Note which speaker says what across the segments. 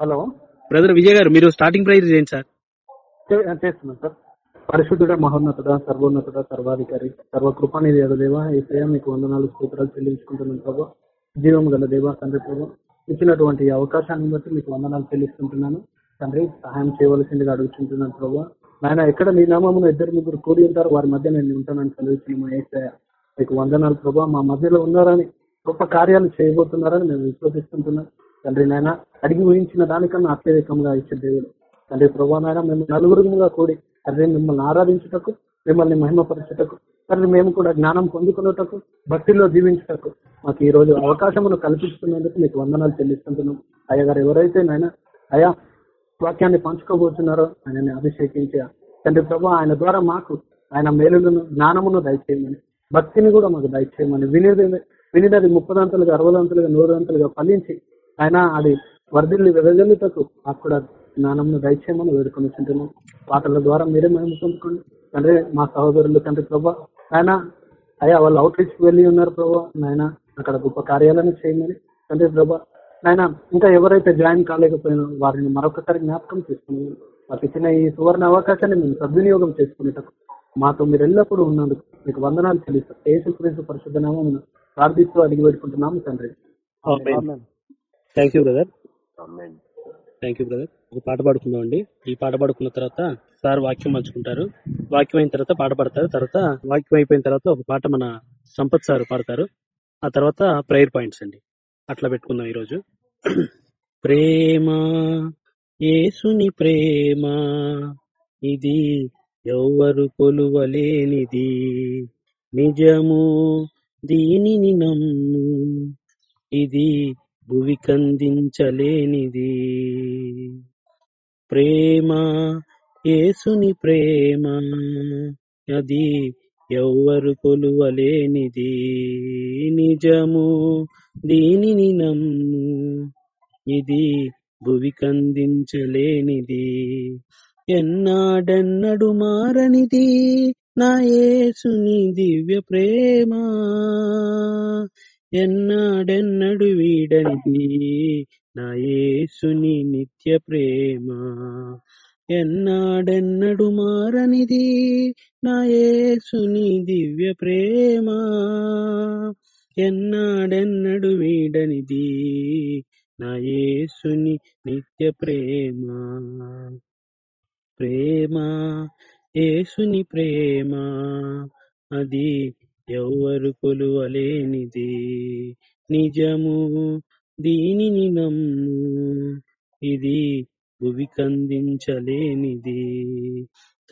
Speaker 1: Hello.
Speaker 2: Brother Vijay గారు మీరు starting praise ఏంటి సార్?
Speaker 1: చేస్తున్నాను సార్. పరిశుద్ధుడ మహోన్నతుడ సర్వోన్నతుడ సర్వాధికారి సర్వకృపానిధి దేవ ఏసయ మీకు వందనాలు స్తోత్రాలు చెల్లించుకుంటున్నాను ప్రభు. జీవం గల దేవ తండ్రి ప్రభు ఇచ్చినటువంటి ఈ అవకాశాన్ని బట్టి మీకు వందనాలు చెల్లిస్తుంటున్నాను. తండ్రి సహాయం చేయవలసిందిగా అడుగుతుంటున్నాను ప్రభు. నాయన ఎక్కడ నీ నామమును ఇద్దరు ముగ్గురు కూడి ఉంటారు వారి మధ్య నేను ఉంటానని చదివించిన మా ఏసయ. మీకు వందనాలు ప్రభు. మా మధ్యలో ఉన్నారని గొప్ప కార్యాలు చేయబోతున్నారని మేము విశ్వసిస్తుంటున్నాం. తండ్రి నాయన అడిగి ఊహించిన దానికన్నా అత్యధికంగా ఇచ్చే దేవుడు. తండ్రి ప్రభా నాయన మేము నలుగురుగా కూడి తండ్రి మిమ్మల్ని ఆరాధించుటకు మిమ్మల్ని మహిమపరచుటకు తండ్రి మేము కూడా జ్ఞానం పొందుకున్నటకు భక్తిలో జీవించుటకు మాకు ఈ రోజు అవకాశమును కల్పిస్తున్నందుకు మీకు వందనాలు చెల్లిస్తుంటున్నాం. అయ్యగారు ఎవరైతే నాయన అయా వాక్యాన్ని పంచుకోబోతున్నారో ఆయనని అభిషేకించి తండ్రి ప్రభా ఆయన ద్వారా మాకు ఆయన మేలులను జ్ఞానమును దయచేయమని భక్తిని కూడా మాకు దయచేయమని వినేది వినినది ముప్పదంతలుగా అరవదంతలుగా నూరంతలుగా ఫలించి ఆయన అది వర్ధిల్లి వెదజల్లుటకు మాకు కూడా జ్ఞానంను దయచేయమని వేడుకొని చుంటున్నాం పాటల ద్వారా మీరే మేము పొందుకోండి. తండ్రి మా సహోదరులు తండ్రి ప్రభా ఆయన అయ్యా వాళ్ళు అవుట్ రీచ్ వెళ్ళి ఉన్నారు ప్రభా నాయన అక్కడ గొప్ప కార్యాలను చేయమని తండ్రి ప్రభా నాయన ఇంకా ఎవరైతే జాయిన్ కాలేకపోయినా వారిని మరొకసారి జ్ఞాపకం చేసుకుని మాకు ఇచ్చిన ఈ సువర్ణ అవకాశాన్ని మేము సద్వినియోగం చేసుకునేటకు మాతో మీరు ఎల్లప్పుడూ ఉన్నందుకు మీకు వందనాలు చెల్లిస్తాం. ఏసు క్రీస్తు పరిశుద్ధ నామం ప్రార్థిస్తూ అడిగి పెట్టుకుంటున్నాము తండ్రి.
Speaker 2: Thank you brother thank you brother ఒక పాట పాడుకుందాం అండి ఈ పాట పాడుకున్న తర్వాత సార్ వాక్యం పంచుకుంటారు వాక్యం అయిన తర్వాత పాట పాడతారు. తర్వాత వాక్యం అయిపోయిన తర్వాత ఒక పాట మన సంపత్ సార్ పాడతారు. ఆ తర్వాత ప్రేయర్ పాయింట్స్ అండి. అట్లా పెట్టుకుందాం ఈరోజు. ప్రేమ యేసుని ప్రేమ ఇది ఎవ్వరు కొలువలేనిది. నిజము దీనిని నమ్ము ఇది భువి కందించలేనిది ప్రేమ యేసుని ప్రేమ అది ఎవ్వరు కొలువలేనిది. నిజము దీనిని నమ్ము ఇది భువి కందించలేనిది ఎన్నాడెన్నడు మారనిది నా యేసుని దివ్య ప్రేమ. ఎన్నాడెన్నడు వీడనిది నా యేసుని నిత్య ప్రేమ. ఎన్నాడెన్నడు మారనిది నా యేసుని దివ్య ప్రేమ. ఎన్నాడెన్నడు వీడనిది నా యేసుని నిత్య ప్రేమ. ప్రేమ యేసుని ప్రేమ అది ఎవ్వరు కొలువలేనిది. నిజము దీనిని నమ్ము. ఇది భువికందించలేనిది.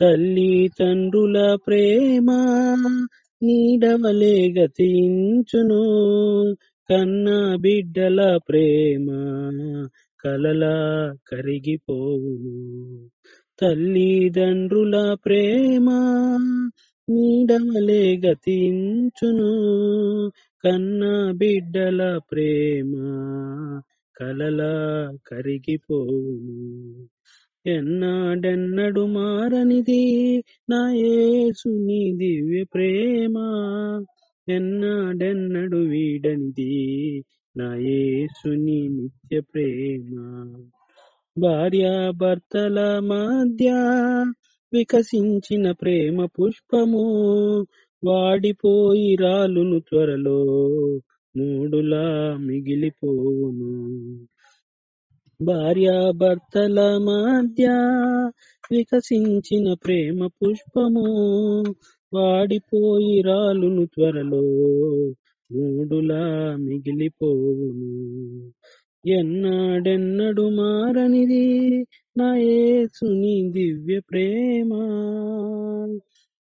Speaker 2: తల్లి తండ్రుల ప్రేమ నీడవలే గతించును కన్న బిడ్డల ప్రేమ కలలా కరిగిపోవును. తల్లిదండ్రుల ప్రేమ నీడమలే గతించును కన్న బిడ్డల ప్రేమ కలలా కరిగిపోవును. ఎన్నాడెన్నడు మారనిది నా యేసుని దివ్య ప్రేమ. ఎన్నాడెన్నడు వీడనిది నా యేసుని నిత్య ప్రేమ. భార్యాభర్తల మధ్య వికసించిన ప్రేమ పుష్పము వాడిపోయి రాలును త్వరలో మూడులా మిగిలిపోవును. భార్యాభర్తల మధ్య వికసించిన ప్రేమ పుష్పము వాడిపోయి రాలును త్వరలో మూడులా మిగిలిపోవును. ఎన్నాడెన్నడు మారనిది నా యేసుని దివ్య ప్రేమ.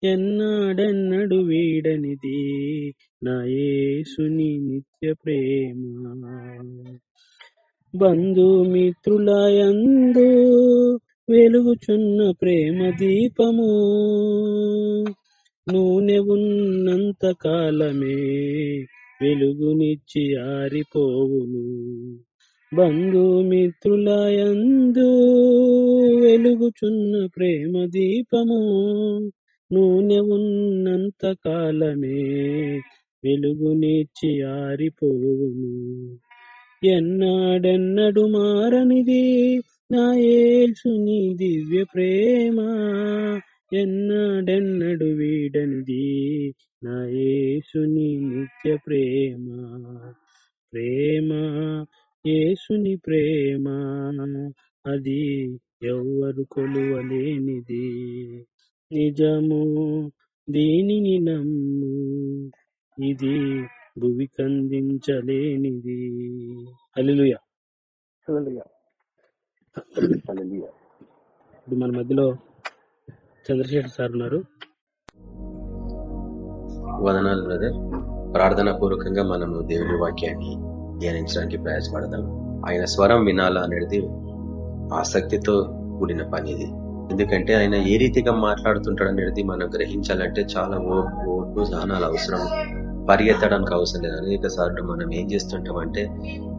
Speaker 2: ఎన్నాడెన్నడు వీడనిది నా యేసుని నిత్య ప్రేమ. బంధుమిత్రులయందు వెలుగుచున్న ప్రేమ దీపము. నూనె ఉన్నంత కాలమే వెలుగునిచ్చి ఆరిపోవును. బంధుమిత్రులయందు వెలుగుచున్న ప్రేమ దీపము నూనె ఉన్నంత కాలమే వెలుగునిచ్చి ఆరిపోవును. ఎన్నాడెన్నడు మారనిది నా ఏల్సుని దివ్య ప్రేమ. ఎన్నాడెన్నడు వీడనిది నా యేసుని నిత్య ప్రేమ. ప్రేమ యేసుని ప్రేమ అది ఎవ్వరు కొలువలేనిది. నిజము దీనిని నమ్ము ఇది భువి కందించలేనిది హల్లెలూయా.
Speaker 3: హల్లెలూయా.
Speaker 4: హల్లెలూయా.
Speaker 2: ఇప్పుడు మన మధ్యలో చంద్రశేఖర్ సార్ ఉన్నారు.
Speaker 4: వందనాలు బ్రదర్. ప్రార్థనా పూర్వకంగా మనము దేవుని వాక్యాన్ని ధ్యానించడానికి ప్రయాసపడదాం. ఆయన స్వరం వినాలా అనేది ఆసక్తితో కూడిన పని ఇది. ఎందుకంటే ఆయన ఏ రీతిగా మాట్లాడుతుంటాడు అనేది మనం గ్రహించాలంటే చాలా ఓర్పు ఓర్పు సహనాలు అవసరం. పరిగెత్తడానికి అవసరం లేదు. అనేక సార్లు మనం ఏం చేస్తుంటాం అంటే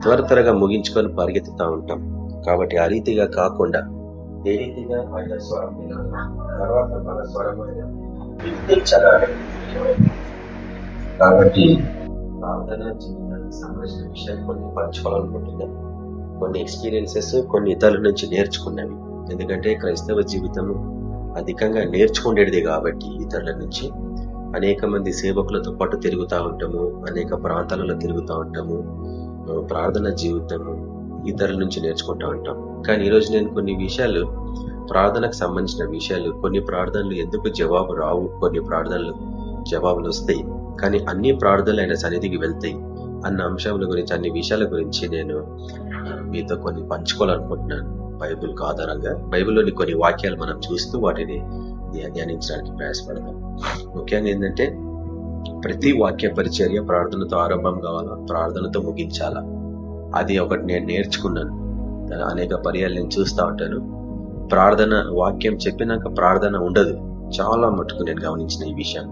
Speaker 4: త్వర త్వరగా ముగించుకొని పరిగెత్తుతా ఉంటాం. కాబట్టి ఆ రీతిగా కాకుండా ఏ రీతిగా ఆయన స్వరం తర్వాత మన స్వరం కాబట్టి ప్రార్థన సంబంధించిన విషయాలు కొన్ని పంచుకోవాలనుకుంటున్నాం కొన్ని ఎక్స్పీరియన్సెస్ కొన్ని ఇతరుల నుంచి నేర్చుకున్నవి. ఎందుకంటే క్రైస్తవ జీవితం అధికంగా నేర్చుకునేది కాబట్టి ఇతరుల నుంచి. అనేక మంది సేవకులతో పాటు తిరుగుతూ ఉంటాము అనేక ప్రాంతాలలో తిరుగుతూ ఉంటాము ప్రార్థన జీవితము ఇతరుల నుంచి నేర్చుకుంటూ ఉంటాం. కానీ ఈరోజు నేను కొన్ని విషయాలు ప్రార్థనకు సంబంధించిన విషయాలు కొన్ని ప్రార్థనలు ఎందుకు జవాబు రావు కొన్ని ప్రార్థనలు జవాబులు వస్తాయి. కానీ అన్ని ప్రార్థనలు ఆయన సన్నిధికి వెళ్తాయి. అన్న అంశాల గురించి అన్ని విషయాల గురించి నేను మీతో కొన్ని పంచుకోవాలనుకుంటున్నాను. బైబిల్కి ఆధారంగా బైబిల్లోని కొన్ని వాక్యాలు మనం చూస్తూ వాటిని ధ్యానించడానికి ప్రయాసపడదాం ముఖ్యంగా ఏంటంటే ప్రతి వాక్య పరిచర్య ప్రార్థనతో ఆరంభం కావాలా? ప్రార్థనతో ముగించాలా? అది ఒకటి నేను నేర్చుకున్నాను. అనేక పర్యాలు నేను చూస్తూ ఉంటాను. ప్రార్థన వాక్యం చెప్పినాక ప్రార్థన ఉండదు. చాలా మటుకు నేను గమనించిన ఈ విషయం.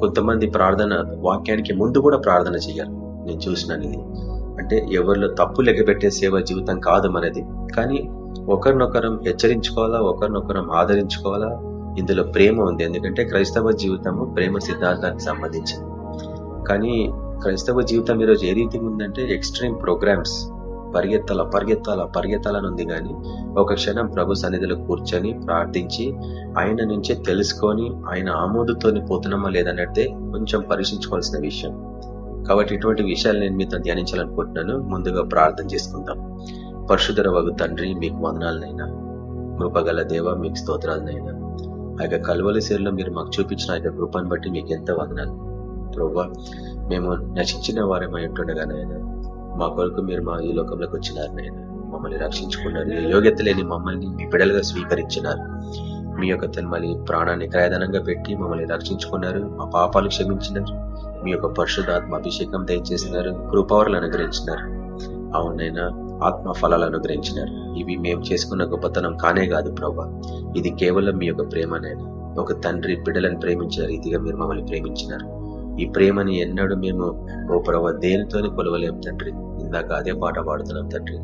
Speaker 4: కొంతమంది ప్రార్థన వాక్యానికి ముందు కూడా ప్రార్థన చేయాలి. నేను చూసినాను ఇది అంటే ఎవరిలో తప్పు లెక్కబెట్టే సేవ జీవితం కాదు మనది. కానీ ఒకరినొకరం హెచ్చరించుకోవాలా ఒకరినొకరం ఆదరించుకోవాలా? ఇందులో ప్రేమ ఉంది. ఎందుకంటే క్రైస్తవ జీవితము ప్రేమ సిద్ధాంతానికి సంబంధించింది. కానీ క్రైస్తవ జీవితం ఈరోజు ఏ రీతిగా ఉందంటే ఎక్స్ట్రీమ్ ప్రోగ్రామ్స్. పరిగెత్తాల పరిగెత్తాల పరిగెత్తాలని ఉంది కానీ ఒక క్షణం ప్రభు సన్నిధిలో కూర్చొని ప్రార్థించి ఆయన నుంచే తెలుసుకొని ఆయన ఆమోదుతోని పోతున్నామా లేదన్నట్టే కొంచెం పరీక్షించుకోవాల్సిన విషయం. కాబట్టి ఇటువంటి విషయాలు నేను మీతో ధ్యానించాలనుకుంటున్నాను. ముందుగా ప్రార్థన చేసుకుందాం. పరశుధర వగు తండ్రి మీకు వందనాలనైనా. కృపగల దేవ మీకు స్తోత్రాలనైనా. ఆ యొక్క కలువల సేరులో మీరు మాకు చూపించిన ఆ యొక్క కృపను బట్టి మీకు ఎంత వందనాలు. ప్రభా మేము నశించిన వారమై ఉంటుండగానైనా మా కొరకు మీరు మా ఈ లోకంలోకి వచ్చినారు మమ్మల్ని రక్షించుకున్నారు. యోగ్యత లేని మమ్మల్ని మీ బిడలుగా స్వీకరించినారు. మీ యొక్క తన్మలి ప్రాణాన్ని క్రయదనంగా పెట్టి మమ్మల్ని రక్షించుకున్నారు. మా పాపాలు క్షమించినారు. మీ యొక్క పరిశుధాత్మ అభిషేకం దయచేసినారు కృపవరలు అనుగ్రహించినారు. అవునైనా ఆత్మ ఫలాలు అనుగ్రహించినారు. ఇవి మేము చేసుకున్న గొప్పతనం కానే కాదు ప్రభా. ఇది కేవలం మీ యొక్క ప్రేమనైనా ఒక తండ్రి బిడ్డలను ప్రేమించిన రీతిగా మీరు మమ్మల్ని ప్రేమించినారు. ఈ ప్రేమని ఎన్నడూ మేము ఓ ప్రభా దేనితో కొలవలేం తండ్రి. ఇందాక అదే పాట పాడుతున్నాం తండ్రి.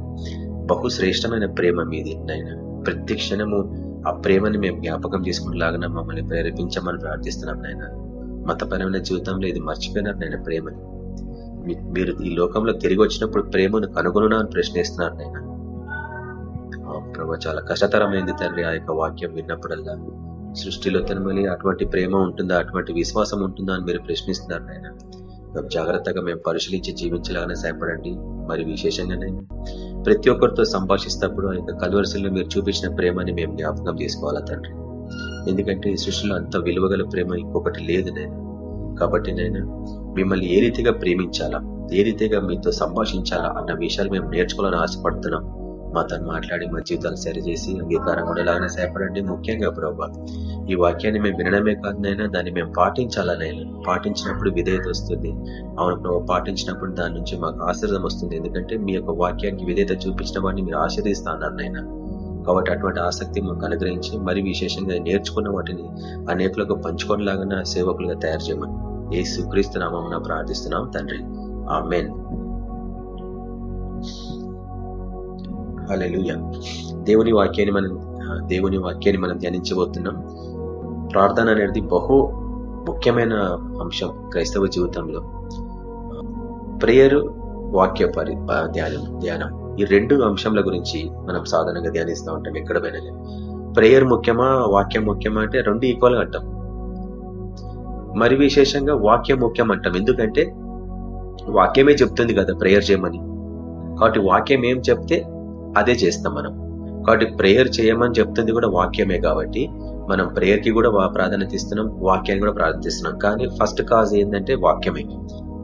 Speaker 4: బహుశ్రేష్టమైన ప్రేమ మీది నైనా ప్రతి క్షణము ఆ ప్రేమని మేము జ్ఞాపకం చేసుకునేలాగా మమ్మల్ని ప్రేరేపించమని ప్రార్థిస్తున్నాం నాయన. మతపరమైన జీవితంలో ఇది మర్చిపోయినారు నేను ప్రేమని. మీరు ఈ లోకంలో తిరిగి వచ్చినప్పుడు ప్రేమను కనుగొనునా అని ప్రశ్నిస్తున్నారు నేను ప్రభా చాలా కష్టతరమైంది తండ్రి ఆ యొక్క వాక్యం విన్నప్పుడల్లా. సృష్టిలో తనమలి అటువంటి ప్రేమ ఉంటుందా అటువంటి విశ్వాసం ఉంటుందా అని మీరు ప్రశ్నిస్తున్నారు నాయన. జాగ్రత్తగా మేము పరిశీలించి జీవించలాగానే సహాయపడండి. మరి విశేషంగానే ప్రతి ఒక్కరితో సంభాషిస్తప్పుడు ఆ యొక్క కలువరిసల్లో మీరు చూపించిన ప్రేమని మేము జ్ఞాపకం చేసుకోవాలా తండ్రి? ఎందుకంటే ఈ సృష్టిలో అంత విలువగల ప్రేమ ఇంకొకటి లేదు నేను కాబట్టి నేను మిమ్మల్ని ఏ రీతిగా ప్రేమించాలా ఏ రీతిగా మీతో సంభాషించాలా అన్న విషయాలు మేము నేర్చుకోవాలని ఆశపడుతున్నాం. మాతో మాట్లాడి మా జీవితాలు సరిచేసి అంగీకారం ఉండేలాగానే సహాయపడండి. ముఖ్యంగా ప్రభా ఈ వాక్యాన్ని మేము వినడమే కాదునైనా దాన్ని మేము పాటించాలనైనా పాటించినప్పుడు విధేయత వస్తుంది. అవును ప్రభు పాటించినప్పుడు దాని నుంచి మాకు ఆశీర్దం వస్తుంది. ఎందుకంటే మీ యొక్క వాక్యానికి విధేయత చూపించిన వాడిని మీరు ఆశీర్దిస్తా అన్నారనైనా కాబట్టి అటువంటి ఆసక్తి మాకు అనుగ్రహించి మరి విశేషంగా నేర్చుకున్న వాటిని అనేకులకు పంచుకోనిలాగా సేవకులుగా తయారు చేయమని ఏ సుక్రీస్తు నామం ప్రార్థిస్తున్నాం తండ్రి. ఆ మెయిన్ దేవుని వాక్యాన్ని మనం దేవుని వాక్యాన్ని మనం ధ్యానించబోతున్నాం. ప్రార్థన అనేది బహు ముఖ్యమైన అంశం క్రైస్తవ జీవితంలో. ప్రేయరు వాక్య పరి ధ్యానం ధ్యానం. ఈ రెండు అంశంల గురించి మనం సాధారణంగా ధ్యానిస్తూ ఉంటాం ఎక్కడ పోయినా ప్రేయర్ ముఖ్యమా వాక్యం ముఖ్యమా అంటే రెండు ఈక్వల్గా అంటాం. మరి విశేషంగా వాక్యం ముఖ్యం అంటాం. ఎందుకంటే వాక్యమే చెప్తుంది కదా ప్రేయర్ చేయమని. కాబట్టి వాక్యం ఏం చెప్తే అదే చేస్తాం మనం. కాబట్టి ప్రేయర్ చేయమని చెప్తుంది కూడా వాక్యమే కాబట్టి మనం ప్రేయర్కి కూడా ప్రాధాన్యత ఇస్తున్నాం వాక్యాన్ని కూడా ప్రార్థిస్తున్నాం కానీ ఫస్ట్ కాజ్ ఏంటంటే వాక్యమే.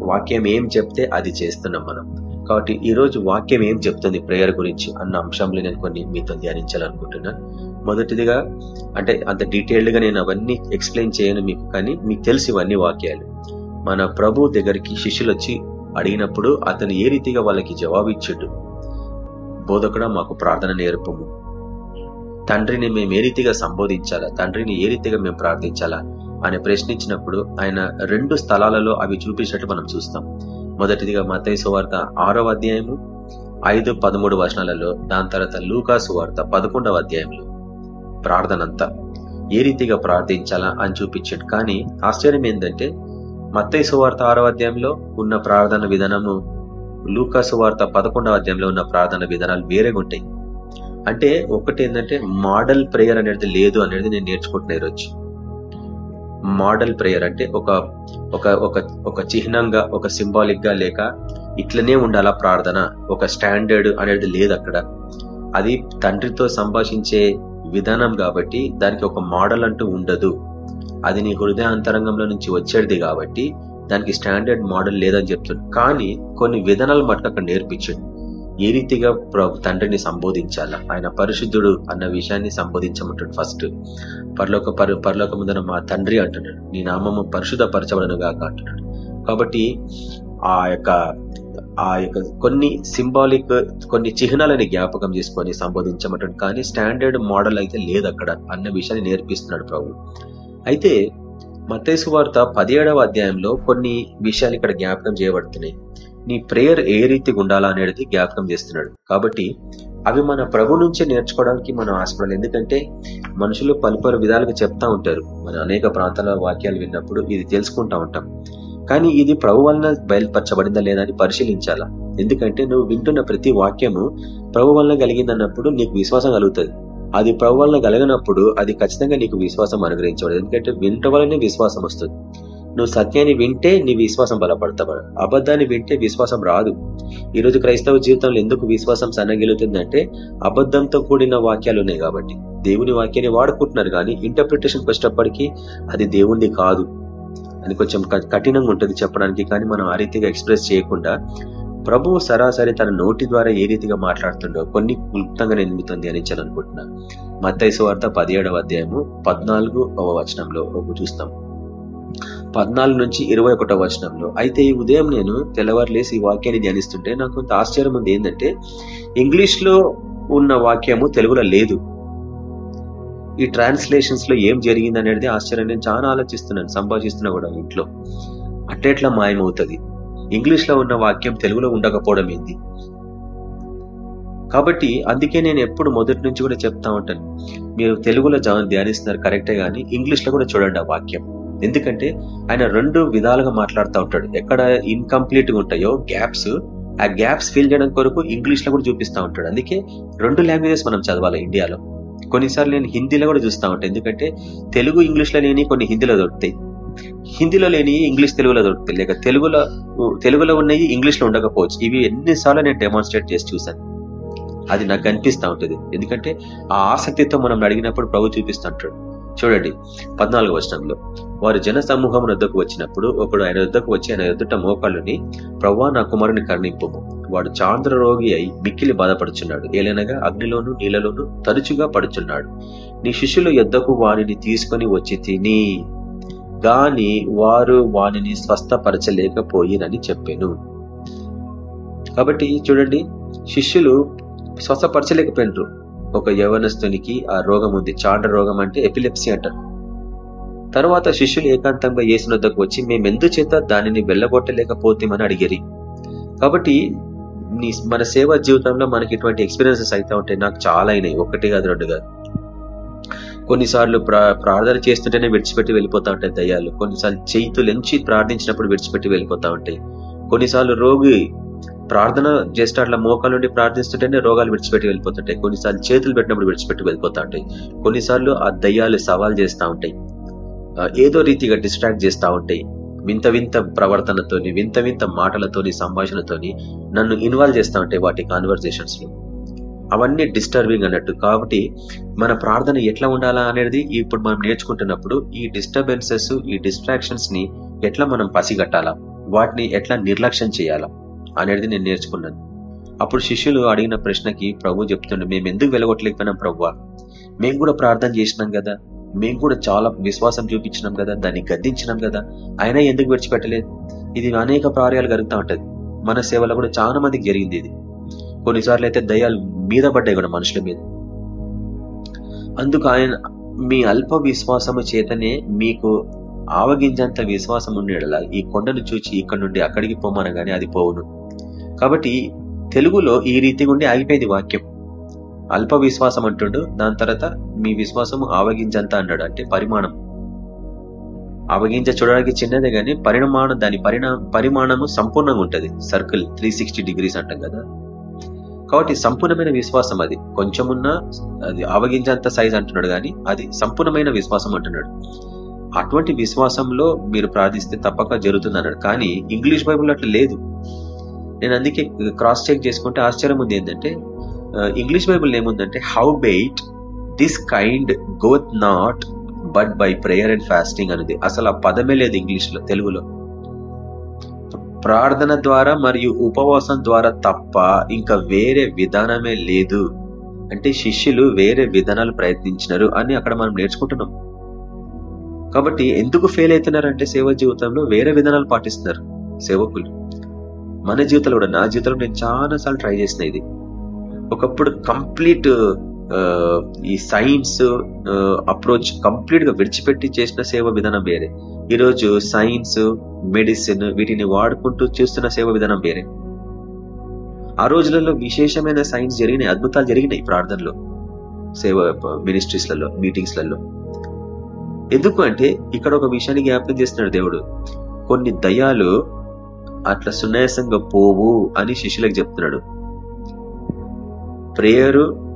Speaker 4: వాక్యం ఏం చెప్తే అది చేస్తున్నాం మనం. కాబట్టి ఈ రోజు వాక్యం ఏం చెప్తుంది ప్రేయర్ గురించి అన్న అంశంలో నేను కొన్ని మీతో ధ్యానించాలనుకుంటున్నాను. మొదటిదిగా అంటే అంత డీటెయిల్డ్గా నేను అవన్నీ ఎక్స్ప్లెయిన్ చేయను మీకు కానీ మీకు తెలిసి ఇవన్నీ వాక్యాలు. మన ప్రభు దగ్గరికి శిష్యులు వచ్చి అడిగినప్పుడు అతను ఏ రీతిగా వాళ్ళకి జవాబు ఇచ్చాడు బోధకుడ మాకు ప్రార్థన నేర్పము. తండ్రిని మేము ఏ రీతిగా సంబోధించాలా? తండ్రిని ఏ రీతిగా మేము ప్రార్థించాలా? అని ప్రశ్నించినప్పుడు ఆయన రెండు స్థలాలలో అవి చూపించినట్టు మనం చూస్తాం. మొదటిదిగా మతయ్య సువార్త ఆరవ అధ్యాయము ఐదు పదమూడు వచనాలలో దాని తర్వాత లూకా సువార్త పదకొండవ అధ్యాయంలో ప్రార్థన అంతా ఏ రీతిగా ప్రార్థించాలా అని చూపించాడు. కానీ ఆశ్చర్యం ఏంటంటే మత్తయ్య సువార్త ఆరవ అధ్యాయంలో ఉన్న ప్రార్థన విధానము లూకా సువార్త పదకొండవ అధ్యాయంలో ఉన్న ప్రార్థన విధానాలు వేరేగా ఉంటాయి. అంటే ఒకటి ఏంటంటే మోడల్ ప్రేయర్ అనేది లేదు అనేది నేను నేర్చుకుంటున్నా ఈరోజు. మోడల్ ప్రేయర్ అంటే ఒక ఒక ఒక ఒక చిహ్నంగా ఒక సింబాలిక్గా లేక ఇట్లనే ఉండాలా ప్రార్థన. ఒక స్టాండర్డ్ అనేది లేదు అక్కడ. అది తండ్రితో సంభాషించే విధానం కాబట్టి దానికి ఒక మోడల్ అంటూ ఉండదు. అది నీ హృదయ అంతరంగంలో నుంచి వచ్చేది కాబట్టి దానికి స్టాండర్డ్ మోడల్ లేదని చెప్తుంది కానీ కొన్ని విధానాలు మటుకు అక్కడ నేర్పించండి. ఏ రీతిగా ప్రభు తండ్రిని సంబోధించాలా? ఆయన పరిశుద్ధుడు అన్న విషయాన్ని సంబోధించమంటాడు ఫస్ట్. పరలోక పరు పరలోక ముందర మా తండ్రి అంటున్నాడు. నీ నామము పరిశుద్ధ పరచబడను గాక అంటున్నాడు. కాబట్టి ఆ యొక్క ఆ యొక్క కొన్ని సింబాలిక్ కొన్ని చిహ్నాలని జ్ఞాపకం చేసుకొని సంబోధించమంటాడు. కానీ స్టాండర్డ్ మోడల్ అయితే లేదు అక్కడ అన్న విషయాన్ని నేర్పిస్తున్నాడు ప్రభు. అయితే మతేసు వార్త పదిహేడవ అధ్యాయంలో కొన్ని విషయాలు ఇక్కడ జ్ఞాపకం చేయబడుతున్నాయి. నీ ప్రేయర్ ఏ రీతిగా ఉండాలా అనేది జ్ఞాపకం చేస్తున్నాడు. కాబట్టి అవి మన ప్రభు నుంచే నేర్చుకోవడానికి మనం ఆశపడాలి. ఎందుకంటే మనుషులు పలు పలు విధాలుగా చెప్తా ఉంటారు. మన అనేక ప్రాంతాల వాక్యాలు విన్నప్పుడు ఇది తెలుసుకుంటా ఉంటాం. కానీ ఇది ప్రభు వలన బయలుపరచబడిందా లేదా అని పరిశీలించాలా? ఎందుకంటే నువ్వు వింటున్న ప్రతి వాక్యము ప్రభు వలన కలిగిందన్నప్పుడు నీకు విశ్వాసం కలుగుతుంది. అది ప్రభు వలన కలిగినప్పుడు అది ఖచ్చితంగా నీకు విశ్వాసం అనుగ్రహించబడదు. ఎందుకంటే వింట వలనే విశ్వాసం వస్తుంది. నువ్వు సత్యాన్ని వింటే నీ విశ్వాసం బలపడతావు. అబద్ధాన్ని వింటే విశ్వాసం రాదు. ఈ రోజు క్రైస్తవ జీవితంలో ఎందుకు విశ్వాసం సన్నగిలుతుందంటే అబద్ధంతో కూడిన వాక్యాలు ఉన్నాయి కాబట్టి. దేవుని వాక్యాన్ని వాడుకుంటున్నారు కానీ ఇంటర్ప్రిటేషన్కి వచ్చేటప్పటికీ అది దేవుణ్ణి కాదు. అది కొంచెం క- కఠినంగా ఉంటుంది చెప్పడానికి కానీ మనం ఆ రీతిగా ఎక్స్ప్రెస్ చేయకుండా. ప్రభువు సరాసరి తన నోటి ద్వారా ఏ రీతిగా మాట్లాడుతుండో కొన్ని క్లుప్తంగా నేను మీతో ధ్యానించాలనుకుంటున్నా. మత్తైసు వార్త పదిహేడవ అధ్యాయము పద్నాలుగు వచనంలో ఒక చూస్తాం. పద్నాలుగు నుంచి ఇరవై ఒకటో వచనంలో అయితే ఈ ఉదయం నేను తెల్లవారులేసి ఈ వాక్యాన్ని ధ్యానిస్తుంటే నాకు కొంత ఆశ్చర్యం ఉంది. ఏంటంటే ఇంగ్లీష్లో ఉన్న వాక్యము తెలుగులో లేదు. ఈ ట్రాన్స్లేషన్స్లో ఏం జరిగింది అనేది ఆశ్చర్యం. నేను చాలా ఆలోచిస్తున్నాను సంభాషిస్తున్నా కూడా ఇంట్లో. అట్టేట్లా మాయమవుతుంది? ఇంగ్లీష్లో ఉన్న వాక్యం తెలుగులో ఉండకపోవడం ఏంది? కాబట్టి అందుకే నేను ఎప్పుడు మొదటి నుంచి కూడా చెప్తా ఉంటాను. మీరు తెలుగులో ధ్యానిస్తున్నారు కరెక్టే కానీ ఇంగ్లీష్లో కూడా చూడండి ఆ వాక్యం. ఎందుకంటే ఆయన రెండు విధాలుగా మాట్లాడుతూ ఉంటాడు. ఎక్కడ ఇన్కంప్లీట్గా ఉంటాయో గ్యాప్స్ ఆ గ్యాప్స్ ఫిల్ చేయడం కొరకు ఇంగ్లీష్లో కూడా చూపిస్తా ఉంటాడు. అందుకే రెండు లాంగ్వేజెస్ మనం చదవాలి ఇండియాలో. కొన్నిసార్లు నేను హిందీలో కూడా చూస్తా ఉంటాను ఎందుకంటే తెలుగు ఇంగ్లీష్లో లేని కొన్ని హిందీలో దొరుకుతాయి. హిందీలో లేని ఇంగ్లీష్ తెలుగులో దొరుకుతాయి. లేక తెలుగులో తెలుగులో ఉన్నాయి ఇంగ్లీష్లో ఉండకపోవచ్చు. ఇవి ఎన్నిసార్లు నేను డెమాన్స్ట్రేట్ చేసి చూసాను అది నాకు కనిపిస్తూ ఉంటది. ఎందుకంటే ఆ ఆసక్తితో మనం అడిగినప్పుడు ప్రభు చూపిస్తూ ఉంటాడు. చూడండి పద్నాలుగు వచనంలో. వారు జన సమూహం వద్దకు వచ్చినప్పుడు ఒకడు ఆయన వద్దకు వచ్చి ఆయన ఎదుట మోకాళ్ళుని ప్రవ్వా నా కుమారుని కరుణింపు వాడు చాంద్ర రోగి అయి మిక్కిలి బాధపడుచున్నాడు. ఏలనగా అగ్నిలోను నీళ్ళలోను తరచుగా పడుచున్నాడు. నీ శిష్యుల యొద్దకు వారిని తీసుకొని వచ్చి తిని గాని వారు వానిని స్వస్థపరచలేకపోయినని చెప్పాను. కాబట్టి చూడండి శిష్యులు స్వస్థపరచలేకపోయినరు. ఒక యవనస్తునికి ఆ రోగం ఉంది. చాండ రోగం అంటే ఎపిలెప్సీ అంటారు. తర్వాత శిష్యులు ఏకాంతంగా వేసిన వద్దకు వచ్చి మేమెందు చేత దానిని వెళ్ళగొట్టలేకపోతేమని అడిగిరి? కాబట్టి నీ మన సేవా జీవితంలో మనకి ఇటువంటి ఎక్స్పీరియన్సెస్ అయితే ఉంటాయి నాకు చాలా అయినాయి. ఒకటి కాదు రెండు కాదు. కొన్నిసార్లు ప్రా- ప్రార్థన చేస్తుంటేనే విడిచిపెట్టి వెళ్ళిపోతా ఉంటాయి దయ్యాలు. కొన్నిసార్లు చేతులు ఎంచి ప్రార్థించినప్పుడు విడిచిపెట్టి వెళ్ళిపోతా ఉంటాయి. కొన్నిసార్లు రోగి ప్రార్థన చేస్తే అట్లా మోకాలు నుండి ప్రార్థిస్తుంటేనే రోగాలు విడిచిపెట్టి వెళ్ళిపోతుంటాయి. కొన్నిసార్లు చేతులు పెట్టినప్పుడు విడిచిపెట్టి వెళ్ళిపోతా ఉంటాయి. కొన్నిసార్లు ఆ దయ్యాలు సవాల్ చేస్తూ ఉంటాయి. ఏదో రీతిగా డిస్ట్రాక్ట్ చేస్తూ ఉంటాయి. వింత వింత ప్రవర్తనతోని వింత వింత మాటలతోని సంభాషణతోని నన్ను ఇన్వాల్వ్ చేస్తూ ఉంటాయి వాటి కాన్వర్జేషన్స్లో. అవన్నీ డిస్టర్బింగ్ అన్నట్టు. కాబట్టి మన ప్రార్థన ఎట్లా ఉండాలా అనేది ఇప్పుడు మనం నేర్చుకుంటున్నప్పుడు ఈ డిస్టర్బెన్సెస్ ఈ డిస్ట్రాక్షన్స్ని ఎట్లా మనం పసిగట్టాలా? వాటిని ఎట్లా నిర్లక్ష్యం చేయాలా? అనేది నేను నేర్చుకున్నాను. అప్పుడు శిష్యులు అడిగిన ప్రశ్నకి ప్రభు చెప్తుండే మేము ఎందుకు వెలగొట్టలేకపోయినాం ప్రభు? మేము కూడా ప్రార్థన చేసినాం కదా. మేము కూడా చాలా విశ్వాసం చూపించినాం కదా. దాన్ని గద్దించినాం కదా. అయినా ఎందుకు విడిచిపెట్టలేదు? ఇది అనేక ప్రార్యాలు జరుగుతూ ఉంటది. మన సేవలో కూడా చాలా మందికి జరిగింది ఇది. కొన్నిసార్లు అయితే దయాలు మీద పడ్డాయి కూడా మనుషుల మీద. అందుకు ఆయన మీ అల్ప విశ్వాసము చేతనే మీకు ఆవగింజంత విశ్వాసం ఉండేలా ఈ కొండను చూచి ఇక్కడ నుండి అక్కడికి పోమనగానే అది పోవును. కాబట్టి తెలుగులో ఈ రీతి గుండి ఆగిపోయింది వాక్యం. అల్ప విశ్వాసం అంటుండు దాని తర్వాత మీ విశ్వాసము ఆవగించంత అన్నాడు అంటే పరిమాణం. ఆవగింజ చూడడానికి చిన్నదే కానీ పరిమాణం దాని పరిణా పరిమాణము సంపూర్ణంగా ఉంటుంది. సర్కిల్ త్రీ డిగ్రీస్ అంటాం కదా. కాబట్టి సంపూర్ణమైన విశ్వాసం అది. కొంచెమున్నా అది ఆవగింజంత సైజ్ అంటున్నాడు కానీ అది సంపూర్ణమైన విశ్వాసం అంటున్నాడు. అటువంటి విశ్వాసంలో మీరు ప్రార్థిస్తే తప్పక జరుగుతుంది అన్నాడు. కానీ ఇంగ్లీష్ బైబుల్ అట్లా లేదు. నేను అందుకే క్రాస్ చెక్ చేసుకుంటే ఆశ్చర్యం ఉంది ఏంటంటే ఇంగ్లీష్ బైబుల్ ఏముందంటే howbeit this kind goeth not but by prayer and fasting అనేది. అసలు ఆ పదమే లేదు ఇంగ్లీష్లో తెలుగులో. ప్రార్థన ద్వారా మరియు ఉపవాసం ద్వారా తప్ప ఇంకా వేరే విధానమే లేదు. అంటే శిష్యులు వేరే విధానాలు ప్రయత్నించినారు అని అక్కడ మనం నేర్చుకుంటున్నాం. కాబట్టి ఎందుకు ఫెయిల్ అవుతున్నారంటే సేవ జీవితంలో వేరే విధానాలు పాటిస్తున్నారు సేవకులు. మన జీవితంలో కూడా నా జీవితంలో నేను చాలా సార్లు ట్రై చేసిన ఇది. ఒకప్పుడు కంప్లీట్ ఈ సైన్స్ అప్రోచ్ కంప్లీట్గా విడిచిపెట్టి చేసిన సేవ విధానం వేరే. ఈరోజు సైన్స్ మెడిసిన్ వీటిని వాడుకుంటూ చేస్తున్న సేవ విధానం వేరే. ఆ రోజులలో విశేషమైన సైన్స్ జరిగినాయి అద్భుతాలు జరిగినాయి ప్రార్థనలో సేవ మినిస్ట్రీస్లలో మీటింగ్స్లలో ఎందుకు అంటే ఇక్కడ ఒక విషయాన్ని జ్ఞాపకం చేస్తున్నాడు దేవుడు. కొన్ని దయాలు అట్లా సునాయాసంగా పోవు అని శిష్యులకు చెప్తున్నాడు. ప్రేయరు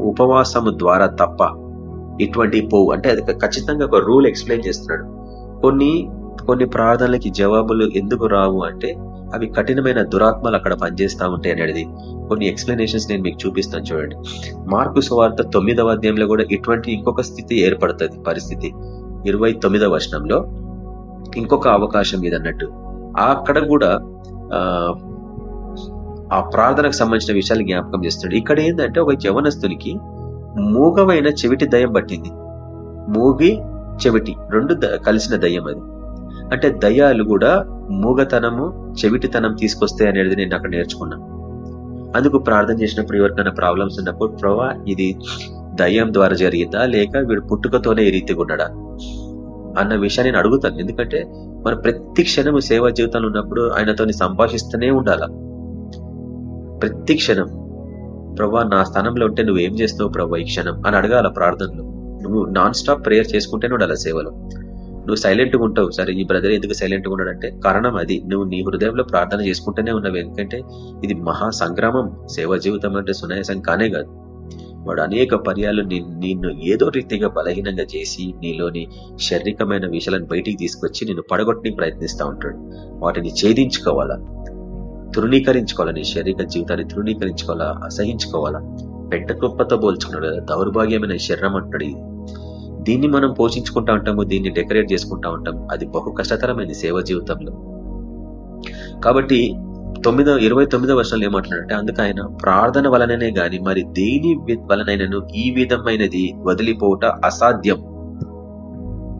Speaker 4: ఉపవాసము ద్వారా తప్ప ఇటువంటి పోవు అంటే అది ఖచ్చితంగా ఒక రూల్ ఎక్స్ప్లెయిన్ చేస్తున్నాడు. కొన్ని కొన్ని ప్రార్థనలకి జవాబులు ఎందుకు రావు అంటే అవి కఠినమైన దురాత్మలు అక్కడ పనిచేస్తా ఉంటాయి అనేది. కొన్ని ఎక్స్ప్లెనేషన్స్ నేను మీకు చూపిస్తాను చూడండి. మార్కు సువార్త తొమ్మిదవ అధ్యాయంలో కూడా ఇటువంటి ఇంకొక స్థితి ఏర్పడుతుంది పరిస్థితి. ఇరవై తొమ్మిదవ వచనంలో ఇంకొక అవకాశం ఇది అన్నట్టు అక్కడ కూడా ఆ ప్రార్థనకు సంబంధించిన విషయాలు జ్ఞాపకం చేస్తున్నాడు. ఇక్కడ ఏంటంటే ఒక యవనస్తునికి మూగమైన చెవిటి దయ్యం పట్టింది. మూగి చెవిటి రెండు కలిసిన దయ్యం అది. అంటే దయ్యాలు కూడా మూగతనము చెవిటితనం తీసుకొస్తాయి అనేది నేను అక్కడ నేర్చుకున్నాను అందుకు ప్రార్థన చేసినప్పుడు ఎవరికైనా ప్రాబ్లమ్స్ ఉన్నప్పుడు ప్రభా ఇది దయ్యం ద్వారా జరిగిందా? లేక వీడు పుట్టుకతోనే ఈ రీతిగా ఉన్నాడా? అన్న విషయాన్ని నేను అడుగుతాను. ఎందుకంటే మన ప్రతి క్షణము సేవా జీవితంలో ఉన్నప్పుడు ఆయనతో సంభాషిస్తూనే ఉండాల? ప్రతి క్షణం. ప్రభా నా స్థానంలో ఉంటే నువ్వు ఏం చేస్తావు ప్రభా ఈ క్షణం? అని అడగాల ప్రార్థనలో. నువ్వు నాన్ స్టాప్ ప్రేయర్ చేసుకుంటేనే ఉండాలి సేవలో? నువ్వు సైలెంట్గా ఉంటావు. సరే ఈ బ్రదర్ ఎందుకు సైలెంట్గా ఉన్నాడంటే కారణం అది. నువ్వు నీ హృదయంలో ప్రార్థన చేసుకుంటూనే ఉన్నావు. ఎందుకంటే ఇది మహా సంగ్రామం. సేవ జీవితం అంటే సునాయాసం కానే కాదు. వాడు అనేక పర్యాలు నిన్ను ఏదో రీతిగా బలహీనంగా చేసి నీలోని శారీరకమైన విషయాలను బయటికి తీసుకొచ్చి నిన్ను పడగొట్టి ప్రయత్నిస్తూ ఉంటాడు. వాటిని ఛేదించుకోవాలా? తృణీకరించుకోవాలా నీ శారీరక జీవితాన్ని తృణీకరించుకోవాలా? అసహించుకోవాలా? పెట్ట కుప్పతో పోల్చుకున్నాడు. కదా దౌర్భాగ్యమైన శరీరం అంటాడు దీన్ని మనం పోషించుకుంటా ఉంటాము దీన్ని డెకరేట్ చేసుకుంటా ఉంటాం. అది బహు కష్టతరమైన సేవ జీవితంలో. కాబట్టి తొమ్మిదో ఇరవై తొమ్మిదో వర్షాలు ఏమంటున్నాడంటే అందుకు ఆయన ప్రార్థన వలననే గాని మరి దేని వలనైనను ఈ విధమైనది వదిలిపోవుట అసాధ్యం.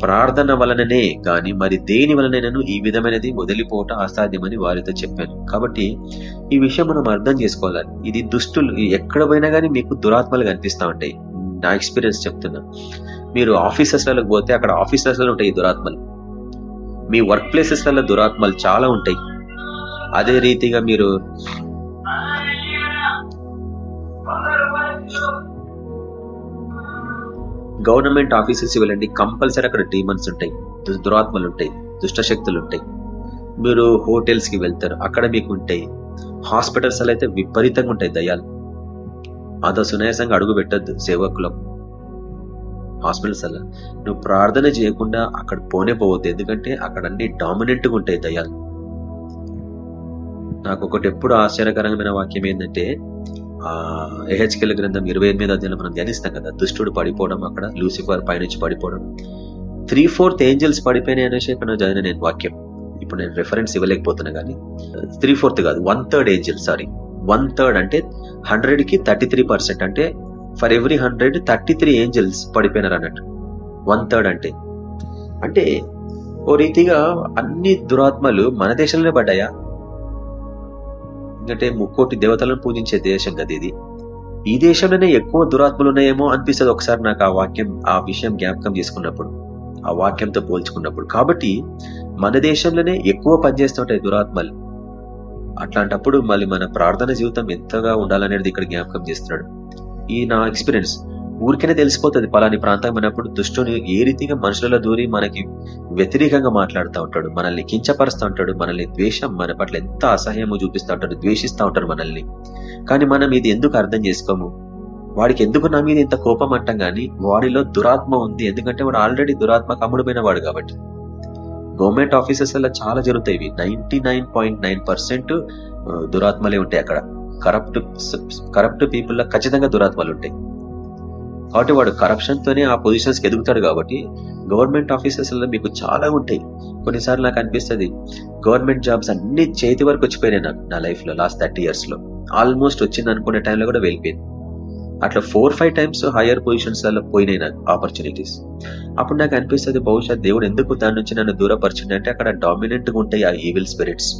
Speaker 4: ప్రార్థన వలననే గాని మరి దేని వలనైనను ఈ విధమైనది వదిలిపోవట అసాధ్యమని వారితో చెప్పాను. కాబట్టి ఈ విషయం మనం అర్థం చేసుకోవాలి. ఇది దుష్టులు ఎక్కడ పోయినా కానీ మీకు దురాత్మలు కనిపిస్తా ఉంటాయి. నా ఎక్స్పీరియన్స్ చెప్తున్నా. మీరు ఆఫీసెస్లకు పోతే అక్కడ ఆఫీసెస్లలో ఉంటాయి దురాత్మలు. మీ వర్క్ ప్లేసెస్లలో దురాత్మలు చాలా ఉంటాయి. అదే రీతిగా మీరు గవర్నమెంట్ ఆఫీసెస్ వెళ్ళండి. కంపల్సరీ అక్కడ డీమన్స్ ఉంటాయి. దురాత్మలు ఉంటాయి. దుష్టశక్తులు ఉంటాయి. మీరు హోటల్స్కి వెళ్తారు. అక్కడ మీకు ఉంటాయి. హాస్పిటల్స్ అయితే విపరీతంగా ఉంటాయి దయాలు అంత సునాయాసంగా అడుగు పెట్టద్దు. సేవకులం. హాస్పిటల్స్ అలా. నువ్వు ప్రార్థన చేయకుండా అక్కడ పోనే పోవద్దు. ఎందుకంటే అక్కడ అన్ని డామినెంట్గా ఉంటాయి దయాలు నాకు ఒకటి ఎప్పుడు ఆశ్చర్యకరమైన వాక్యం ఏంటంటే ఆ ఎహెచ్కెల్ గ్రంథం ఇరవై ఎనిమిది అధ్యాయులు మనం ధ్యానిస్తాం కదా దుష్టుడు పడిపోవడం అక్కడ లూసిఫర్ పైనుంచి పడిపోవడం. త్రీ ఫోర్త్ ఏంజల్స్ పడిపోయినాయి అనేసి ఇక్కడ చదివిన నేను వాక్యం. ఇప్పుడు నేను రెఫరెన్స్ ఇవ్వలేకపోతున్నా కానీ త్రీ ఫోర్త్ కాదు one third angel sorry one third అంటే హండ్రెడ్కి థర్టీ త్రీ పర్సెంట్ అంటే for every hundred thirty three angels పడిపోయినారు అన్నట్టు. వన్ థర్డ్ అంటే. అంటే ఓ రీతిగా అన్ని దురాత్మలు మన దేశంలోనే పడ్డాయా? ఎందుకంటే ముక్కోటి దేవతలను పూజించే దేశం కదా ఇది. ఈ దేశంలోనే ఎక్కువ దురాత్మలు ఉన్నాయేమో అనిపిస్తుంది ఒకసారి నాకు ఆ వాక్యం ఆ విషయం జ్ఞాపకం చేసుకున్నప్పుడు ఆ వాక్యంతో పోల్చుకున్నప్పుడు. కాబట్టి మన దేశంలోనే ఎక్కువ పనిచేస్తుంటాయి దురాత్మలు. అట్లాంటప్పుడు మళ్ళీ మన ప్రార్థన జీవితం ఎంతగా ఉండాలనేది ఇక్కడ జ్ఞాపకం చేస్తున్నాడు. ఈ నా ఎక్స్పీరియన్స్ ఊరికనే తెలిసిపోతుంది. పలాని ప్రాంతం అయినప్పుడు దుష్టుని ఏ రీతిగా మనుషులలో దూరి మనకి వ్యతిరేకంగా మాట్లాడుతూ ఉంటాడు మనల్ని కించపరుస్తూ ఉంటాడు మనల్ని ద్వేషం మన పట్ల ఎంత అసహ్యము చూపిస్తూ ఉంటాడు ద్వేషిస్తూ ఉంటాడు మనల్ని. కానీ మనం ఇది ఎందుకు అర్థం చేసుకోము? వాడికి ఎందుకు నా మీద ఇంత కోపం అంటాం కానీ వాడిలో దురాత్మ ఉంది. ఎందుకంటే వాడు ఆల్రెడీ దురాత్మ కమ్ముడుమైన వాడు కాబట్టి. గవర్నమెంట్ ఆఫీసెస్ అలా చాలా జరుగుతాయి ఇవి. Ninety nine point nine percent దురాత్మలే ఉంటాయి అక్కడ. కరప్ట్ కరప్ట్ పీపుల్లో ఖచ్చితంగా దురాత్మలు ఉంటాయి. కాబట్టి వాడు కరప్షన్ తోనే ఆ పొజిషన్స్కి ఎదుగుతాడు కాబట్టి గవర్నమెంట్ ఆఫీసెస్లో మీకు చాలా ఉంటాయి. కొన్నిసార్లు నాకు అనిపిస్తుంది గవర్నమెంట్ జాబ్స్ అన్ని చేతి వరకు వచ్చిపోయినాయి నాకు నా లైఫ్లో లాస్ట్ థర్టీ ఇయర్స్లో. ఆల్మోస్ట్ వచ్చింది అనుకునే టైంలో కూడా వెళ్ళిపోయింది. అట్లా ఫోర్ ఫైవ్ టైమ్స్ హయ్యర్ పొజిషన్స్లలో పోయినాయి నాకు ఆపర్చునిటీస్ అప్పుడు నాకు అనిపిస్తుంది బహుశా దేవుడు ఎందుకు దాని నుంచి నన్ను దూరపరిచింది అంటే అక్కడ డామినెంట్గా ఉంటాయి ఆ ఈవిల్ స్పిరిట్స్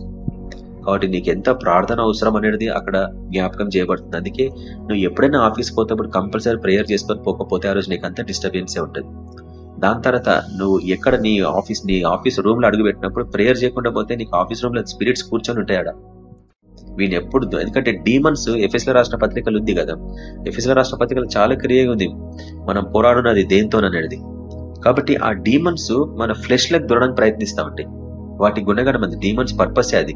Speaker 4: కాబట్టి నీకు ఎంత ప్రార్థన అవసరం అనేది అక్కడ జ్ఞాపకం చేయబడుతుంది. అందుకే నువ్వు ఎప్పుడైనా ఆఫీస్ పోతేప్పుడు కంపల్సరీ ప్రేయర్ చేసుకొని పోకపోతే ఆ రోజు నీకు అంత డిస్టర్బెన్సే ఉంటుంది. దాని తర్వాత నువ్వు ఎక్కడ నీ ఆఫీస్ నీ ఆఫీస్ రూమ్లో అడుగు పెట్టినప్పుడు ప్రేయర్ చేయకుండా పోతే నీకు ఆఫీస్ రూమ్లో స్పిరిట్స్ కూర్చొని ఉంటాయి ఆడ. వీని ఎప్పుడు ఎందుకంటే డీమన్స్ ఎఫ్ఎస్ల రాష్ట్ర పత్రికలు ఉంది కదా. ఎఫ్ఎస్ల రాష్ట్ర పత్రికలు చాలా క్రియగా ఉంది. మనం పోరాడున్నది దేంతోననేది కాబట్టి ఆ డీమన్స్ మన ఫ్లెష్లకు దొరడానికి ప్రయత్నిస్తా ఉంటాయి. వాటి గుణగణం అది. డీమన్స్ పర్పసే అది.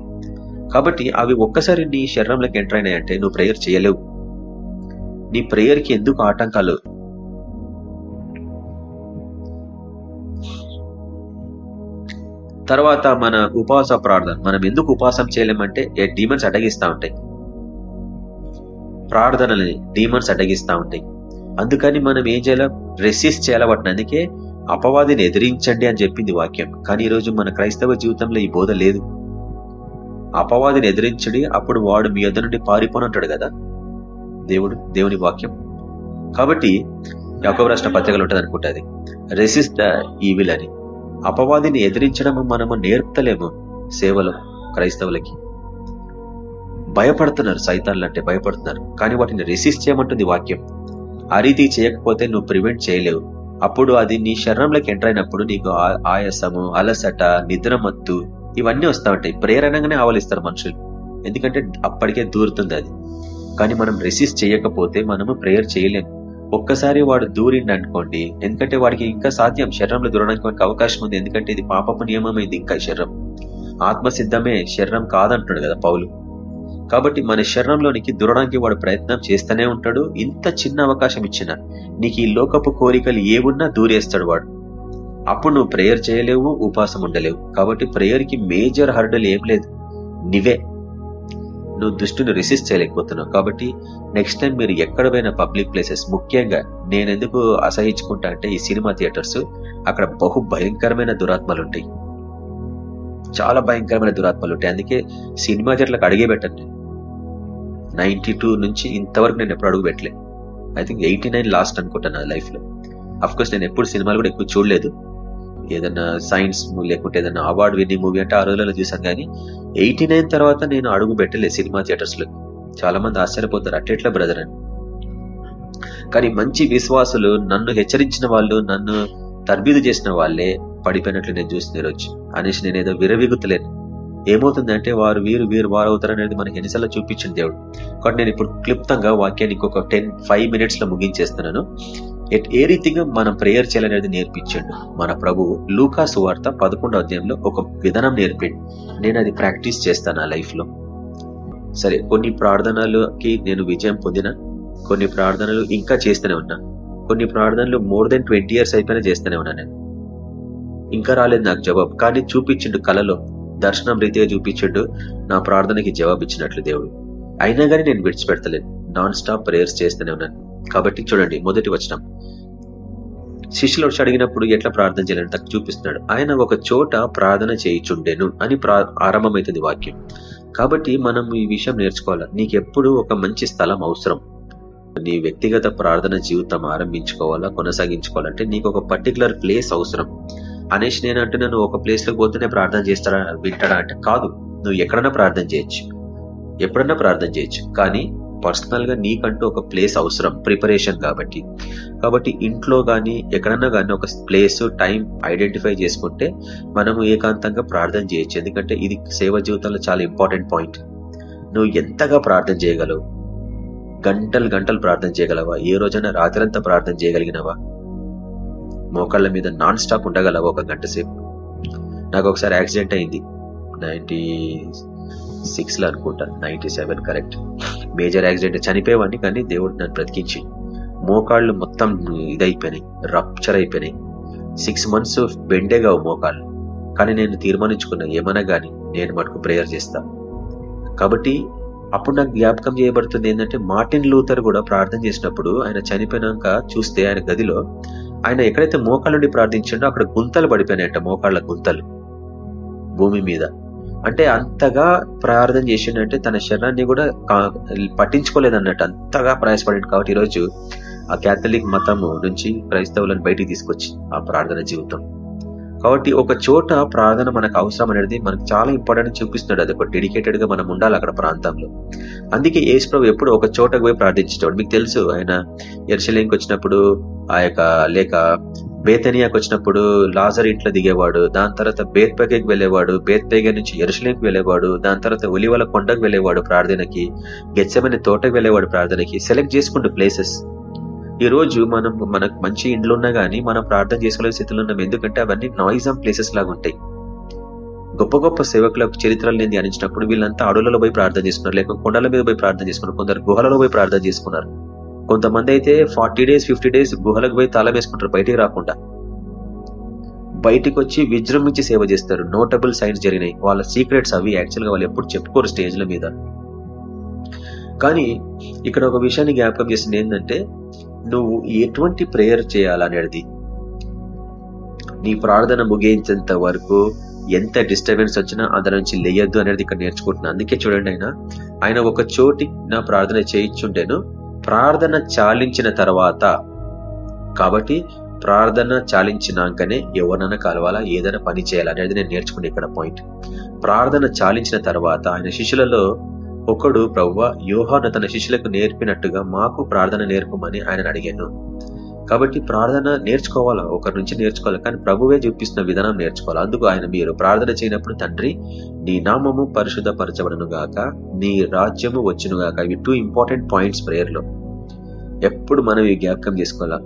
Speaker 4: కాబట్టి అవి ఒక్కసారి నీ శరీరంలోకి ఎంటర్ అయినాయంటే నువ్వు ప్రేయర్ చేయలేవు. నీ ప్రేయర్కి ఎందుకు ఆటంకాలు? తర్వాత మన ఉపవాస ప్రార్థన. మనం ఎందుకు ఉపవాసం చేయలేమంటే డీమన్స్ అడ్డగిస్తూ ఉంటాయి. ప్రార్థనలని డీమన్స్ అడ్డగిస్తూ ఉంటాయి. అందుకని మనం ఏం చేయాలి? రెసిస్ట్ చేయాలి వాటిని. అందుకే అపవాదిని ఎదిరించండి అని చెప్పింది వాక్యం. కానీ ఈ రోజు మన క్రైస్తవ జీవితంలో ఈ బోధ లేదు. అపవాదిని ఎదిరించడి అప్పుడు వాడు మీ ఎదురు నుండి పారిపోనంటాడు కదా. దేవుడు దేవుని వాక్యం. కాబట్టి యాకవ రాష్ట్ర పత్రికలు ఉంటుంది అనుకుంటుంది. రెసిస్ట్ ద ఈవిల్ అని. అపవాదిని ఎదిరించడం మనము నేర్పుతలేము సేవలు క్రైస్తవులకి. భయపడుతున్నారు సైతాన్లు అంటే భయపడుతున్నారు. కానీ వాటిని రెసిస్ట్ చేయమంటుంది వాక్యం. ఆ రీతి చేయకపోతే నువ్వు ప్రివెంట్ చేయలేవు. అప్పుడు అది నీ శరీరంలోకి ఎంటర్ అయినప్పుడు నీకు ఆయాసము అలసట నిద్రమత్తు ఇవన్నీ వస్తూ ఉంటాయి. ప్రేరణగానే ఆవలిస్తారు మనుషులు. ఎందుకంటే అప్పటికే దూరుతుంది అది. కానీ మనం రెసిస్ట్ చేయకపోతే మనము ప్రేయర్ చేయలేము ఒక్కసారి వాడు దూరిండి అనుకోండి ఎందుకంటే వాడికి ఇంకా సాధ్యం. శరీరంలో దూరడానికి అవకాశం ఉంది. ఎందుకంటే ఇది పాపపు నియమమైంది ఇంకా శరీరం. ఆత్మ సిద్ధమే శరీరం కాదంటున్నాడు కదా పౌలు. కాబట్టి మన శరీరంలోనికి దూరడానికి వాడు ప్రయత్నం చేస్తూనే ఉంటాడు. ఇంత చిన్న అవకాశం ఇచ్చిన నీకు ఈ లోకపు కోరికలు ఏవున్నా దూరేస్తాడు వాడు. అప్పుడు నువ్వు ప్రేయర్ చేయలేవు ఉపాసం ఉండలేవు. కాబట్టి ప్రేయర్కి మేజర్ హర్డల్ ఏం లేదు. నివే. నువ్వు దుష్టుని రిసిస్ట్ చేయలేకపోతున్నావు. కాబట్టి నెక్స్ట్ టైం మీరు ఎక్కడ పోయిన పబ్లిక్ ప్లేసెస్ ముఖ్యంగా నేను ఎందుకు అసహించుకుంటా అంటే ఈ సినిమా థియేటర్స్ అక్కడ బహు భయంకరమైన దురాత్మలు ఉంటాయి. చాలా భయంకరమైన దురాత్మలు ఉంటాయి. అందుకే సినిమా థియేటర్లకు అడిగే పెట్టండి. నైన్టీ నుంచి ఇంతవరకు నేను ఎప్పుడు అడుగు పెట్టలే ఐ థింక్ ఎయిటీ లాస్ట్ అనుకుంటాను నా లైఫ్లో. నేను ఎప్పుడు సినిమాలు కూడా ఎక్కువ చూడలేదు. ఏదైనా సైన్స్ లేకుంటే ఏదైనా అవార్డు విన్నింగ్ మూవీ అంటే ఆ రోజులలో చూసాను కానీ ఎయిటీ తర్వాత నేను అడుగు పెట్టలేదు సినిమా థియేటర్స్లో. చాలా మంది ఆశ్చర్యపోతారు అట్టెట్లా బ్రదర్ అని. కానీ మంచి విశ్వాసులు నన్ను హెచ్చరించిన వాళ్ళు నన్ను తర్బీదు చేసిన వాళ్ళే పడిపోయినట్లు నేను చూసిన రోజు అనేసి నేను ఏదో విరవిగుతలేను ఏమవుతుందంటే వారు వీరు వీరు వారు అవుతారు అనేది మనకి ఎన్నిసార్లు చూపించింది దేవుడు. కాబట్టి నేను ఇప్పుడు క్లుప్తంగా వాక్యాన్ని ఇంకొక టెన్ ఫైవ్ మినిట్స్లో ముగించేస్తున్నాను. ఏ రీతిగా మనం ప్రేయర్ చేయాలనేది నేర్పించండు. మన ప్రభు లూకాస్ వార్త పదకొండో అధ్యాయంలో ఒక విధానం నేర్పిండు నేను అది ప్రాక్టీస్ చేస్తాను నా లైఫ్లో సరే కొన్ని ప్రార్థనలకి నేను విజయం పొందిన కొన్ని ప్రార్థనలు ఇంకా చేస్తూనే ఉన్నా. కొన్ని ప్రార్థనలు మోర్ దెన్ ట్వంటీ ఇయర్స్ అయిపోయినా చేస్తూనే ఉన్నా నేను. ఇంకా రాలేదు నాకు జవాబు. కానీ చూపించిండు కలలో దర్శనం రీతిగా చూపించిండు నా ప్రార్థనకి జవాబు ఇచ్చినట్లు దేవుడు. అయినా కానీ నేను విడిచిపెడతలేదు నాన్ స్టాప్ ప్రేయర్స్ చేస్తూనే ఉన్నాను. కాబట్టి చూడండి మొదటి వచనం. శిష్యులు వచ్చి అడిగినప్పుడు ఎట్లా ప్రార్థన చేయాలని తనకు చూపిస్తున్నాడు. ఆయన ఒక చోట ప్రార్థన చేయిచుండెను అని ప్రా ఆరంభమవుతుంది వాక్యం. కాబట్టి మనం ఈ విషయం నేర్చుకోవాలి? నీకెప్పుడు ఒక మంచి స్థలం అవసరం. నీ వ్యక్తిగత ప్రార్థన జీవితం ఆరంభించుకోవాలా కొనసాగించుకోవాలంటే నీకు ఒక పర్టికులర్ ప్లేస్ అవసరం. అనేసి నేను అంటున్నాను ఒక ప్లేస్లో పోతేనే ప్రార్థన చేస్తాడా వింటాడా? అంటే కాదు. నువ్వు ఎక్కడన్నా ప్రార్థన చేయొచ్చు. ఎప్పుడన్నా ప్రార్థన చేయొచ్చు. కానీ పర్సనల్గా నీకంటూ ఒక ప్లేస్ అవసరం ప్రిపరేషన్ కాబట్టి. కాబట్టి ఇంట్లో కానీ ఎక్కడన్నా కానీ ఒక ప్లేస్ టైం ఐడెంటిఫై చేసుకుంటే మనము ఏకాంతంగా ప్రార్థన చేయొచ్చు. ఎందుకంటే ఇది సేవ జీవితంలో చాలా ఇంపార్టెంట్ పాయింట్. నువ్వు ఎంతగా ప్రార్థన చేయగలవు? గంటలు గంటలు ప్రార్థన చేయగలవా? ఏ రోజైనా రాత్రంతా ప్రార్థన చేయగలిగినవా? మోకాళ్ళ మీద నాన్ స్టాప్ ఉండగలవా ఒక గంట సేపు? నాకు ఒకసారి యాక్సిడెంట్ అయింది. నైన్టీ సిక్స్లో అనుకుంటా ninety seven correct major accident చనిపోయేవాడిని కానీ దేవుడు నన్ను బ్రతికించి మోకాళ్ళు మొత్తం ఇదైపోయినాయి రప్చర్ అయిపోయినాయి. సిక్స్ మంత్స్ బెండేగావు మోకాళ్ళు. కానీ నేను తీర్మానించుకున్నా ఏమన్నా కానీ నేను మటుకు ప్రేయర్ చేస్తా. కాబట్టి అప్పుడు నాకు జ్ఞాపకం చేయబడుతుంది ఏంటంటే మార్టిన్ లూథర్ కూడా ప్రార్థన చేసినప్పుడు ఆయన చనిపోయినాక చూస్తే ఆయన గదిలో ఆయన ఎక్కడైతే మోకాళ్ళుండి ప్రార్థించిండో అక్కడ గుంతలు పడిపోయినాయంట మోకాళ్ళ గుంతలు. భూమి మీద. అంటే అంతగా ప్రార్థన చేసిండంటే తన శరణాన్ని కూడా పట్టించుకోలేదన్నట్టు అంతగా ప్రయాసపడింది కాబట్టి ఈరోజు ఆ క్యాథలిక్ మతము నుంచి క్రైస్తవులను బయటికి తీసుకొచ్చి ఆ ప్రార్థన జీవితం. కాబట్టి ఒక చోట ప్రార్థన మనకు అవసరం అనేది మనకు చాలా ఇంపార్టెంట్ చూపిస్తున్నాడు. అది ఒక డెడికేటెడ్గా మనం ఉండాలి అక్కడ ప్రాంతంలో. అందుకే యేసు ప్రభు ఎప్పుడు ఒక చోటకు పోయి ప్రార్థించేవాడు మీకు తెలుసు ఆయన ఎర్షలేంకి వచ్చినప్పుడు ఆ యొక్క లేక బేతనియాకి వచ్చినప్పుడు లాజర్ ఇంట్లో దిగేవాడు దాని తర్వాత బేత్పేగకి వెళ్ళేవాడు బేత్పేగ నుంచి ఎరుసలేంకి వెళ్ళేవాడు దాని తర్వాత ఉలివల కొండకు వెళ్ళేవాడు ప్రార్థనకి గెచ్చమని తోటకు వెళ్ళేవాడు ప్రార్థనకి సెలెక్ట్ చేసుకుంటూ ప్లేసెస్. ఈ రోజు మనం మనకు మంచి ఇండ్లు ఉన్నా గానీ మనం ప్రార్థన చేసుకోలే స్థితిలో ఉన్నాం. ఎందుకంటే అవన్నీ నాయిజం ప్లేసెస్ లాగా ఉంటాయి. గొప్ప గొప్ప సేవకుల చరిత్రలు నేను ధ్యానించినప్పుడు వీళ్ళంతా అడవులలో పోయి ప్రార్థన చేసుకున్నారు లేక కొండల మీద పోయి ప్రార్థన చేసుకున్నారు కొందరు గుహలలో పోయి ప్రార్థన చేసుకున్నారు. కొంతమంది అయితే ఫార్టీ డేస్ ఫిఫ్టీ డేస్ గుహలకు పోయి తాళం వేసుకుంటారు బయటికి రాకుండా. బయటికి వచ్చి విజృంభించి సేవ చేస్తారు. నోటబుల్ సైన్స్ జరిగినాయి. వాళ్ళ సీక్రెట్స్ అవి యాక్చువల్గా వాళ్ళు ఎప్పుడు చెప్పుకోరు స్టేజ్ల మీద. కానీ ఇక్కడ ఒక విషయాన్ని జ్ఞాపకం చేసింది ఏంటంటే నువ్వు ఎటువంటి ప్రేయర్ చేయాలనేది. నీ ప్రార్థన ముగించేంత వరకు ఎంత డిస్టర్బెన్స్ వచ్చినా అందరి నుంచి లేయద్దు అనేది ఇక్కడ నేర్చుకుంటున్నా. అందుకే చూడండి ఆయన ఆయన ఒక చోటి నా ప్రార్థన చేయించుంటేను ప్రార్థన చాలించిన తర్వాత కాబట్టి ప్రార్థన చాలించినాకనే ఎవరినైనా కలవాలా? ఏదైనా పని చేయాలా? అనేది నేను నేర్చుకునే ఇక్కడ పాయింట్ ప్రార్థన చాలించిన తర్వాత ఆయన శిష్యులలో ఒకడు ప్రవ్వ యోహాను తన శిష్యులకు నేర్పినట్టుగా మాకు ప్రార్థన నేర్పమని ఆయన అడిగాను. కాబట్టి ప్రార్థన నేర్చుకోవాలా? ఒకరి నుంచి నేర్చుకోవాలి. కానీ ప్రభువే చూపిస్తున్న విధానం నేర్చుకోవాలి. అందుకు ఆయన మీరు ప్రార్థన చేయనప్పుడు తండ్రి నీ నామము పరిశుద్ధపరచబడను గాక నీ రాజ్యము వచ్చును గాక. ఇవి టూ ఇంపార్టెంట్ పాయింట్స్ ప్రేయర్లో ఎప్పుడు మనం ఈ జ్ఞాపకం చేసుకోవాలా?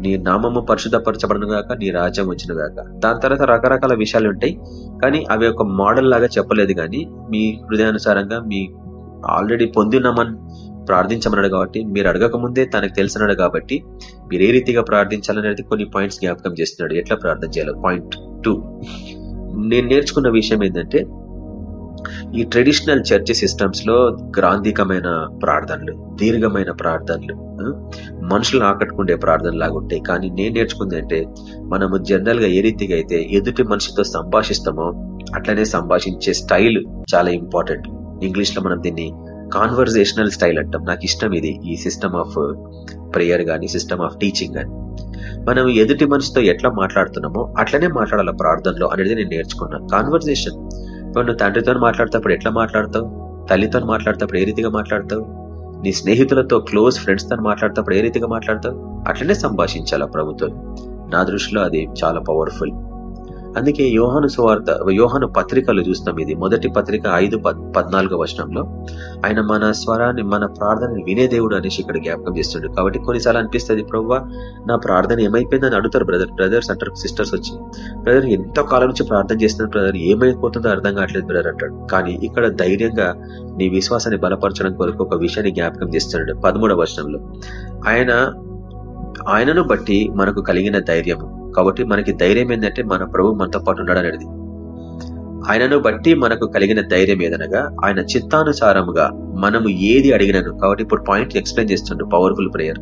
Speaker 4: నీ నామము పరిశుద్ధపరచబడను గాక నీ రాజ్యం వచ్చిన గాక. దాని తర్వాత రకరకాల విషయాలు ఉంటాయి. కానీ అవి ఒక మోడల్ లాగా చెప్పలేదు కానీ మీ హృదయానుసారంగా మీ ఆల్రెడీ పొందినామని ప్రార్థించమన్నాడు కాబట్టి మీరు అడగక ముందే తనకు తెలిసినాడు కాబట్టి మీరు ఏ రీతిగా ప్రార్థించాలనేది కొన్ని పాయింట్స్ జ్ఞాపకం చేస్తున్నాడు. ఎట్లా ప్రార్థన చేయాలి? పాయింట్ టూ నేను నేర్చుకున్న విషయం ఏంటంటే ఈ ట్రెడిషనల్ చర్చ్ సిస్టమ్స్లో గ్రాంధికమైన ప్రార్థనలు దీర్ఘమైన ప్రార్థనలు మనుషులను ఆకట్టుకుండే ప్రార్థనలు లాగా ఉంటాయి. కానీ నేను నేర్చుకుంది అంటే మనము జనరల్గా ఏ రీతిగా అయితే ఎదుటి మనిషితో సంభాషిస్తామో అట్లనే సంభాషించే స్టైల్ చాలా ఇంపార్టెంట్ ఇంగ్లీష్లో మనం దీన్ని కాన్వర్జేషనల్ స్టైల్ అంటాం. నాకు ఇష్టం ఇది. ఈ సిస్టమ్ ఆఫ్ ప్రేయర్ కానీ సిస్టమ్ ఆఫ్ టీచింగ్ కానీ మనం ఎదుటి మనిషితో ఎట్లా మాట్లాడుతున్నామో అట్లనే మాట్లాడాలి ప్రార్థనలో అనేది నేను నేర్చుకున్నాను కాన్వర్జేషన్ ఇప్పుడు నువ్వు తండ్రితో మాట్లాడేటప్పుడు ఎట్లా మాట్లాడతావు? తల్లితో మాట్లాడేటప్పుడు ఏ రీతిగా మాట్లాడతావు? నీ స్నేహితులతో క్లోజ్ ఫ్రెండ్స్తో మాట్లాడేటప్పుడు ఏ రీతిగా మాట్లాడతావు? అట్లనే సంభాషించాలా ప్రభుత్వం. నా దృష్టిలో అది చాలా పవర్ఫుల్ అందుకే యోహాను సువార్త యోహాను పత్రికలు చూస్తాం ఇది. మొదటి పత్రిక ఐదు పద్నాలుగో వచనంలో ఆయన మన స్వరాన్ని మన ప్రార్థనని వినే దేవుడు అనేసి ఇక్కడ జ్ఞాపకం చేస్తుండడు కాబట్టి కొన్నిసార్లు అనిపిస్తుంది ప్రవ్వా నా ప్రార్థన ఏమైపోయిందని అడుగుతారు బ్రదర్ బ్రదర్స్ అంటారు సిస్టర్స్ వచ్చి. బ్రదర్ ఎంతో కాలం నుంచి ప్రార్థన చేస్తున్నాను బ్రదర్ ఏమైపోతుందో అర్థం కావట్లేదు బ్రదర్ అంటాడు. కానీ ఇక్కడ ధైర్యంగా నీ విశ్వాసాన్ని బలపరచడం కొరకు ఒక విషయాన్ని జ్ఞాపకం చేస్తున్నాడు పదమూడవ వచనంలో. ఆయన ఆయనను బట్టి మనకు కలిగిన ధైర్యము. కాబట్టి మనకి ధైర్యం ఏంటంటే మన ప్రభు మనతో పాటు ఉన్నాడు అనేది. ఆయనను బట్టి మనకు కలిగిన ధైర్యం ఏదనగా ఆయన చిత్తానుసారముగా మనము ఏది అడిగినను. కాబట్టి ఇప్పుడు పాయింట్ ఎక్స్ప్లెయిన్ చేస్తుండ్రు పవర్ఫుల్ ప్రేయర్.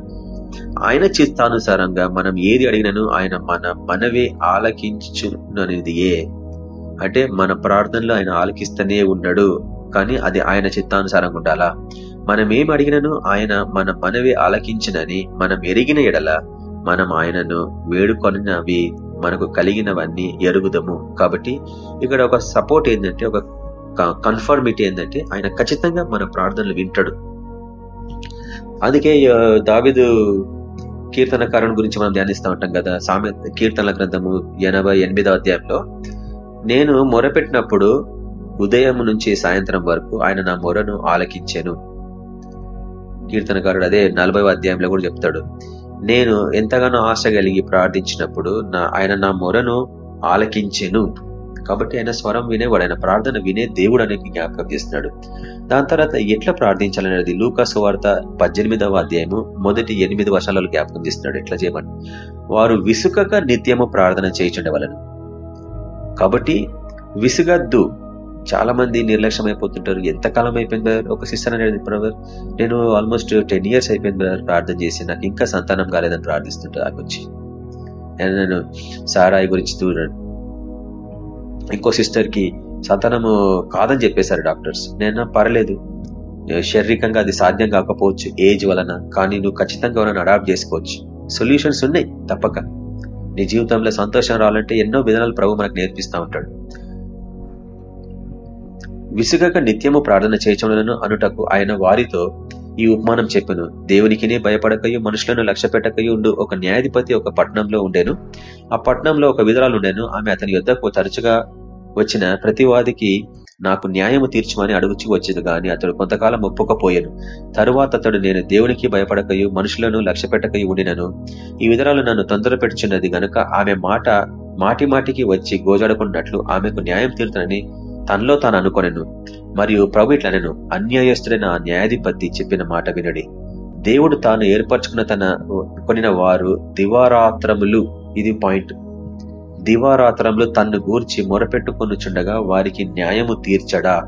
Speaker 4: ఆయన చిత్తానుసారంగా మనం ఏది అడిగినను ఆయన మన మనవే ఆలకించుననేది ఏ అంటే మన ప్రార్థనలో ఆయన ఆలకిస్తూనే ఉన్నాడు కానీ అది ఆయన చిత్తానుసారంగా ఉండాలా? మనం ఏం అడిగినను ఆయన మన మనవి ఆలకించినని మనం ఎరిగిన ఎడల మనం ఆయనను వేడుకొనినవి మనకు కలిగినవన్నీ ఎరుగుదము. కాబట్టి ఇక్కడ ఒక సపోర్ట్ ఏంటంటే ఒక కన్ఫర్మిటీ ఏంటంటే ఆయన ఖచ్చితంగా మన ప్రార్థనలు వింటాడు. అందుకే దావిదు కీర్తనకారుని గురించి మనం ధ్యానిస్తూ ఉంటాం కదా. సామె కీర్తనల గ్రంథము ఎనభై ఎనిమిదో అధ్యాయంలో నేను మొరపెట్టినప్పుడు ఉదయం నుంచి సాయంత్రం వరకు ఆయన నా మొరను ఆలకించాను. కీర్తనకారుడు అదే నలభై అధ్యాయంలో కూడా చెప్తాడు. నేను ఎంతగానో ఆశ కలిగి ప్రార్థించినప్పుడు నా ఆయన నా మొరను ఆలకించెను. కాబట్టి ఆయన స్వరం వినేవాడు ఆయన ప్రార్థన వినే దేవుడు అనేది జ్ఞాపకం చేస్తున్నాడు. దాని తర్వాత ఎట్లా ప్రార్థించాలనేది లూకాసు వార్త పద్దెనిమిదవ అధ్యాయము మొదటి ఎనిమిది వర్షాలలో జ్ఞాపకం చేస్తున్నాడు. ఎట్లా చేయమని? వారు విసుకక నిత్యము ప్రార్థన చేయించండి వాళ్ళను కాబట్టి విసుగద్దు. చాలా మంది నిర్లక్ష్యం అయిపోతుంటారు. ఎంతకాలం అయిపోయింది ఒక సిస్టర్ అనేది బ్రదర్ నేను ఆల్మోస్ట్ టెన్ ఇయర్స్ అయిపోయింది బ్రదర్ ప్రార్థన చేసి. నాకు ఇంకా సంతానం కాలేదని ప్రార్థిస్తుంటారు నాకు వచ్చి నేను సారాయి గురించి చూడండి ఇంకో సిస్టర్కి సంతానము కాదని చెప్పేశారు డాక్టర్స్ నేను? పర్లేదు. శారీరకంగా అది సాధ్యం కాకపోవచ్చు ఏజ్ వలన. కానీ నువ్వు ఖచ్చితంగా ఎవరైనా అడాప్ట్ చేసుకోవచ్చు. సొల్యూషన్స్ ఉన్నాయి తప్పక. నీ జీవితంలో సంతోషం రావాలంటే ఎన్నో విధానాలు ప్రభు మనకు నేర్పిస్తూ ఉంటాడు. విసుగక నిత్యము ప్రార్థన చేయచములను అనుటకు ఆయన వారితో ఈ ఉపమానం చెప్పను. దేవునికినే భయపడకయు మనుషులను లక్ష్య పెట్టకయు ఉండు. ఒక న్యాయాధిపతి ఒక పట్టణంలో ఉండేను. ఆ పట్టణంలో ఒక విధురాలు ఉండేను. ఆమె అతని యుద్ధకు తరచుగా వచ్చిన ప్రతివాదికి నాకు న్యాయము తీర్చమని అడుగుచి వచ్చేది గాని అతడు కొంతకాలం ఒప్పుకపోయాను. తరువాత అతడు నేను దేవునికి భయపడకయు మనుషులను లక్ష్య పెట్టకయు ఉండినను. ఈ విధరాలు నన్ను తొందర పెట్టుచున్నది గనుక ఆమె మాట మాటి మాటికి వచ్చి గోజాడుకున్నట్లు ఆమెకు న్యాయం తీరుతానని తనలో తాను అనుకొనెను. మరియు ప్రభు ఇట్లనెను అన్యాయస్తుడైన ఆ న్యాయాధిపతి చెప్పిన మాట వినడి. దేవుడు తాను ఏర్పరచుకున్న తన కొనిన వారు దివారాత్రములు. ఇది పాయింట్. దివారాత్రములు తన్ను గూర్చి మొరపెట్టుకొనుచుండగా వారికి న్యాయము తీర్చడా?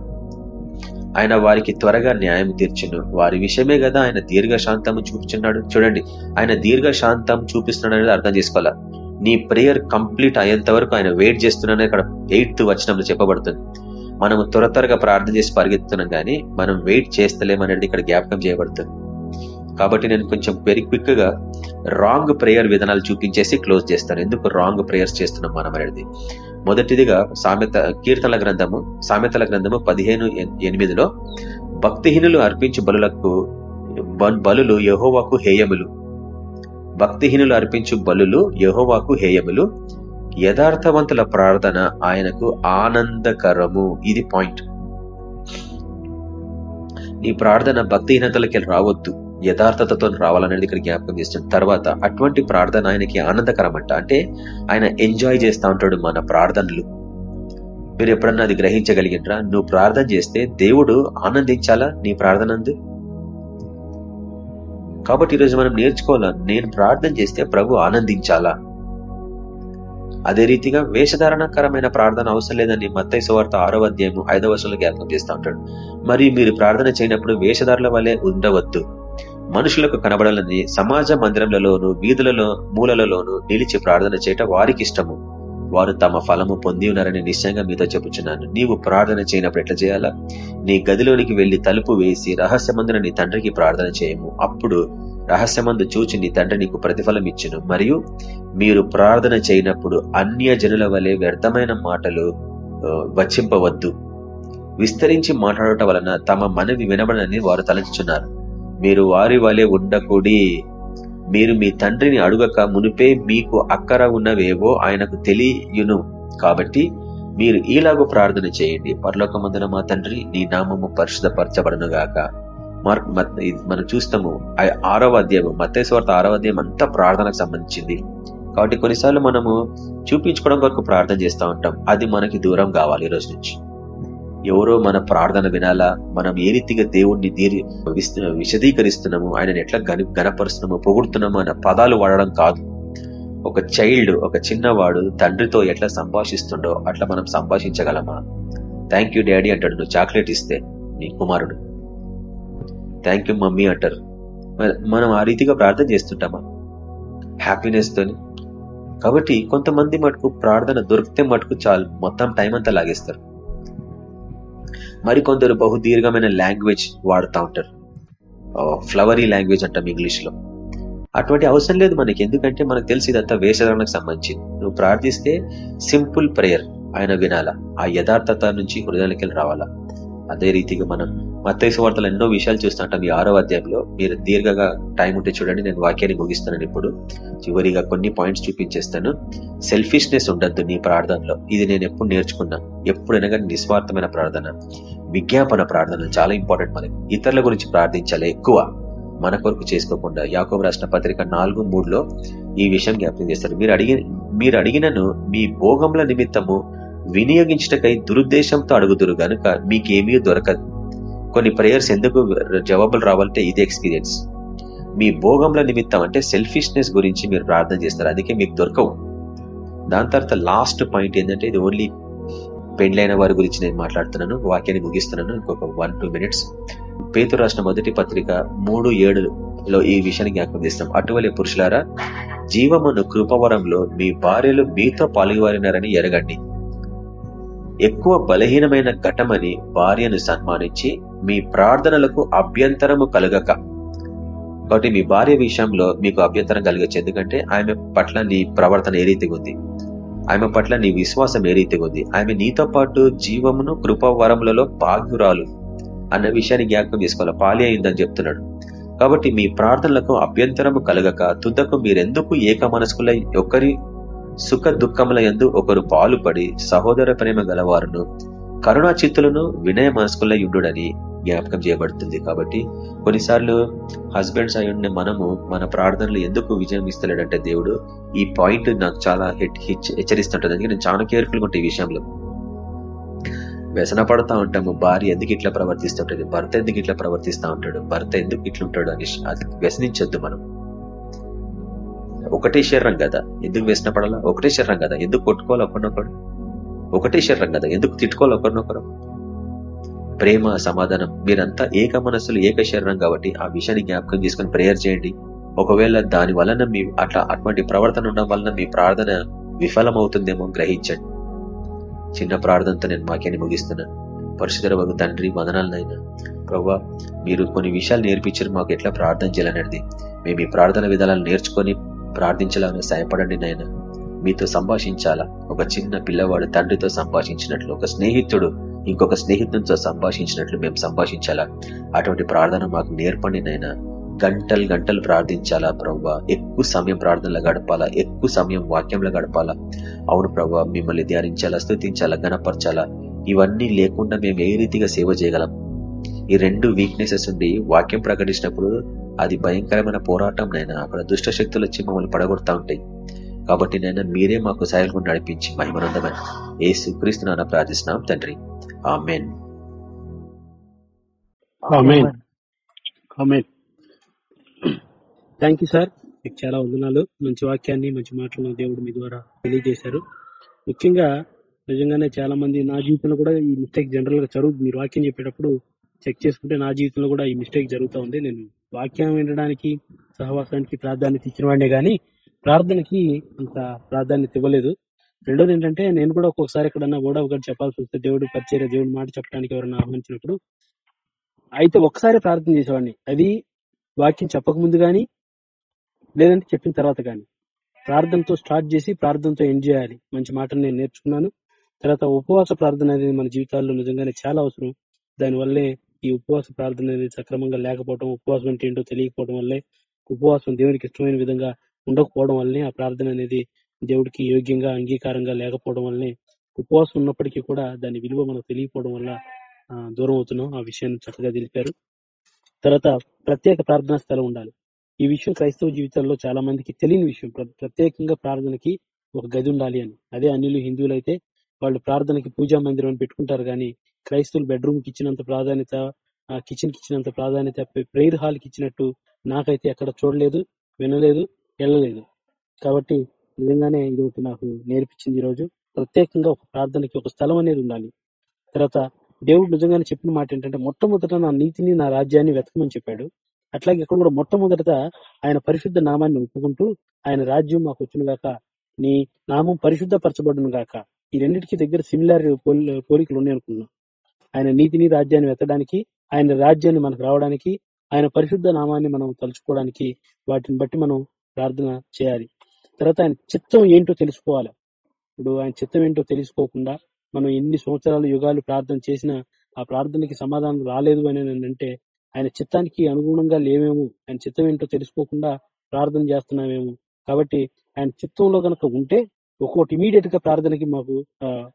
Speaker 4: ఆయన వారికి త్వరగా న్యాయం తీర్చును. వారి విషయమే కదా ఆయన దీర్ఘశాంతము చూపుచున్నాడు. చూడండి ఆయన దీర్ఘశాంతం చూపిస్తున్నాడు అనేది అర్థం చేసుకోవాలా? నీ ప్రేయర్ కంప్లీట్ అయ్యేంత వరకు ఆయన వెయిట్ చేస్తున్నాడని ఇక్కడ ఎయిత్ వచనంలో చెప్పబడుతుంది. మనము త్వర త్వరగా ప్రార్థన చేసి పరిగెత్తున్నాం కానీ మనం వెయిట్ చేస్తలేమనేది ఇక్కడ జ్ఞాపకం చేయబడుతుంది. కాబట్టి నేను కొంచెం వెరీ క్విక్గా రాంగ్ ప్రేయర్ విధానాలు చూపించేసి క్లోజ్ చేస్తాను. ఎందుకు రాంగ్ ప్రేయర్స్ చేస్తున్నాం మనం అనేది? మొదటిదిగా సామెత కీర్తనల గ్రంథము సామెతల గ్రంథము పదిహేను ఎనిమిదిలో భక్తిహీనులు అర్పించు బలులకు బలులు యహోవాకు హేయములు. భక్తిహీనులు అర్పించు బలులు యహోవాకు హేయములు. యథార్థవంతుల ప్రార్థన ఆయనకు ఆనందకరము. ఇది పాయింట్. నీ ప్రార్థన భక్తిహీనతలకి రావద్దు. యథార్థతతో రావాలనేది ఇక్కడ జ్ఞాపకం చేస్తుంది. తర్వాత అటువంటి ప్రార్థన ఆయనకి ఆనందకరం అంట అంటే ఆయన ఎంజాయ్ చేస్తూ ఉంటాడు మన ప్రార్థనలు. మీరు ఎప్పుడన్నా అది గ్రహించగలిగినరా? నువ్వు ప్రార్థన చేస్తే దేవుడు ఆనందించాలా నీ ప్రార్థనందు? కాబట్టి ఈరోజు మనం నేర్చుకోవాలా? నేను ప్రార్థన చేస్తే ప్రభు ఆనందించాలా? అదే రీతిగా వేషధారణకరమైన ప్రార్థన అవసరం లేదని మత్తై సువార్త ఆరో అధ్యాయము ఐదవ వర్షంలో జ్ఞాపకం చేస్తూ ఉంటాడు. మరి మీరు ప్రార్థన చేయనప్పుడు వేషధారుల వల్లే ఉండవద్దు. మనుషులకు కనబడాలని సమాజ మందిరంలలోను వీధులలో మూలలలోను నిలిచి ప్రార్థన చేయటం వారికి ఇష్టము. వారు తమ ఫలము పొంది ఉన్నారని నిశ్చయంగా మీతో చెప్పుచున్నాను. నీవు ప్రార్థన చేయనప్పుడు ఎట్లా చేయాలా? నీ గదిలోనికి వెళ్ళి తలుపు వేసి రహస్యమందున నీ తండ్రికి ప్రార్థన చేయము. అప్పుడు రహస్యమందు చూచి నీ తండ్రి నీకు ప్రతిఫలం ఇచ్చును. మరియు మీరు ప్రార్థన చేయనప్పుడు అన్య జనుల వలె వ్యర్థమైన మాటలు వచ్చింపవద్దు విస్తరించి మాట్లాడటం వలన తమ మనవి వినబడని వారు తలంచుచున్నారు. మీరు వారి వలె ఉండకూడి మీరు మీ తండ్రిని అడుగక మునిపే మీకు అక్కర ఉన్నవేవో ఆయనకు తెలియను. కాబట్టి మీరు ఈలాగూ ప్రార్థన చేయండి. పరలోకమందున మా తండ్రి నీ నామము పరిశుధపరచబడను గాక మార్క్ ఇది మనం చూస్తాము ఆ- ఆరవ అధ్యాయం మత్తేశ్వార్త ఆరవ అధ్యాయం అంతా ప్రార్థనకు సంబంధించింది. కాబట్టి కొన్నిసార్లు మనము చూపించుకోవడం వరకు ప్రార్థన చేస్తూ ఉంటాం. అది మనకి దూరం కావాలి ఈ రోజు నుంచి. ఎవరో మన ప్రార్థన వినాలా మనం ఏ రీతిగా దేవుణ్ణి దీరి విశదీకరిస్తున్నాము ఆయనను ఎట్లా గని గనపరుస్తున్నాము పొగుడుతున్నాము అన్న పదాలు వాడడం కాదు. ఒక చైల్డ్ ఒక చిన్నవాడు తండ్రితో ఎట్లా సంభాషిస్తుండో అట్లా మనం సంభాషించగలమా? థ్యాంక్ యూ డాడీ అంటాడు నువ్వు చాక్లెట్ ఇస్తే నీ కుమారుడు. థ్యాంక్ యూ మమ్మీ అంటారు. మనం ఆ రీతిగా ప్రార్థన చేస్తుంటామా? హ్యాపీనెస్ తోని. కాబట్టి కొంతమంది మటుకు ప్రార్థన దొరికితే మటుకు చాలు మొత్తం టైం అంతా లాగేస్తారు. మరి కొందరు బహుదీర్ఘమైన లాంగ్వేజ్ వాడుతూ ఉంటారు. ఫ్లవరీ లాంగ్వేజ్ అంటాం ఇంగ్లీష్లో అటువంటి అవసరం లేదు మనకి ఎందుకంటే మనకు తెలిసి ఇదంతా వేషధారణకు సంబంధించింది. నువ్వు ప్రార్థిస్తే సింపుల్ ప్రేయర్ ఆయన వినాలా. ఆ యథార్థత నుంచి హృదయానికి రావాలా. అదే రీతిగా మనం మత్తైసు వార్తలు ఎన్నో విషయాలు చూస్తుంటాం ఈ ఆరో అధ్యాయంలో. మీరు దీర్ఘంగా టైం ఉంటే చూడండి నేను వాక్యాన్ని ముగిస్తున్నాను ఇప్పుడు. చివరిగా కొన్ని పాయింట్స్ చూపించేస్తాను. సెల్ఫిష్నెస్ ఉండద్దు నీ ప్రార్థనలో. ఇది నేను ఎప్పుడు నేర్చుకున్నా. ఎప్పుడైనా కానీ నిస్వార్థమైన ప్రార్థన విజ్ఞాపన ప్రార్థన చాలా ఇంపార్టెంట్ మనకి. ఇతరుల గురించి ప్రార్థించాలి ఎక్కువ. మన కొరకు చేసుకోకుండా. యాకోబు రాసిన పత్రిక నాలుగు మూడులో ఈ విషయం జ్ఞాపకం చేస్తారు మీరు అడిగి మీరు అడిగినను మీ భోగముల నిమిత్తము వినియోగించటకై దురుద్దేశంతో అడుగుదురు గనుక మీకేమీ దొరకదు. కొన్ని ప్రేయర్స్ ఎందుకు జవాబులు రావాలంటే ఇది ఎక్స్పీరియన్స్ మీ భోగంలో నిమిత్తం అంటే సెల్ఫిష్నెస్ గురించి మీరు ప్రార్థన చేస్తారు. అందుకే మీకు దొరకవు. దాని తర్వాత లాస్ట్ పాయింట్ ఏంటంటే ఇది ఓన్లీ పెండ్లైన వారి గురించి నేను మాట్లాడుతున్నాను. వాక్యాన్ని ముగిస్తున్నాను. ఇంకొక వన్ టూ మినిట్స్ పేతు రాసిన మొదటి పత్రిక మూడు ఏడులో ఈ విషయాన్ని జ్ఞాపకం చేస్తాం. అటువలే పురుషులారా జీవమును కృపవరంలో మీ భార్యలు మీతో పాల్గొవారినారని ఎరగండి. ఎక్కువ బలహీనమైన ఘటమని భార్యను సన్మానించి మీ ప్రార్థనలకు అభ్యంతరము కలగక. కాబట్టి మీ భార్య విషయంలో మీకు అభ్యంతరం కలగచ్చు. ఎందుకంటే ఆమె పట్ల నీ ప్రవర్తన ఏ రీతిగా ఉంది? ఆమె పట్ల నీ విశ్వాసం ఏ రీతిగా ఉంది? ఆమె నీతో పాటు జీవమును కృపవరములలో పాగురాలు అన్న విషయాన్ని జ్ఞాపకం చేసుకోవాలి. పాలి అయిందని చెప్తున్నాడు. కాబట్టి మీ ప్రార్థనలకు అభ్యంతరము కలగక తుదకు మీరెందుకు ఏక మనస్కులై ఒకరి సుఖ దుఃఖముల యందు ఒకరు పాలుపడి సహోదర ప్రేమ గలవారును కరుణా చిత్తులను వినయ మనస్కులై ఉండుడని జ్ఞాపకం చేయబడుతుంది. కాబట్టి కొన్నిసార్లు హస్బెండ్స్ అయి ఉండే మనము మన ప్రార్థనలు ఎందుకు విజయం ఇస్తలేడంటే దేవుడు ఈ పాయింట్ నాకు చాలా హెట్- హెచ్చ- హెచ్చరిస్తుంటది. అందుకే నేను చాలా కేర్ఫుల్గా ఉంటాయి ఈ విషయంలో. వ్యసన పడతా ఉంటాము. భార్య ఎందుకు ఇట్లా ప్రవర్తిస్తుంటుంది భర్త ఎందుకు ఇట్లా ప్రవర్తిస్తా ఉంటాడు? భర్త ఎందుకు ఇట్లా ఉంటాడు అని అది వ్యసనించొద్దు మనం. ఒకటే శరీరం కదా. ఎందుకు వ్యసన పడాలా? ఒకటే శరీరం కదా. ఎందుకు కొట్టుకోవాలి ఒకరినొకరు? ఒకటే శరీరం కదా. ఎందుకు తిట్టుకోవాలి ఒకరినొకరు? ప్రేమ సమాధానం మీరంతా ఏక మనస్సులు ఏక శరీరం కాబట్టి ఆ విషయాన్ని జ్ఞాపకం చేసుకుని ప్రేయర్ చేయండి. ఒకవేళ దాని వలన మీ అట్లా అటువంటి ప్రవర్తన ఉండడం వలన మీ ప్రార్థన విఫలమవుతుందేమో గ్రహించండి. చిన్న ప్రార్థనతో నేను వాక్యాన్ని ముగిస్తున్నాను పరిశుధర వగు తండ్రి వదనాలనైనా ప్రవ్వ మీరు కొన్ని విషయాలు నేర్పించారు మాకు ఎట్లా ప్రార్థన చేయాలనేది. మేము ఈ ప్రార్థన విధానాలు నేర్చుకొని ప్రార్థించాలని సహాయపడండి నాయన. మీతో సంభాషించాలా? ఒక చిన్న పిల్లవాడు తండ్రితో సంభాషించినట్లు ఒక స్నేహితుడు ఇంకొక స్నేహితునితో సంభాషించినట్లు మేము సంభాషించాలా? అటువంటి ప్రార్థన మాకు నేర్పండి నైనా గంటలు గంటలు ప్రార్థించాలా ప్రవ్వా? ఎక్కువ సమయం ప్రార్థనలో గడపాలా? ఎక్కువ సమయం వాక్యంలో గడపాలా? అవును ప్రవ్వా మిమ్మల్ని ధ్యానించాలా స్థుతించాలా గణపరచాలా? ఇవన్నీ లేకుండా మేము ఏ రీతిగా సేవ చేయగలం? ఈ రెండు వీక్నెసెస్ ఉండి వాక్యం ప్రకటించినప్పుడు అది భయంకరమైన పోరాటం నైనా అక్కడ దుష్ట శక్తులు వచ్చి మమ్మల్ని పడగొడతా ఉంటాయి. కాబట్టి నైనా మీరే మాకు సహాయం నడిపించి మహిమనందమని. ఏ సుక్రీస్తు నాన్న ప్రార్థిస్తున్నాం తండ్రి. Amen
Speaker 2: amen amen thank you sir మీకు చాలా వందనాలు. మంచి వాక్యాన్ని మంచి మాటలను దేవుడు మీ ద్వారా తెలియజేశారు. ముఖ్యంగా నిజంగానే చాలా మంది నా జీవితంలో కూడా ఈ మిస్టేక్ జనరల్గా జరుగు మీరు వాక్యం చెప్పేటప్పుడు చెక్ చేసుకుంటే నా జీవితంలో కూడా ఈ మిస్టేక్ జరుగుతూ ఉంది. నేను వాక్యం వినడానికి సహవాసానికి ప్రాధాన్యత ఇచ్చిన వాడినే గానీ ప్రార్థనకి అంత ప్రాధాన్యత ఇవ్వలేదు. రెండోది ఏంటంటే నేను కూడా ఒక్కొక్కసారి ఎక్కడన్నా కూడా ఒకటి చెప్పాల్సి వస్తే దేవుడు పరిచయ దేవుడు మాట చెప్పడానికి ఎవరైనా ఆహ్వానించినప్పుడు అయితే ఒకసారి ప్రార్థన చేసేవాడిని. అది వాక్యం చెప్పక ముందు కానీ లేదంటే చెప్పిన తర్వాత కానీ ప్రార్థనతో స్టార్ట్ చేసి ప్రార్థనతో ఎండ్ చేయాలి. మంచి మాటలు నేను నేర్చుకున్నాను. తర్వాత ఉపవాస ప్రార్థన అనేది మన జీవితాల్లో నిజంగానే చాలా అవసరం. దానివల్లే ఈ ఉపవాస ప్రార్థన అనేది సక్రమంగా లేకపోవడం ఉపవాసం అంటే ఏంటో తెలియకపోవడం వల్లే ఉపవాసం దేవునికి ఇష్టమైన విధంగా ఉండకపోవడం వల్లే ఆ ప్రార్థన అనేది దేవుడికి యోగ్యంగా అంగీకారంగా లేకపోవడం వల్లనే ఉపవాసం ఉన్నప్పటికీ కూడా దాని విలువ మనకు తెలియకపోవడం వల్ల దూరం అవుతున్నాం. ఆ విషయాన్ని చక్కగా తెలిపారు. తర్వాత ప్రత్యేక ప్రార్థనా స్థలం ఉండాలి. ఈ విషయం క్రైస్తవ జీవితంలో చాలా మందికి తెలియని విషయం. ప్రత్యేకంగా ప్రార్థనకి ఒక గది ఉండాలి అని. అదే అన్యులు హిందువులు అయితే వాళ్ళు ప్రార్థనకి పూజా మందిరం అని పెట్టుకుంటారు కానీ క్రైస్తవులు బెడ్రూమ్కి ఇచ్చినంత ప్రాధాన్యత కిచెన్కి ఇచ్చినంత ప్రాధాన్యత ప్రేయర్ హాల్కి ఇచ్చినట్టు నాకైతే ఎక్కడ చూడలేదు వినలేదు వెళ్ళలేదు. కాబట్టి నిజంగానే ఇది ఒకటి నాకు నేర్పించింది ఈ రోజు. ప్రత్యేకంగా ఒక ప్రార్థనకి ఒక స్థలం అనేది ఉండాలి. తర్వాత దేవుడు నిజంగానే చెప్పిన మాట ఏంటంటే మొట్టమొదట నా నీతిని నా రాజ్యాన్ని వెతకమని చెప్పాడు. అట్లాగే ఇక్కడ కూడా మొట్టమొదట ఆయన పరిశుద్ధ నామాన్ని ఒప్పుకుంటూ ఆయన రాజ్యం మాకు వచ్చిన గాక నీ నామం పరిశుద్ధపరచబడును గాక ఈ రెండింటికి దగ్గర సిమిలార్ పోలికలు ఉన్నాయి అనుకున్నాం. ఆయన నీతిని రాజ్యాన్ని వెతడానికి ఆయన రాజ్యాన్ని మనకు రావడానికి ఆయన పరిశుద్ధ నామాన్ని మనం తలుచుకోవడానికి వాటిని బట్టి మనం ప్రార్థన చేయాలి. తర్వాత ఆయన చిత్తం ఏంటో తెలుసుకోవాలి. ఇప్పుడు ఆయన చిత్తం ఏంటో తెలుసుకోకుండా మనం ఎన్ని సంవత్సరాలు యుగాలు ప్రార్థన చేసినా ఆ ప్రార్థనకి సమాధానం రాలేదు అని అంటే ఆయన చిత్తానికి అనుగుణంగా లేవేమో ఆయన చిత్తం ఏంటో తెలుసుకోకుండా ప్రార్థన చేస్తున్నామేమో. కాబట్టి ఆయన చిత్తంలో కనుక ఉంటే ఒక్కోటి ఇమీడియట్గా ప్రార్థనకి మాకు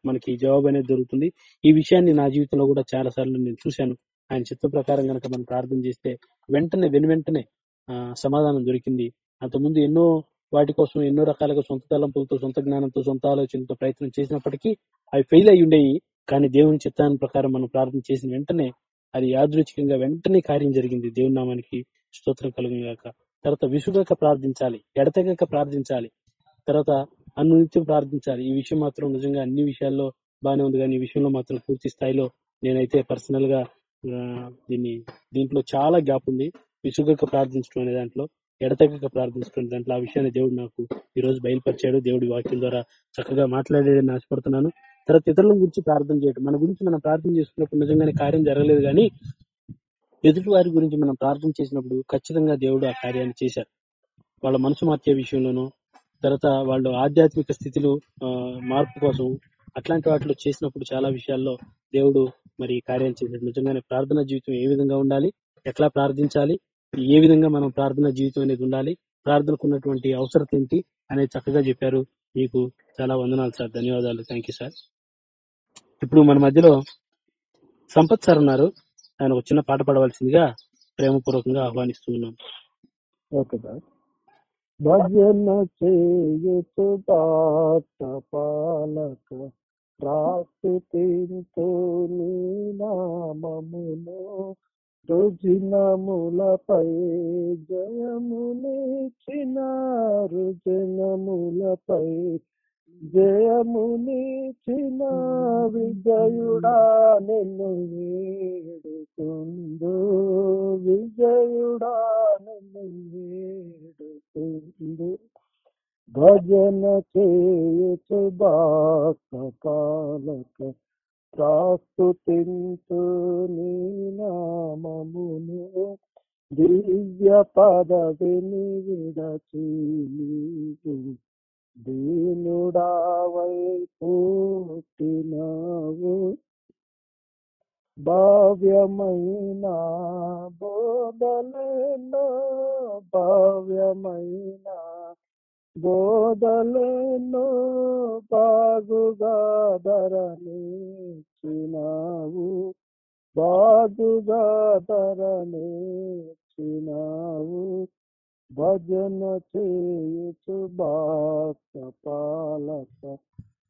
Speaker 2: మనకి జవాబు అనేది దొరుకుతుంది. ఈ విషయాన్ని నా జీవితంలో కూడా చాలా సార్లు నేను చూశాను. ఆయన చిత్త ప్రకారం గనక మనం ప్రార్థన చేస్తే వెంటనే వెను వెంటనే ఆ, సమాధానం దొరికింది. అంతకుముందు ఎన్నో వాటి కోసం ఎన్నో రకాలుగా సొంత తలంపులతో సొంత జ్ఞానంతో సొంత ఆలోచనతో ప్రయత్నం చేసినప్పటికీ అవి ఫెయిల్ అయి ఉండేవి. కానీ దేవుని చిత్తాన్ని ప్రకారం మనం ప్రార్థన చేసిన వెంటనే అది యాదృచ్ఛికంగా వెంటనే కార్యం జరిగింది. దేవుని నామానికి స్తోత్రం కలుగుగాక తర్వాత విసుగక ప్రార్థించాలి ఎడతెగక ప్రార్థించాలి తర్వాత అనునిత్యం ప్రార్థించాలి. ఈ విషయం మాత్రం నిజంగా అన్ని విషయాల్లో బాగానే ఉంది. కానీ ఈ విషయంలో మాత్రం పూర్తి స్థాయిలో నేనైతే పర్సనల్గా దీన్ని దీంట్లో చాలా గ్యాప్ ఉంది. విసుగక ప్రార్థించడం అనే దాంట్లో ఎడతెగక ప్రార్థించడం దాంట్లో ఆ విషయాన్ని దేవుడు నాకు ఈ రోజు బయలుపరిచాడు. దేవుడి వాక్యం ద్వారా చక్కగా మాట్లాడేదని ఆశపడుతున్నాను. తర్వాత ఇతరుల గురించి ప్రార్థన చేయడం మన గురించి మనం ప్రార్థన చేసుకున్నప్పుడు నిజంగానే కార్యం జరగలేదు కానీ ఎదుటి వారి గురించి మనం ప్రార్థన చేసినప్పుడు ఖచ్చితంగా దేవుడు ఆ కార్యాన్ని చేశారు. వాళ్ళ మనసు మార్చే విషయంలోనూ తర్వాత వాళ్ళు ఆధ్యాత్మిక స్థితిలో ఆ, మార్పు కోసం అట్లాంటి వాటిలో చేసినప్పుడు చాలా విషయాల్లో దేవుడు మరి కార్యం చేశాడు. నిజంగానే ప్రార్థన జీవితం ఏ విధంగా ఉండాలి? ఎట్లా ప్రార్థించాలి? ఏ విధంగా మనం ప్రార్థన జీవితం అనేది ఉండాలి ప్రార్థనకు ఉన్నటువంటి అవసరం ఏంటి అనేది చక్కగా చెప్పారు. మీకు చాలా వందనాలు సార్. ధన్యవాదాలు. Thank you sir. ఇప్పుడు మన మధ్యలో సంపత్ సార్ ఉన్నారు. ఆయన ఒక చిన్న పాట పాడవలసిందిగా ప్రేమపూర్వకంగా ఆహ్వానిస్తున్నాం
Speaker 3: ఓకే సార్. భజన చేయుచు దాత పాలక ప్రాస్తుతింతో నీ నామమును రుజినములపై జయమునిచ్చినారు జనములపై జయమునిచిన విజయుడా నిన్ను వేడుకుందు విజయుడా నిన్ను వేడుకుందు. భజన చేయుచు బాక పాలక ప్రాస్తుతింతు నీ నామమును. దివ్య పదవిని విడచి దీనుడావై పుట్టినావు. భావ్యమైన బోధలేనో భావ్యమైన బోధలేనో బాగుగా ధరనిచ్చినావు బాగుగా ధరనిచ్చినావు భజన చేయుచు బాక పాలక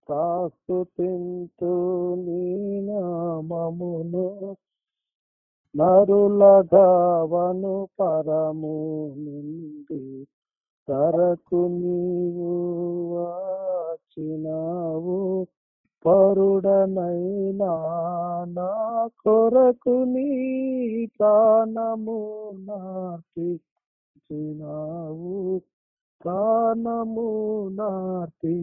Speaker 3: కాస్తుతింతు నీ నామమును. నరులగావను పరము నుండి తరకు నీవు వాచినావు పరుడనైనా నా కొరకు నీ ప్రాణము నాటించినావు ప్రాణము నాటించినావు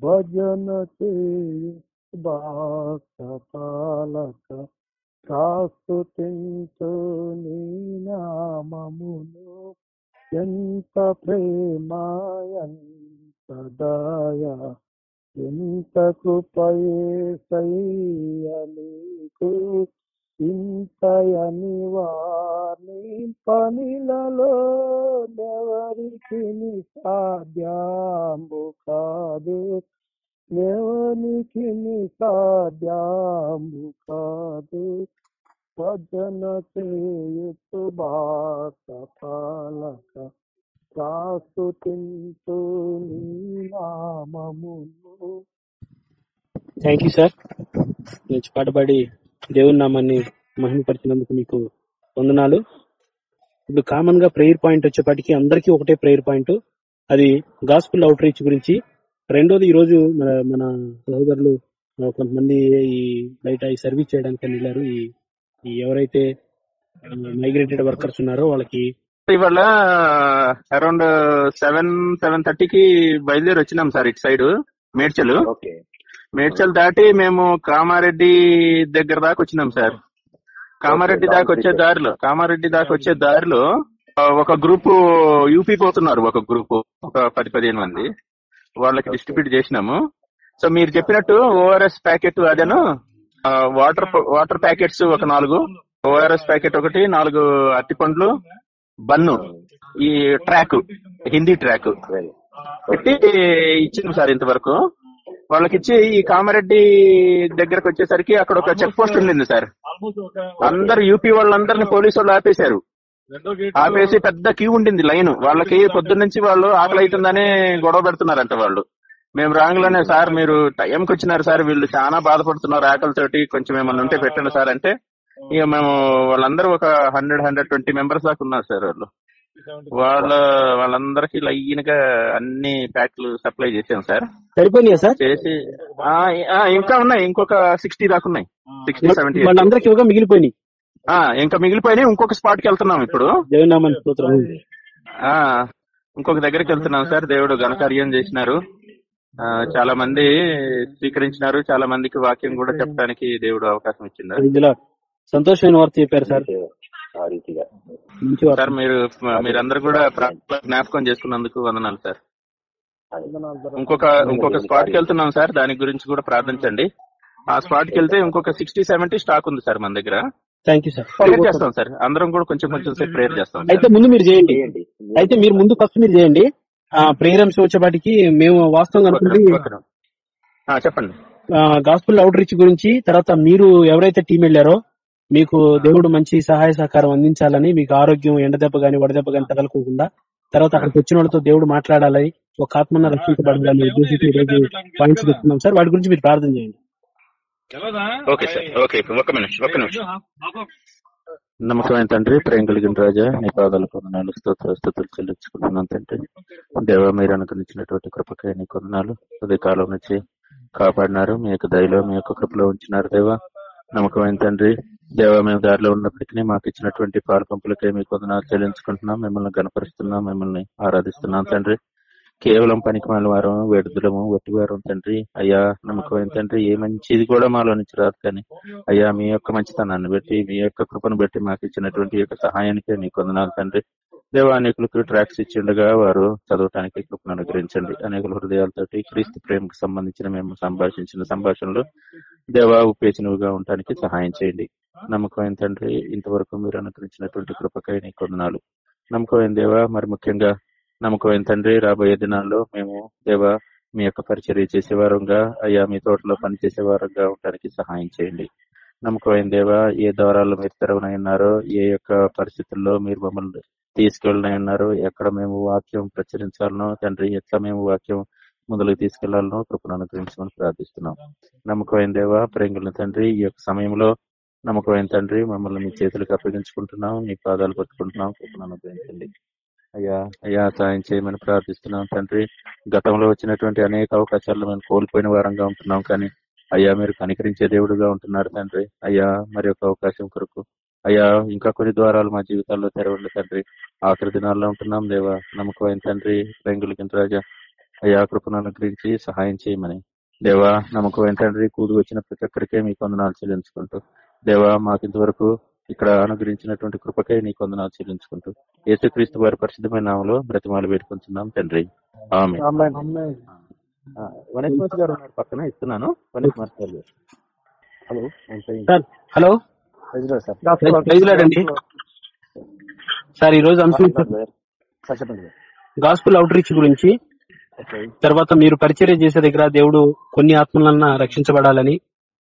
Speaker 3: భజన చే బాక పాలక సాస్తుతించు నీ నామమును. ఎంత ప్రేమ ఎంత దయ ఎంత కృపయేసయ్య నీకు. ఇంతయని
Speaker 5: నీ పనిలలో ఎవరికి సాధ్యాంబు కాదు. ఎవరికి సాధ్యాము కాదు. భజన చేయుతు బాట పాలక ప్రాస్తుతింతు నీ నామమును.
Speaker 2: థ్యాంక్ యూ సార్ మంచి పాట పాడి దేవుని నామాన్ని మహిమపరిచినందుకు మీకు వందనాలు. ఇప్పుడు కామన్గా ప్రేయర్ పాయింట్ వచ్చేపాటికి అందరికీ ఒకటే ప్రేయర్ పాయింట్ అది గాస్పుల్ అవుట్ రీచ్ గురించి రెండోది ఈ రోజు మన మన సహోదరులు ఆ, కొంతమంది ఈ బయట ఈ సర్వీస్ చేయడానికి వెళ్ళారు. ఈ ఈ ఎవరైతే మైగ్రేటెడ్ వర్కర్స్ ఉన్నారో వాళ్ళకి
Speaker 6: ఇవాళ అరౌండ్ సెవెన్ సెవెన్ థర్టీకి బయలుదేరి వచ్చినాం సార్ ఇటు సైడ్ మేడ్చల్.
Speaker 4: ఓకే.
Speaker 6: మేడ్చల్ దాటి మేము కామారెడ్డి దగ్గర దాకా వచ్చినాం సార్. కామారెడ్డి దాకా వచ్చే దారిలో కామారెడ్డి దాకా వచ్చే దారిలో ఆ, ఒక గ్రూప్ యూపీ పోతున్నారు ఒక గ్రూప్ ఒక పది పదిహేను మంది. వాళ్ళకి డిస్ట్రిబ్యూట్ చేసినాము. సో మీరు చెప్పినట్టు ఓఆర్ఎస్ ప్యాకెట్ అదను వాటర్ వాటర్ ప్యాకెట్స్ ఒక నాలుగు ఓఆర్ఎస్ ప్యాకెట్ ఒకటి నాలుగు అరటిపండ్లు బన్ను ఈ ట్రాక్ హిందీ ట్రాక్. పెట్టి ఇచ్చింది సార్ ఇంతవరకు. వాళ్ళకి ఇచ్చి ఈ కామారెడ్డి దగ్గరకు వచ్చేసరికి అక్కడ ఒక చెక్ పోస్ట్ ఉండింది సార్. అందరు యూపీ వాళ్ళందరిని పోలీసు వాళ్ళు ఆపేశారు. ఆపేసి పెద్ద క్యూ ఉండింది లైన్ వాళ్ళకి పొద్దున్న నుంచి వాళ్ళు ఆకలి అవుతుందని గొడవ పెడుతున్నారంట వాళ్ళు. మేము రాంగ్లోనే సార్ మీరు టైంకి వచ్చినారు సార్ వీళ్ళు చాలా బాధపడుతున్నారు ఆకలితోటి. కొంచెం ఏమన్నా ఉంటే పెట్టండి సార్ అంటే ఇక మేము వాళ్ళందరూ ఒక హండ్రెడ్ హండ్రెడ్ ట్వంటీ మెంబర్స్ దాకా ఉన్నారు సార్ వాళ్ళు. వాళ్ళ వాళ్ళందరికి లైన్గా అన్ని ప్యాక్లు సప్లై చేసాం సార్.
Speaker 2: సరిపోయినాయా సార్?
Speaker 6: చేసి ఇంకా ఉన్నాయి. ఇంకొక సిక్స్టీ దాకా ఉన్నాయి. సిక్స్టీ సెవెంటీ
Speaker 2: మిగిలిపోయినాయి.
Speaker 6: ఇంకా మిగిలిపోయినాయి. ఇంకొక స్పాట్కి వెళ్తున్నాం ఇప్పుడు. ఇంకొక దగ్గరికి వెళ్తున్నాం సార్. దేవుడు ఘనకార్యం చేసినారు. ఆ, చాలా మంది స్వీకరించినారు. చాలా మందికి వాక్యం కూడా చెప్పడానికి దేవుడు అవకాశం ఇచ్చింది
Speaker 2: సంతోషమైన వార్త చెప్పారు సార్.
Speaker 6: సార్ మీరు మీరందరూ కూడా జ్ఞాపకం చేసుకున్నందుకు వందనాలు సార్. ఇంకొక ఇంకొక స్పాట్కి వెళ్తున్నాం సార్. దాని గురించి కూడా ప్రార్థించండి. ఆ స్పాట్కి వెళ్తే ఇంకొక సిక్స్టీ సెవెంటీ స్టాక్ ఉంది సార్ మన దగ్గర.
Speaker 2: థ్యాంక్ యూ సార్
Speaker 6: ప్రేయర్ చేస్తాం సార్ అందరం కూడా కొంచెం కొంచెం సేపు ప్రేయర్ చేస్తాం.
Speaker 2: అయితే ముందు మీరు చేయండి. అయితే మీరు ముందు ఫస్ట్ మీరు చేయండి. ఆ ప్రేయర్ అంశం వచ్చేపాటికి మేము వాస్తవంగా అనుకుంటే
Speaker 6: ఓకే. ఆ, చెప్పండి.
Speaker 2: గాస్పుల్ అవుట్ రీచ్ గురించి తర్వాత మీరు ఎవరైతే టీం వెళ్ళారో మీకు దేవుడు మంచి సహాయ సహకారం అందించాలని మీకు ఆరోగ్యం ఎండదెబ్బ గాని వడదెబ్బ గాని తగలకోకుండా తర్వాత అక్కడికి వచ్చిన వాళ్ళతో దేవుడు మాట్లాడాలి ఒక ఆత్మన రక్షించబడాలని ఉద్దేశించి ఈ రోజు పాయింట్స్ చెప్తున్నాం సార్ వాటి గురించి మీరు ప్రార్థన చేయండి.
Speaker 6: ఓకే సార్ ఓకే ఒక్క నిమిషం ఒక్క నిమిషం. నమ్మకమైన తండ్రి ప్రేమ కలిగిన రాజా నీ పాదాలు కొందనాలు స్తోత్ర స్థుతులు చెల్లించుకుంటున్నాను తండ్రి. దేవ మీరు అనుగ్రహించినటువంటి కృపకై నీ కొందనాలు. ఉదయ కాలం నుంచి కాపాడినారు మీ యొక్క దయలో మీ యొక్క కృపలో ఉంచినారు దేవ. నమ్మకమైన తండ్రి దేవ మేము దారిలో ఉన్నప్పటికీ మాకు ఇచ్చినటువంటి పాలు పంపులకై మీ కొందనాలు చెల్లించుకుంటున్నాం. మిమ్మల్ని గనపరుస్తున్నాం మిమ్మల్ని ఆరాధిస్తున్నాం తండ్రి. కేవలం పనికి మాల వారు వేడుదలము వట్టి తండ్రి. అయ్యా నమ్మకమైన తండ్రి ఏ మంచిది కూడా మాలో నుంచి రాదు కానీ అయ్యా మీ యొక్క మంచితనాన్ని బట్టి మీ యొక్క కృపను బట్టి మాకు ఇచ్చినటువంటి యొక్క సహాయానికి నీకు వందనాలు తండ్రి. దేవా అనేకులకు ట్రాక్స్ ఇచ్చిండగా వారు చదవటానికి కృపను అనుగ్రహించండి. అనేకుల హృదయాలతోటి క్రీస్తు ప్రేమకు సంబంధించిన మేము సంభాషించిన సంభాషణలు దేవా ఉపేచనవుగా ఉండటానికి సహాయం చేయండి. నమ్మకమైన తండ్రి ఇంతవరకు మీరు అనుగ్రహించినటువంటి కృపకై నీకు వందనాలు. నమ్మకమైన దేవా మరి ముఖ్యంగా నమ్మకమైన తండ్రి? రాబోయే దినాల్లో మేము దేవా మీ యొక్క పరిచర్య చేసేవారంగా అయ్యా మీ తోటలో పనిచేసేవారంగా ఉండడానికి సహాయం చేయండి. నమ్మకమైన దేవా ఏ ద్వారాలు మీరు తెరవనై ఉన్నారో ఏ యొక్క పరిస్థితుల్లో మీరు మమ్మల్ని తీసుకెళ్ళనై ఉన్నారో ఎక్కడ మేము వాక్యం ప్రచురించాలనో తండ్రి ఎట్లా మేము వాక్యం ముందుకు తీసుకెళ్ళాలనో కృపను అనుగ్రహించమని ప్రార్థిస్తున్నాం. నమ్మకమైన దేవా ప్రేంగుల తండ్రి ఈ యొక్క సమయంలో నమ్మకమైన తండ్రి మమ్మల్ని మీ చేతులకు అప్పగించుకుంటున్నాం మీ పాదాలు పట్టుకుంటున్నాం కృపను అనుగ్రహించండి. అయ్యా అయ్యా సాయం చేయమని ప్రార్థిస్తున్నాం తండ్రి. గతంలో వచ్చినటువంటి అనేక అవకాశాలు మేము కోల్పోయిన వారంగా ఉంటున్నాం కానీ అయ్యా మీరు కనికరించే దేవుడుగా ఉంటున్నారు తండ్రి. అయ్యా మరి ఒక అవకాశం కొరకు. అయ్యా ఇంకా కొన్ని ద్వారాలు మా జీవితాల్లో తెరవండి తండ్రి. ఆఖరి దినాల్లో ఉంటున్నాం దేవా. నమ్మకమైన తండ్రి రంగులకి రాజా. అయ్యా కృపను అనుగ్రహించి సహాయం చేయమని. దేవా నమ్మకమైన తండ్రి కూడి వచ్చిన ప్రతి ఒక్కరికే మీ వందనాలు చెల్లించుకుంటూ. దేవా మాకు ఇంతవరకు ఇక్కడ అనుగ్రహించినటువంటి కృపకై నీ కొందనాలు చెల్లించుకుంటూ యేసుక్రీస్తు వారి పరిశుద్ధమైన నామలో బ్రతిమాలు పెట్టుకుంటున్నాం తండ్రి. ఆమె వనేష్ మాస్టర్ గారు ఉన్నారు పక్కన ఇస్తున్నాను. వనేష్ మాస్టర్ గారు. Hello
Speaker 2: sir hello. Praise Lord అండి. సార్ ఈ రోజు గాస్పుల్ అవుట్ రీచ్ గురించి తర్వాత మీరు పరిచర్య చేసే దగ్గర దేవుడు కొన్ని ఆత్మలన్నా రక్షించబడాలని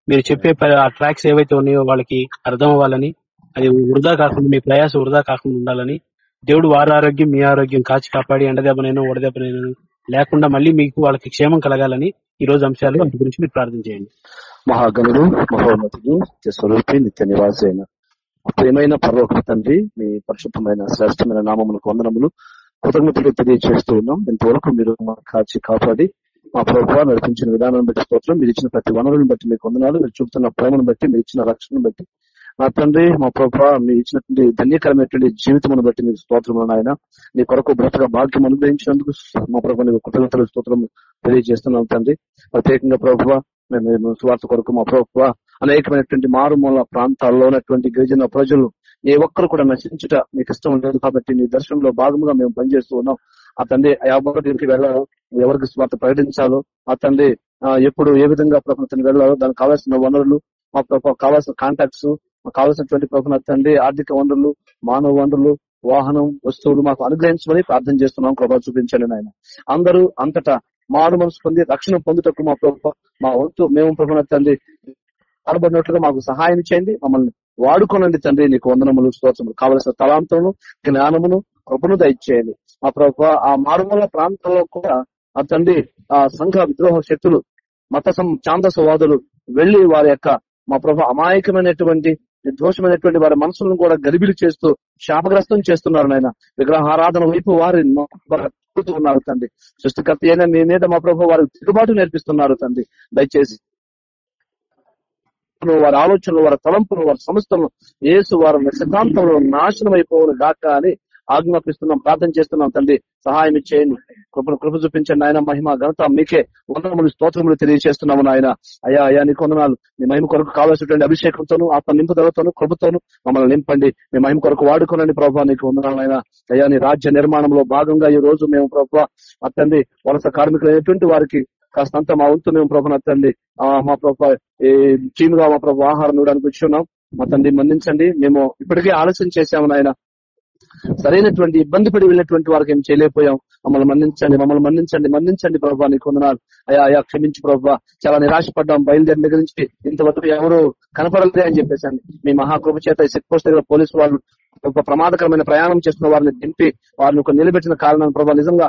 Speaker 2: మీరు చెప్పే ఆ ట్రాక్స్ ఏవైతే ఉన్నాయో వాళ్ళకి అర్థం అవ్వాలని అది వృధా కాకుండా మీ ప్రయాసం వృధా కాకుండా ఉండాలని. దేవుడు వారి ఆరోగ్యం మీ ఆరోగ్యం కాచి కాపాడి ఎండదెబ్బనైనా వడదెబ్బనైనా లేకుండా మళ్ళీ మీకు వాళ్ళకి క్షేమం కలగాలని ఈ రోజు అంశాలు వాటి గురించి మీరు ప్రార్థన చేయండి.
Speaker 5: మహాగణుడు మహోన్నతుడు స్వరూపి నిత్య నివాసైన ప్రేమైన పర్వక తండ్రి మీ పరిశుద్ధమైన శ్రేష్టమైన నామములకు వందనములు. కృతజ్ఞతలు తెలియజేస్తూ ఉన్నాం. ఇంతవరకు మీరు కాచి కాపాడి మా ప్రభుత్వ నడిపించిన విధానం బట్టి స్తోత్రం. మీరు ఇచ్చిన ప్రతి వనరులను బట్టి మీకు వందనాలు. మీరు చూపుతున్న ప్రేమను బట్టి మీరు ఇచ్చిన రక్షణను బట్టి మా తండ్రి మా ప్రభా మీ ఇచ్చినటువంటి ధన్యకరమైనటువంటి జీవితం బట్టి మీకు స్తోత్రములు నాయన. నీ కొరకు బ్రతక భాగ్యం అనుగ్రహించినందుకు మా ప్రభా నీకు కృతజ్ఞతలు స్తోత్రం తెలియజేస్తున్నాం తండ్రి. ప్రత్యేకంగా ప్రభావ మేము స్వార్థ కొరకు మా ప్రభుత్వ అనేకమైనటువంటి మారుమూల ప్రాంతాల్లో ఉన్నటువంటి గిరిజన ప్రజలు ఏ ఒక్కరు కూడా నశించుట మీకు ఇష్టం లేదు కాబట్టి నీ దర్శనంలో భాగంగా మేము పనిచేస్తూ ఉన్నాం. ఆ తండ్రి యాభై దగ్గరికి వెళ్ళాలో ఎవరికి స్వార్థ ప్రకటించాలో ఆ తండ్రి ఆ, ఎప్పుడు ఏ విధంగా ప్రభుత్వం వెళ్ళాలో దానికి కావాల్సిన వనరులు మా ప్రభుత్వ కావాల్సిన కాంటాక్ట్స్ మాకు కావాల్సినటువంటి ప్రభుత్వ తండ్రి ఆర్థిక వనరులు మానవ వనరులు వాహనం వస్తువులు మాకు అనుగ్రహించమని ప్రార్థన చేస్తున్నాం. కృప చూపించండి నాయన. అందరూ అంతటా మారు మనసు పొంది రక్షణ పొందుటకు మా ప్రభు మా వంతు మేము ప్రభుత్వ తండ్రి పాల్పడినట్లుగా మాకు సహాయం చేయండి. మమ్మల్ని వాడుకోనండి తండ్రి. నీకు వందనములు స్తోత్రములు. కావలసిన తలాంతమును జ్ఞానమును కృపను దయచేయండి. మా ప్రభు ఆ మారుమూల ప్రాంతంలో కూడా ఆ తండ్రి ఆ సంఘ విద్రోహ శక్తులు మత సం- ఛాందసవాదులు వెళ్ళి వారి యొక్క మా ప్రభు అమాయకమైనటువంటి నిర్దోషమైనటువంటి వారి మనసులను కూడా గరిబిలు చేస్తూ శాపగ్రస్తం చేస్తున్నారు నాయన. విగ్రహారాధన వైపు వారి ఉన్నారు తండ్రి. సృష్టికర్త అయినా మీ మీద మా ప్రభు వారికి తిరుగుబాటు నేర్పిస్తున్నారు తండ్రి. దయచేసి వారి ఆలోచనలు వారి తలంపులు వారి సంస్థలు ఏసు వారి సిద్ధాంతంలో నాశనం అయిపోవాలి గాక అని ఆజ్ఞాపిస్తున్నాం ప్రార్థన చేస్తున్నాం తండ్రి. సహాయం చేయండి కృపను కృప చూపించండి ఆయన మహిమ ఘనత మీకే వందనములు స్తోత్రములు తెలియజేస్తున్నాము నాయన. అయ్యా అయ్యా నీ కొందనాలు మీ మహిమ కొరకు కావాల్సినటువంటి అభిషేకంతోను ఆత్మ నింపుదలతోను కృపతోను మమ్మల్ని నింపండి. మీ మహిమ కొరకు వాడుకోనండి ప్రభావ నీకు వందనాలు ఆయన అయ్యా నీ రాజ్య నిర్మాణంలో భాగంగా ఈ రోజు మేము ప్రభావ అత్తండి వలస కార్మికులు అయినటువంటి వారికి కాస్తంత మా వంతు మేము ప్రభు తండ్రి. ఆ, మా ప్రభు ఈ టీమ్గా మా ప్రభు ఆహారం ఇవ్వడానికి వచ్చి ఉన్నాం. మా తండ్రి మందించండి మేము ఇప్పటికే ఆలస్యం చేశాము నాయన. సరైనటువంటి ఇబ్బంది పడి వెళ్ళినటువంటి వారికి ఏం చేయలేకపోయాం. మమ్మల్ని మన్నించండి మమ్మల్ని మన్నించండి మన్నించండి ప్రభావ నీకు వందనాలు అయ్యా అయా క్షమించి ప్రభావ చాలా నిరాశపడ్డాం బయలుదేరిన దగ్గర నుంచి ఇంతవరకు ఎవరు కనపడలేదే అని చెప్పేసండి. మీ మహాకృప చేత ఈ చెక్ పోస్ట్ దగ్గర పోలీసు వాళ్ళు ఒక ప్రమాదకరమైన ప్రయాణం చేస్తున్న వారిని దింపి వారిని ఒక నిలబెట్టిన కారణం ప్రభావ నిజంగా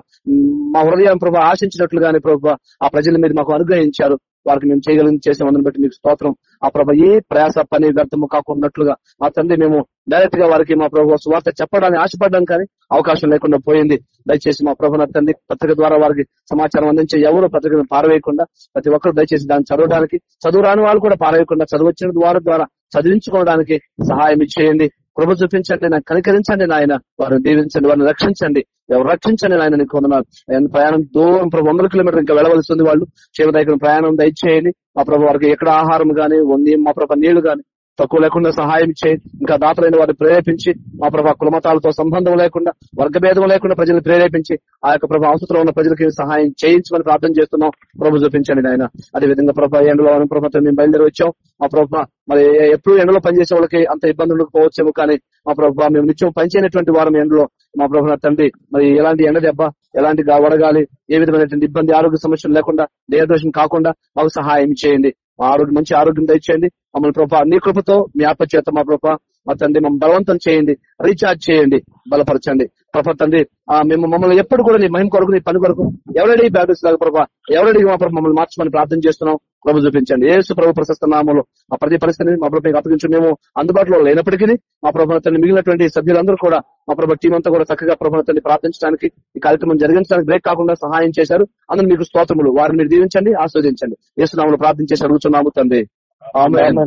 Speaker 5: మా హృదయం ప్రభావ ఆశించినట్లుగానే ప్రభావ ఆ ప్రజల మీద మాకు అనుగ్రహించారు. వారికి మేము చేయగలిగింది చేసే వందని బట్టి మీకు స్తోత్రం. ఆ ప్రభ ఏ ప్రయాస పని వ్యర్థము కాకున్నట్లుగా మా తండ్రి మేము డైరెక్ట్గా వారికి మా ప్రభు స్వార్థ చెప్పడానికి ఆశపడ్డాం కానీ అవకాశం లేకుండా పోయింది. దయచేసి మా ప్రభు తండ్రి పత్రిక ద్వారా వారికి సమాచారం అందించే ఎవరు పత్రికను పారవేయకుండా ప్రతి ఒక్కరు దయచేసి దాన్ని చదవడానికి చదువు రాని వాళ్ళు కూడా పారవేయకుండా చదువచ్చిన ద్వారా ద్వారా చదివించుకోవడానికి సహాయం ఇచ్చేయండి. కృప చూపించండి నాకు కనికరించండి నాయన. వారిని దీవించండి వారిని రక్షించండి. ఎవరు రక్షించండి నాయన నీకు వందనాలు. ప్రయాణం దూరం ప్రభు వందల కిలోమీటర్ ఇంకా వెళ్ళవలసి ఉంది వాళ్ళు. క్షేమదాయకుని ప్రయాణం దయచేయండి. మా ప్రభు వారికి ఎక్కడ ఆహారం గాని ఉంది మా ప్రభు నీళ్ళు గాని తక్కువ లేకుండా సహాయం చేయి ఇంకా దాతలైన వారిని ప్రేరేపించి మా ప్రభా కులమతాలతో సంబంధం లేకుండా వర్గభేదం లేకుండా ప్రజలను ప్రేరేపించి ఆ యొక్క ప్రభా అవసరం ఉన్న ప్రజలకి సహాయం చేయించమని ప్రార్థన చేస్తున్నాం. ప్రభు చూపించండి ఆయన అదే విధంగా ప్రభా ఎండలో ప్రభుత్వం మేము బయలుదేరి వచ్చాం. మా ప్రభా మరి ఎప్పుడు ఎండలో పనిచేసే వాళ్ళకి అంత ఇబ్బంది ఉండకపోవచ్చేమో కానీ మా ప్రభా మేము నిత్యం పనిచేయనటువంటి వారం ఎండలో మా ప్రభు తండ్రి మరి ఎలాంటి ఎండ దెబ్బ ఎలాంటి వడగాలి ఏ విధమైనటువంటి ఇబ్బంది ఆరోగ్య సమస్యలు లేకుండా దేహదోషం కాకుండా మాకు సహాయం చేయండి. ఆరోగ్యం మంచి ఆరోగ్యం దయచేయండి. మమ్మల్ని ప్రభా నీ కృపతో మీ చేత మా ప్రభా మా తండ్రి మమ్మల్ని బలవంతం చేయండి. రీఛార్జ్ చేయండి. బలపరచండి. ప్రభా తండ్రి ఆ, మేము మమ్మల్ని ఎప్పుడు కూడా నీ మహిమ కొరకు నీ పని కొరకు ఎవరెడీ బ్యాటరీస్ లాగా ప్రభా ఎవరెడీ మా ప్రభు మమ్మల్ని మార్చమని ప్రార్థన చేస్తున్నాం. ప్రభు చూపించండి. ఏసు ప్రభు ప్రశస్త నామంలో మా ప్రతి పరిస్థితిని మా ప్రభు అప్పగించి మేము అందుబాటులో లేనప్పటికీ మా ప్రభు తండ్రి మిగిలినటువంటి సభ్యులందరూ కూడా మా ప్రభు టీం అంతా కూడా చక్కగా ప్రభు తండ్రి ప్రార్థించడానికి ఈ కార్యక్రమం జరిగించడానికి బ్రేక్ కాకుండా సహాయం చేశారు. అందులో మీకు స్తోత్రములు. వారిని మీరు దీవించండి ఆస్వాదించండి. ఏసునామలు ప్రార్థించేసి అడుగుతున్నాము తండ్రి. ఆమేన్.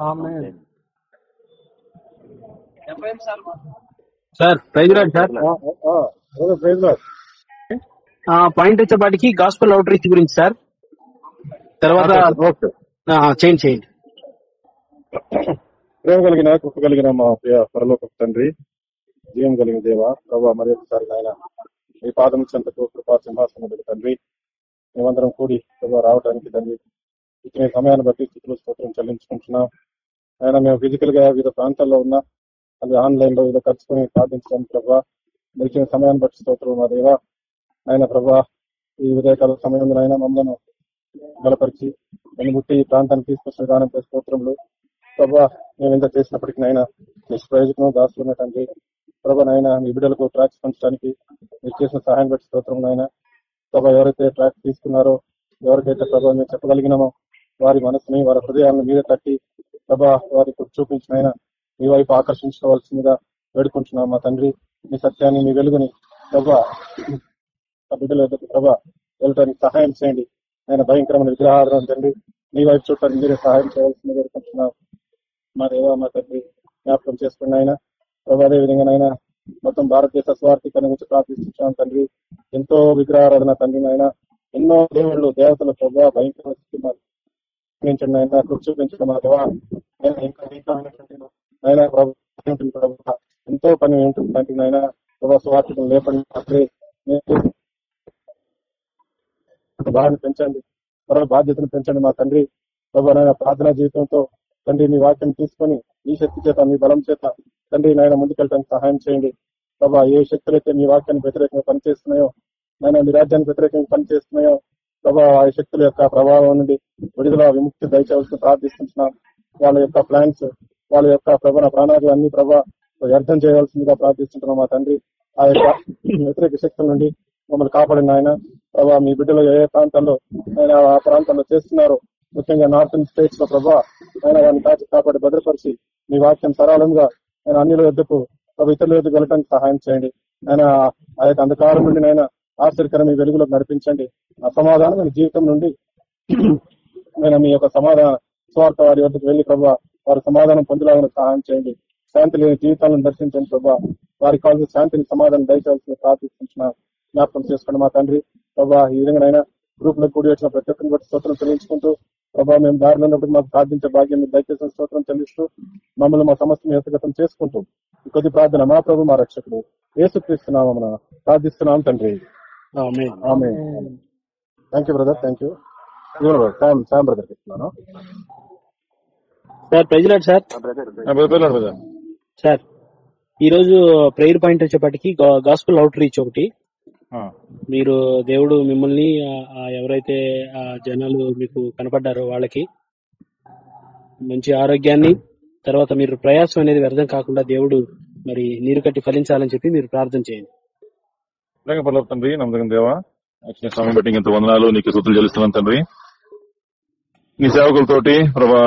Speaker 3: ఆమేన్.
Speaker 2: Sir praise lord sir. ఆ, పాయింట్ వచ్చేపాటికి గాస్పల్ అవుట్ రీచ్ గురించి సార్. తర్వాత చేయండి చేయండి.
Speaker 7: ప్రేమ కలిగిన కృప కలిగిన మా ప్రియ పరలోక తండ్రి జీవం కలిగిన దేవ ప్రభావ మరి ఒకసారి నాయన మీ పాదం చెంతకు కృపా సింహాసనం తండ్రి మేమందరం కూడి ప్రభావ రావడానికి తండ్రి ఇచ్చిన సమయాన్ని బట్టి స్థితులు స్తోత్రం చెల్లించుకుంటున్నాం. ఆయన మేము ఫిజికల్గా వివిధ ప్రాంతాల్లో ఉన్న అది ఆన్లైన్లో ఏదో కలుసుకొని ప్రార్థించడానికి ప్రభా దొరికిన సమయాన్ని బట్టి స్తోత్రం మా దేవా. ఆయన ప్రభా ఈ ఉదయకాల సమయంలో అయినా మమ్మల్ని బలపరిచి వెనుబుట్టి ఈ ప్రాంతానికి తీసుకొచ్చిన విధానం స్తోత్రంలో ప్రభా మేము ఎంత చేసినప్పటికీ నైనా నిష్ప్రయోజకం దాస్తున్న తండ్రి ప్రభా నాయన మీ బిడ్డలకు ట్రాక్స్ పంచడానికి మీరు చేసిన సహాయం బట్టి స్తోత్రం నాయన. ప్రభా ఎవరైతే ట్రాక్ తీసుకున్నారో ఎవరికైతే ప్రభా మేము చెప్పగలిగినామో వారి మనసుని వారి హృదయాలను మీద తట్టి ప్రభా వారికి చూపించిన మీ వైపు ఆకర్షించుకోవాల్సిందిగా వేడుకుంటున్నాం మా తండ్రి. మీ సత్యాన్ని మీ వెలుగుని ప్రభా బిడ్డల ప్రభా వెళ్ళటానికి సహాయం చేయండి. ఆయన భయంకరమైన విగ్రహాలను తండ్రి. మీ వైపు చూడటానికి మీరే సహాయం చేయాల్సింది కోరుకుంటున్నాం. మా దేవ మా తండ్రి జ్ఞాపకం చేసుకున్న ఆయన ప్రభా అదే విధంగా నాయన మొత్తం భారతదేశ స్వార్థికాన్ని గురించి ప్రార్థిస్తున్నాం తండ్రి. ఎంతో విగ్రహారాధన తండ్రి నాయన ఎన్నో దేవుళ్ళు దేవతల ప్రభావ భయంకర స్థితి చూపించండి ఆయన కృషి చూపించండి మా దేవ. ఇంకా ఇంకా అయినటువంటి నాయన ప్రభు ఎంతో పని ఉంటుంది తండ్రి నాయన. ప్రభావ స్వార్థికం లేపండి తండ్రి. బాధను పెంచండి మరో బాధ్యతను పెంచండి మా తండ్రి. ప్రభా నాయన ప్రార్థనా జీవితంతో తండ్రి మీ వాక్యం తీసుకొని ఈ శక్తి చేత మీ బలం చేత తండ్రి నాయన ముందుకెళ్ళడానికి సహాయం చేయండి. ప్రభా ఏ శక్తులైతే మీ వాక్యానికి వ్యతిరేకంగా పనిచేస్తున్నాయో నాయన మీ రాజ్యానికి వ్యతిరేకంగా పనిచేస్తున్నాయో ప్రభా ఆ శక్తుల యొక్క ప్రభావం నుండి విడుదల విముక్తి దయచేవలసి ప్రార్థిస్తున్నాం వాళ్ళ యొక్క ప్లాన్స్ వాళ్ళ యొక్క ప్రభావ ప్రాణాలు అన్ని ప్రభా వ్యర్థం చేయవలసిందిగా ప్రార్థిస్తుంటున్నాం మా తండ్రి. ఆ యొక్క వ్యతిరేక శక్తుల నుండి మమ్మల్ని కాపాడిన ఆయన ప్రభా మీ బిడ్డలు ఏ ప్రాంతాల్లో ఆయన ఆ ప్రాంతాల్లో చేస్తున్నారో. ముఖ్యంగా నార్థన్ స్టేట్స్లో ప్రభా ఆయన వారిని కాచి కాపాడి భద్రపరిచి మీ వాక్యం సరళంగా ఆయన అన్ని వద్దకు ప్రభు ఇతరుల యుద్ధకు వెళ్ళడానికి సహాయం చేయండి. ఆయన ఆ యొక్క అంధకారం నుండి ఆయన ఆశ్చర్యకరం మీ వెలుగులోకి నడిపించండి. ఆ సమాధానమైన జీవితం నుండి నేను మీ యొక్క సమాధాన స్వార్థ వారి వద్దకు వెళ్ళి ప్రభా వారి సమాధానం పొందేలాగా సహాయం చేయండి. శాంతి లేని జీవితాలను దర్శించండి ప్రభా. వారికి కావాల్సిన శాంతిని సమాధానం దయచేయాల్సిన ప్రార్థిస్తున్న. జ్ఞాపకం చేసుకోండి మా తండ్రి ప్రభా ఈ విధంగా గ్రూప్లో కూడి వచ్చిన ప్రతి ఒక్కరిని బట్టి స్తోత్రం చెల్లించుకుంటూ ప్రభా మేము దారిలో ఉన్నప్పుడు మాకు ప్రార్థించే భాగ్యం మీరు దయచేసిన స్తోత్రం చెల్లిస్తూ మమ్మల్ని మా సమస్యను హస్తగతం చేసుకుంటూ కొద్ది ప్రార్థన మా ప్రభు మా రక్షకుడు ఏసుక్రీస్తున్నామన్న ప్రార్థిస్తున్నాం తండ్రి. Thank you brother thank you Sam Sam brother ఇస్తున్నాను
Speaker 2: sir president sir.
Speaker 7: Brother.
Speaker 2: Sir ఈ రోజు ప్రేయర్ పాయింట్ వచ్చేపటికి గాస్పుల్ అవుట్ రీచ్ ఒకటి. మీరు దేవుడు మిమ్మల్ని ఆ, ఎవరైతే ఆ జనాలు మీకు కనపడ్డారో వాళ్ళకి మంచి ఆరోగ్యాన్ని తర్వాత మీరు ప్రయాసం అనేది వ్యర్థం కాకుండా దేవుడు మరి నీరు కట్టి ఫలించాలని చెప్పి మీరు ప్రార్థన చేయండి.
Speaker 7: తండ్రి నమ్మకం దేవా. బట్టి ఇంత వందనాలు నీకు సూతులు చెల్లిస్తున్నాను తండ్రి. నీ సేవకులతోటి ప్రభా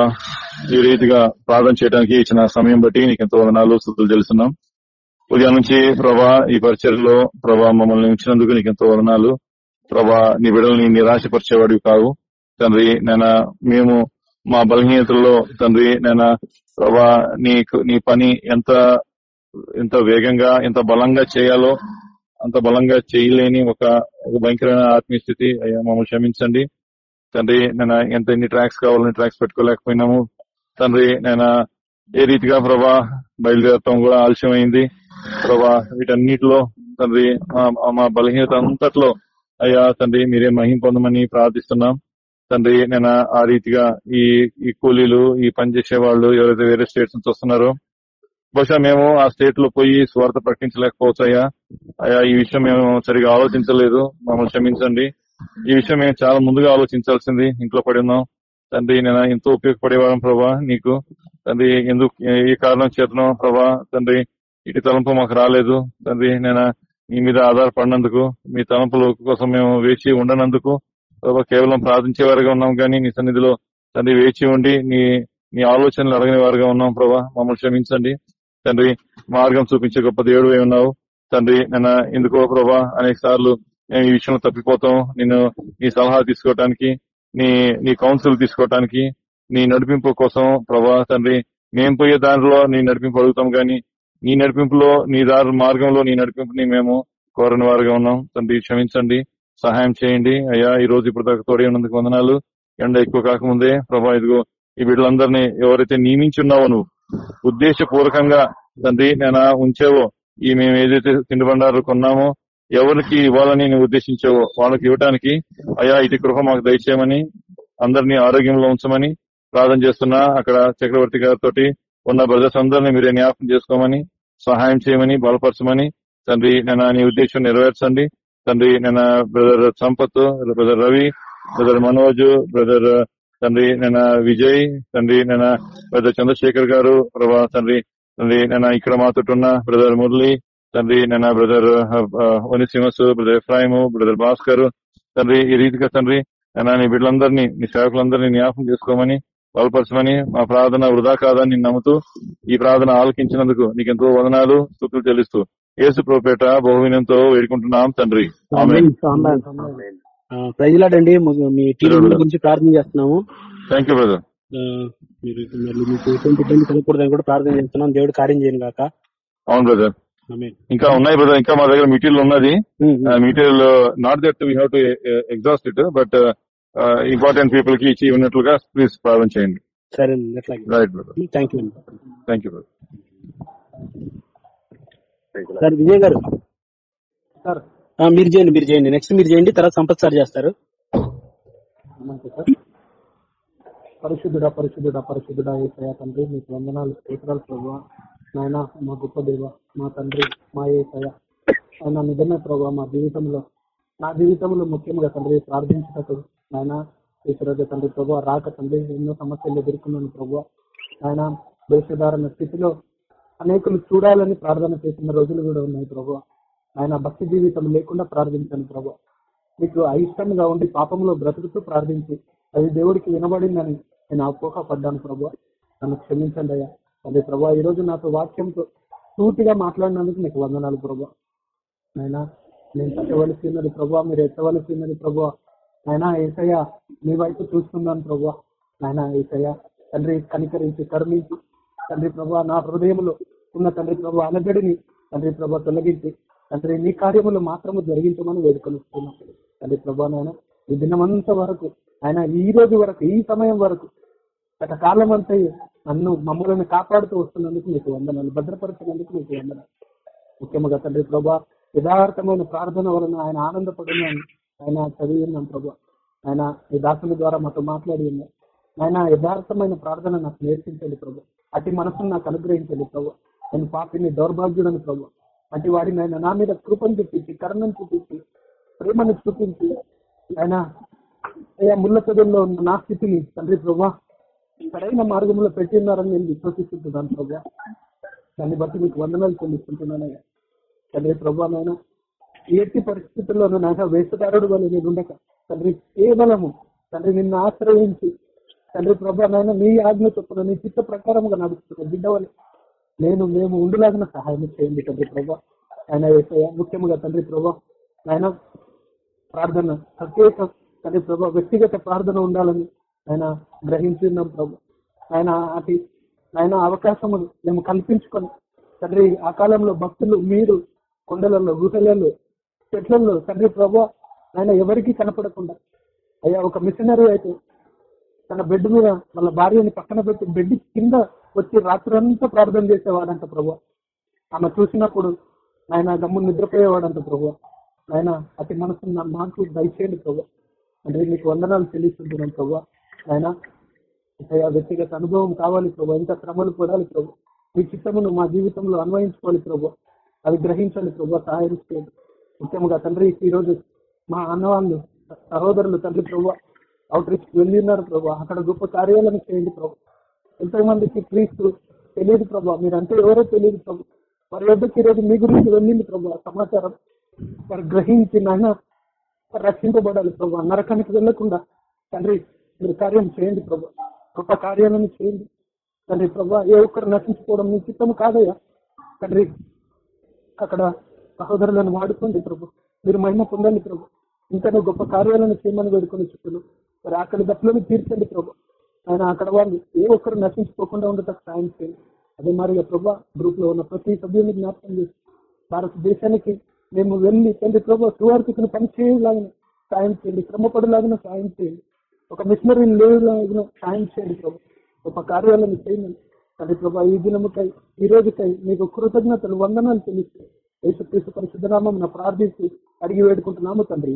Speaker 7: ఈ రీతిగా ప్రార్థన చేయడానికి ఇచ్చిన సమయం బట్టి నీకు ఎంతో వందనాలు సూతులు చెల్లిస్తున్నాం. ఉదయం నుంచి ప్రభా ఈ పరిచయలో ప్రభా మమ్మల్ని ఉంచినందుకు నీకు ఎంతో వదనాలు. ప్రభా నీ బిడల్ని నిరాశపరిచేవాడివి కావు. తండ్రి నేను మేము మా బలహీనతల్లో తండ్రి నేను ప్రభా నీకు నీ పని ఎంత ఎంత వేగంగా ఎంత బలంగా చేయాలో అంత బలంగా చేయలేని ఒక ఒక భయంకరమైన ఆత్మీయ స్థితి. అయ్యా మమ్మల్ని క్షమించండి. తండ్రి నేను ఎంత ఎన్ని ట్రాక్స్ కావాలని ట్రాక్స్ పెట్టుకోలేకపోయినాము. తండ్రి నేను ఏ రీతిగా ప్రభా బయలుదేరటం కూడా ఆలస్యమైంది. ప్రభా వీటన్నిటిలో తండ్రి మా- బలహీనత అంతట్లో అయ్యా తండ్రి మీరే మహిం పొందమని ప్రార్థిస్తున్నాం. తండ్రి నేను ఆ రీతిగా ఈ ఈ కూలీలు ఈ పని చేసే వాళ్ళు ఎవరైతే వేరే స్టేట్స్ నుంచి వస్తున్నారో బహుశా మేము ఆ స్టేట్లో పోయి స్వార్థ ప్రకటించలేకపోవచ్చు అయ్యా అయ్యా ఈ విషయం మేము సరిగా ఆలోచించలేదు మమ్మల్ని క్షమించండి. ఈ విషయం మేము చాలా ముందుగా ఆలోచించాల్సింది ఇంట్లో పడి ఉన్నాం. తండ్రి నేను ఎంతో ఉపయోగపడేవాళ్ళం ప్రభా నీకు. తండ్రి ఎందుకు ఈ కారణం చేతనో ప్రభా తండ్రి ఇటు తలంపు మాకు రాలేదు. తండ్రి నేను మీ మీద ఆధారపడినందుకు మీ తలంపుల కోసం మేము వేచి ఉండనందుకు ప్రభా కేవలం ప్రార్థించేవారుగా ఉన్నాం కానీ నీ సన్నిధిలో తండ్రి వేచి ఉండి నీ నీ ఆలోచనలు అడగని వారుగా ఉన్నాం ప్రభా. మమ్మల్ని క్షమించండి. తండ్రి మార్గం చూపించే గొప్ప దేవుడు ఉన్నావు. తండ్రి నేను ఎందుకో ప్రభా అనేక సార్లు మేము ఈ విషయంలో తప్పిపోతాం. నేను నీ సలహా తీసుకోవటానికి నీ నీ కౌన్సిల్ తీసుకోవటానికి నీ నడిపింపు కోసం ప్రభా తండ్రి మేము పోయే దానిలో నీ నడిపింపు అడుగుతాం గాని నీ నడిపింపులో నీ దారి మార్గంలో నీ నడిపింపుని మేము కోరని వారుగా ఉన్నాం. తండ్రి క్షమించండి. సహాయం చేయండి. అయ్యా ఈ రోజు ఇప్పుడు దాకా తోడే ఉన్నందుకు వందనాలు. ఎండ ఎక్కువ కాకముందే ప్రభా ఇదిగో ఈ బిడ్డలందరినీ ఎవరైతే నియమించున్నావో నువ్వు ఉద్దేశపూర్వకంగా తండ్రి నేను ఉంచావో ఈ మేము ఏదైతే తిండి బండారు కొన్నామో ఎవరికి ఇవ్వాలని నువ్వు ఉద్దేశించావో వాళ్ళకి ఇవ్వటానికి అయ్యా ఇటు కృప మాకు దయచేయమని అందరినీ ఆరోగ్యంలో ఉంచమని ప్రార్థన చేస్తున్నా. అక్కడ చక్రవర్తి గారితో ఉన్న బ్రదర్స్ అందరినీ మీరే జ్ఞాపకం చేసుకోమని సహాయం చేయమని బలపరచమని తండ్రి నేను నీ ఉద్దేశం నెరవేర్చండి. తండ్రి నేను brother Sampath brother Ravi brother Manoj brother తండ్రి నేను విజయ్ తండ్రి నేను బ్రదర్ చంద్రశేఖర్ గారు ప్రభా తండ్రి తండ్రి నేను ఇక్కడ మాతోటున్న బ్రదర్ మురళి తండ్రి నేను brother Onesimus brother Ephraim brother Bhaskar తండ్రి ఈ రీతిగా తండ్రి నేను నీ బిడ్డలందరినీ నీ సేవకులందరినీ జ్ఞాపకం చేసుకోమని బలపరచమని మా ప్రార్థన వృధా కాదని నమ్ముతూ ఈ ప్రార్థన ఆలకించినందుకు నీకెంతో వదనాలు స్థుతులు చెల్లిస్తూ. యేసు ప్రోపేట బహువినంతో వేడుకుంటున్నాం తండ్రి.
Speaker 2: ప్రజలాడండి మీ టీం గురించి ప్రార్థన చేస్తున్నాము.
Speaker 7: థ్యాంక్ యూ బ్రదర్
Speaker 2: మీరు మీకు ఎటువంటి ఇబ్బంది కలగకూడదని కూడా ప్రార్థన చేస్తున్నాం. దేవుడు కార్యం చేయను కాక
Speaker 7: అవును బ్రదర్
Speaker 2: ఆమేన్.
Speaker 7: ఇంకా ఉన్నాయి బ్రదర్ ఇంకా మా దగ్గర మెటీరియల్ ఉన్నది. Material not that we have to exhaust it but important పీపుల్కి ఇచ్చి ఉన్నట్లుగా ప్లీజ్ ప్రార్థన చేయండి.
Speaker 2: సరే
Speaker 7: right brother
Speaker 2: thank you
Speaker 7: thank you brother
Speaker 2: sir Vijay garu.
Speaker 1: Sir
Speaker 2: మీరు చేయండి మీరు చేయండి. నెక్స్ట్ మీరు చేయండి తర్వాత సంపత్ సార్ చేస్తారు.
Speaker 1: పరిశుద్ధుడా పరిశుద్ధుడా పరిశుద్ధుడా ఏసయ తండ్రి మీకు వందనాలు. స్తోత్రాలు ప్రభు నాయన మా గొప్ప దేవ మా తండ్రి మా ఏసయ ఆయన నిజమే ప్రభు మా జీవితంలో నా జీవితంలో ముఖ్యంగా తండ్రి ప్రార్థించటకు నాయన ఈశ్వర తండ్రి ప్రభు రాక తండ్రి ఎన్నో సమస్యలు ఎదుర్కొన్నాను ప్రభు. ఆయన దేశధారణ స్థితిలో అనేకులు చూడాలని ప్రార్థన చేసిన రోజులు కూడా ఉన్నాయి ప్రభు. ఆయన భక్తి జీవితం లేకుండా ప్రార్థించాను ప్రభు. మీకు అయిష్టంగా ఉండి పాపంలో బ్రతుకుతూ ప్రార్థించి అది దేవుడికి వినబడిందని నేను అపోహపడ్డాను ప్రభు. నన్ను క్షమించండి అయ్యా. అదే ప్రభా ఈ రోజు నాతో వాక్యంతో పూర్తిగా మాట్లాడినందుకు నీకు వందనాలు ప్రభు. నాయనా నేను తగ్గవలసి ఉన్నది ప్రభావ మీరు ఎత్తవలసి ఉన్నది ప్రభా నాయనా ఏసయ్య మీ వైపు చూస్తున్నాను ప్రభు నాయనా ఏసయ్య తండ్రి కనికరించి కరుణించి తండ్రి ప్రభా నా హృదయంలో ఉన్న తండ్రి ప్రభు అనగడిని తండ్రి ప్రభా తొలగించి తండ్రి నీ కార్యములు మాత్రము జరిగించమని వేడుకొనిస్తున్నాం. తండ్రి ప్రభా నాయన ఈ దినమంత వరకు ఆయన ఈ రోజు వరకు ఈ సమయం వరకు గత కాలం అంతా నన్ను మమ్మల్ని కాపాడుతూ వస్తున్నందుకు మీకు వందనాలు భద్రపరుచినందుకు మీకు వందనాలు. ముఖ్యంగా తండ్రి ప్రభా యథార్థమైన ప్రార్థన వలన ఆయన ఆనందపడినాను ఆయన చదివి ఉన్నాను ప్రభు. ఆయన ఈ దాసుల ద్వారా మాతో మాట్లాడి ఉన్నారు. ఆయన యథార్థమైన ప్రార్థన నాకు నేర్పించండి ప్రభు. అటు మనసును నాకు అనుగ్రహించండి ప్రభు. నేను పాపిని దౌర్భాగ్యుడని ప్రభు. అటు వాడిని ఆయన నా మీద కృపను చూపించి కరుణను చూపించి ప్రేమను చూపించి ఆయన అయ్యా ముళ్ళ చదువుల్లో ఉన్న నా స్థితిని తండ్రి ప్రభా సరైన మార్గంలో పెట్టి ఉన్నారని నేను విశ్వసిస్తున్నాను ప్రభా. దాన్ని బట్టి మీకు వందనాలు చెల్లిస్తుంటున్నానయ్యా తండ్రి ప్రభా నాయన ఎట్టి పరిస్థితుల్లోనూ నాయన వేసుదారుడు వల్ల నేను ఉండక. తండ్రి కేవలము తండ్రి నిన్ను ఆశ్రయించి తండ్రి ప్రభా నాయన నీ ఆజ్ఞ చొప్పున నీ చిత్త ప్రకారంగా నడుస్తున్న బిడ్డ నేను మేము ఉండులాగిన సహాయం చేయండి తండ్రి ప్రభా. ఆయన ఏసయ్య ముఖ్యంగా తండ్రి ప్రభా ఆయన ప్రార్థన ప్రత్యేక తండ్రి ప్రభా వ్యక్తిగత ప్రార్థన ఉండాలని ఆయన గ్రహించున్నాం ప్రభు. ఆయన అతి ఆయన అవకాశము మేము కల్పించుకొని తండ్రి ఆ కాలంలో భక్తులు మీరు కొండలలో గుహలలో చెట్లలో తండ్రి ప్రభు ఆయన ఎవరికి కనపడకుండా. అయ్యా ఒక మిషనరీ అయితే తన బెడ్ మీద వాళ్ళ భార్యని పక్కన పెట్టి బెడ్ కింద వచ్చి రాత్రంతా ప్రార్థన చేసేవాడంట ప్రభు. ఆమె చూసినప్పుడు ఆయన గమ్ము నిద్రపోయేవాడంట ప్రభు. ఆయన అతి మనసు మాకు దయచేయండి ప్రభు. అంటే మీకు వందనాలు చెల్లిస్తుంటున్నాం ప్రభు. ఆయన అయ్యా వ్యక్తిగత అనుభవం కావాలి ప్రభు. ఇంకా శ్రమలు పడాలి ప్రభు. మీ చిత్తమును మా జీవితంలో అన్వయించుకోవాలి ప్రభు. అవి గ్రహించాలి ప్రభు సహాయం చేయండి. ముఖ్యంగా తండ్రి ఈ రోజు మా అన్నవాళ్ళు సహోదరులు తండ్రి ప్రభు అవుట్ రీచ్ వెళ్ళి ఉన్నారు ప్రభు. అక్కడ గొప్ప కార్యాలను చేయండి ప్రభు. ఎంతమందికి క్రీస్తు తెలియదు ప్రభు. మీరంటే ఎవరో తెలియదు ప్రభు. వారి వద్దకు ఈరోజు మీ గురించి వెళ్ళింది ప్రభు? సమాచారం వారు గ్రహించి నాయన రక్షింపబడాలి ప్రభు. నరకానికి వెళ్ళకుండా తండ్రి మీరు కార్యం చేయండి ప్రభు. గొప్ప కార్యాలను చేయండి. తండ్రి ప్రభు ఏ ఒక్కరు నశించుకోవడం మీ చిత్తం కాదయ్యా. తండ్రి అక్కడ సహోదరులను వాడుకోండి ప్రభు. మీరు మహిమ పొందండి ప్రభు. ఇంకా గొప్ప కార్యాలను చేయమని వేడుకొని చుట్టూ మరి అక్కడ దప్పులను తీర్చండి ప్రభు. ఆయన అక్కడ వాళ్ళు ఏ ఒక్కరు నశించుకోకుండా ఉండటం సాయం చేయండి. అదే మరి ప్రభు గ్రూప్లో ఉన్న ప్రతి సభ్యుని జ్ఞాపకం చేసి భారతదేశానికి మేము వెళ్ళి తండ్రి ప్రభు సువార్థికుని పనిచేయలాగిన సాయం చేయండి. శ్రమపడలాగిన సాయం చేయండి. ఒక మిషనరీ లేవులాగిన సాయం చేయండి ప్రభు. గొప్ప కార్యాలను చేయమని తండ్రి ప్రభా ఈ దినముకై ఈ రోజుకై మీకు కృతజ్ఞతలు వందనాలు చెల్లిస్తూ యేసుక్రీస్తు పరిశుద్ధనామం ప్రార్థించి అడిగి వేడుకుంటున్నాము తండ్రి.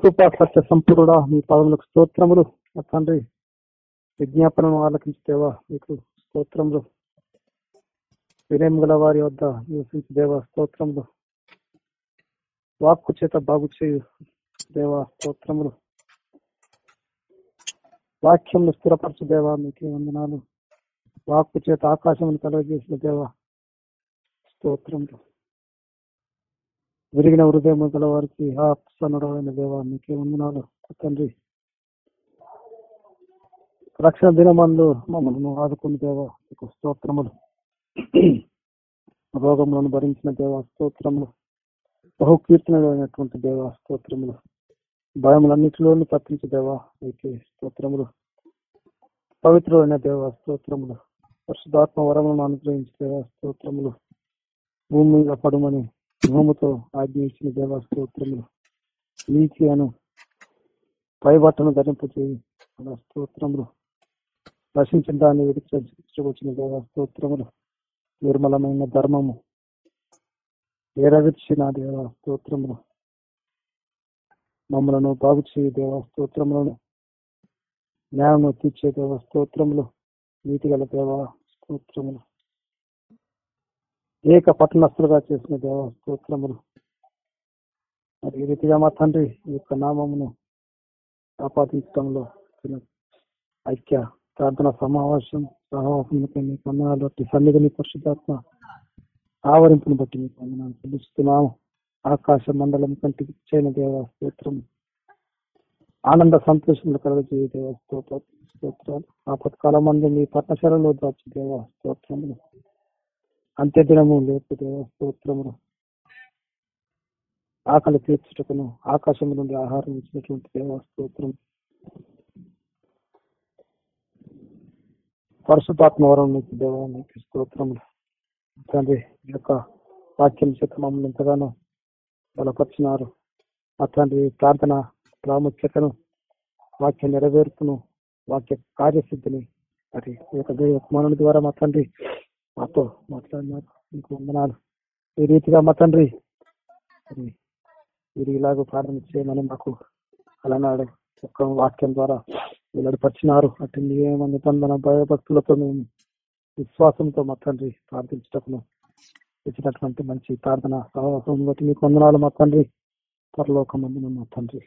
Speaker 1: కృపా సత్య సంపూర్ణ మీ పదములకు స్తోత్రములు. తండ్రి
Speaker 3: విజ్ఞాపనను ఆలకించేవా మీకు స్తోత్రములు. వినయం గల వారి వద్ద నివసించు దేవ స్తోత్రములు. వాక్కు చేత బాగు చేయు దేవ స్తోత్రములు. వాక్యంను స్థిరపరచు దేవా మీకు వందనాలు. వాక్కు చేత ఆకాశమును కలగజేసిన దేవ స్తోత్రంలో విరిగిన హృదయం గల వారికి ఆత్సనుడమైన దేవా మీకే వందనాలు. తండ్రి రక్షణ దినమందు మమ్మల్ని ఆదుకుని దేవ మీకు స్తోత్రములు. రోగములను భరించిన దేవ స్తోత్రములు. బహుకీర్తనమైనటువంటి దేవా దేవ స్తోత్రములు. భయములన్నిటిలోని తప్పించు దేవా మీకే స్తోత్రములు. పవిత్రమైన దేవ స్తోత్రములు. పరిశుధాత్మ వరములను అనుగ్రహించి దేవ స్తోత్రములు. భూమి మీద పడుమని భూమితో ఆజ్ఞయించిన దేవ స్తోత్రములు. నీతి అను. పైబట్టను ధరింపు చేయి స్తోత్రములు. రచించిన దాన్ని వెతికించుకొచ్చిన దేవ స్తోత్రములు. నిర్మలమైన ధర్మము. ఏరవిచ్చిన దేవ స్తోత్రములు. మమ్మలను బాగు చేయ దేవ స్తోత్రములను. జ్ఞానం తీర్చే దేవ స్తోత్రములు. నీతి గల దేవ స్తోత్రములు. ఏక పట్టణస్థులుగా చేసిన దేవ స్తోత్రములు. మరి ఈ రీతిగా మా తండ్రి ఈ యొక్క నామమును ఆపాదించడంలో ఐక్య ప్రార్థన సమావేశం సహవాసములపై మీ సన్నిధిని పరిశుద్ధాత్మ ఆవరింపును బట్టి మీకు వందనాలు తెలుస్తున్నాము ఆకాశ మండలం కంటికి చేయని దేవ స్తోత్రం. ఆనంద సంతోషంలో కలగజేయ దేవ స్తోత్ర స్తోత్రాలు. ఆపత్కాల మంది మీ పట్టశలలో దాచి దేవ స్తోత్రములు. అంత్య దినము లేపు దేవ స్తోత్రములు. ఆకలి తీర్చుటకును ఆకాశం నుండి ఆహారం ఇచ్చినటువంటి దేవ స్తోత్రం. పరిశుద్ధాత్మ వరం నీకు దేవ స్తోత్రములు. తండ్రి ఈ యొక్క వాక్యం చేత మమ్మల్ని ఎంతగానో బలపరిచినారు మా ప్రార్థన ప్రాముఖ్యతను వాక్య నెరవేర్పును వాక్య కార్యసిద్ధిని మరి ఈ యొక్క దైవ ద్వారా మా తండ్రి మాతో మాట్లాడినారు. మీకు వందనాలు. ఈ రీతిగా మా తండ్రి మరి మీరు ఇలాగ ప్రార్థన చేయమని మాకు అలనాడు ఒక్క వాక్యం ద్వారా వెల్లడిపరిచినారు. అటు నియమ నిబంధన భయభక్తులతో మేము విశ్వాసంతో మా తండ్రి ప్రార్థించటకును ఇచ్చినటువంటి మంచి ప్రార్థన సహవాసం బట్టి మీకు వందనాలు మా తండ్రి. పరలోకమందున మా తండ్రి.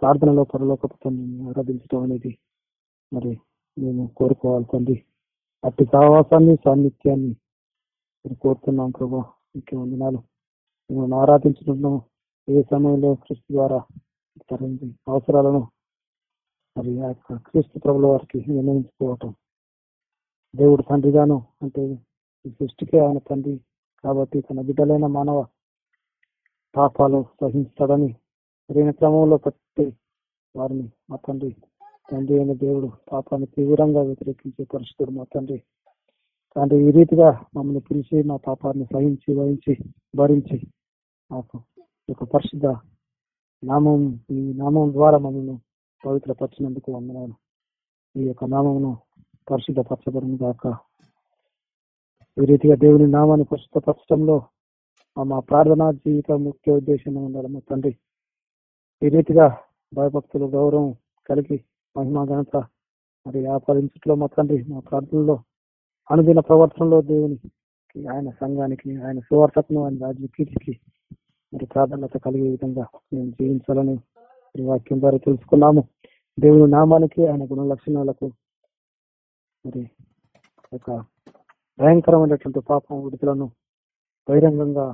Speaker 3: ప్రార్థనలో పరలోకపు తండ్రిని ఆరాధించడం అనేది మరి మేము కోరుకోవాలి తండ్రి. అట్టి సహవాసాన్ని సాన్నిధ్యాన్ని మేము కోరుతున్నాం ప్రభా. ఇంకే వందనాలు. మిమ్మల్ని ఆరాధించుకుంటున్నాం. ఏ సమయంలో క్రిస్తు ద్వారా తరండి అవసరాలను మరి ఆ యొక్క క్రీస్తు ప్రభుల వారికి నిర్ణయించుకోవటం దేవుడు తండ్రిగాను అంటే ఈ సృష్టికే ఆయన తండ్రి. కాబట్టి తన బిడ్డలైన మానవ పాపాలు సహిస్తాడని సరైన క్రమంలో పెట్టి వారిని మా తండ్రి తండ్రి అయిన దేవుడు పాపాన్ని తీవ్రంగా వ్యతిరేకించే పరిస్థితుడు మా తండ్రి. తండ్రి ఈ రీతిగా మమ్మల్ని పిలిచి మా పాపాన్ని సహించి వహించి భరించి మాకు ఈ యొక్క పరిశుద్ధ నామం ఈ నామం ద్వారా మమ్మల్ని పవిత్రపరిచినందుకు వందనాలు. ఈ యొక్క నామమును పరిశుద్ధపరచబడిన దాకా ఈ రీతిగా దేవుని నామాన్ని పరిశుద్ధపరచడంలో మా- మా ప్రార్థనా జీవితం ముఖ్య ఉద్దేశం ఉండాలి మా తండ్రి. ఈ రీతిగా భయభక్తులు గౌరవం కలిగి మహిమా ఘనత మరి ఆపాదించట్లో మా తండ్రి మా ప్రార్థనలో అనుదిన ప్రవర్తనలో దేవునికి ఆయన సంఘానికి ఆయన సువార్తకు ఆయన రాజ్య కీర్తికి మరి ప్రాధాన్యత కలిగే విధంగా మేము జీవించాలని ఈ వాక్యం ద్వారా తెలుసుకున్నాము. దేవుని నామానికి ఆయన గుణ లక్షణాలకు మరి ఒక భయంకరమైనటువంటి పాపం విడుదలను బహిరంగంగా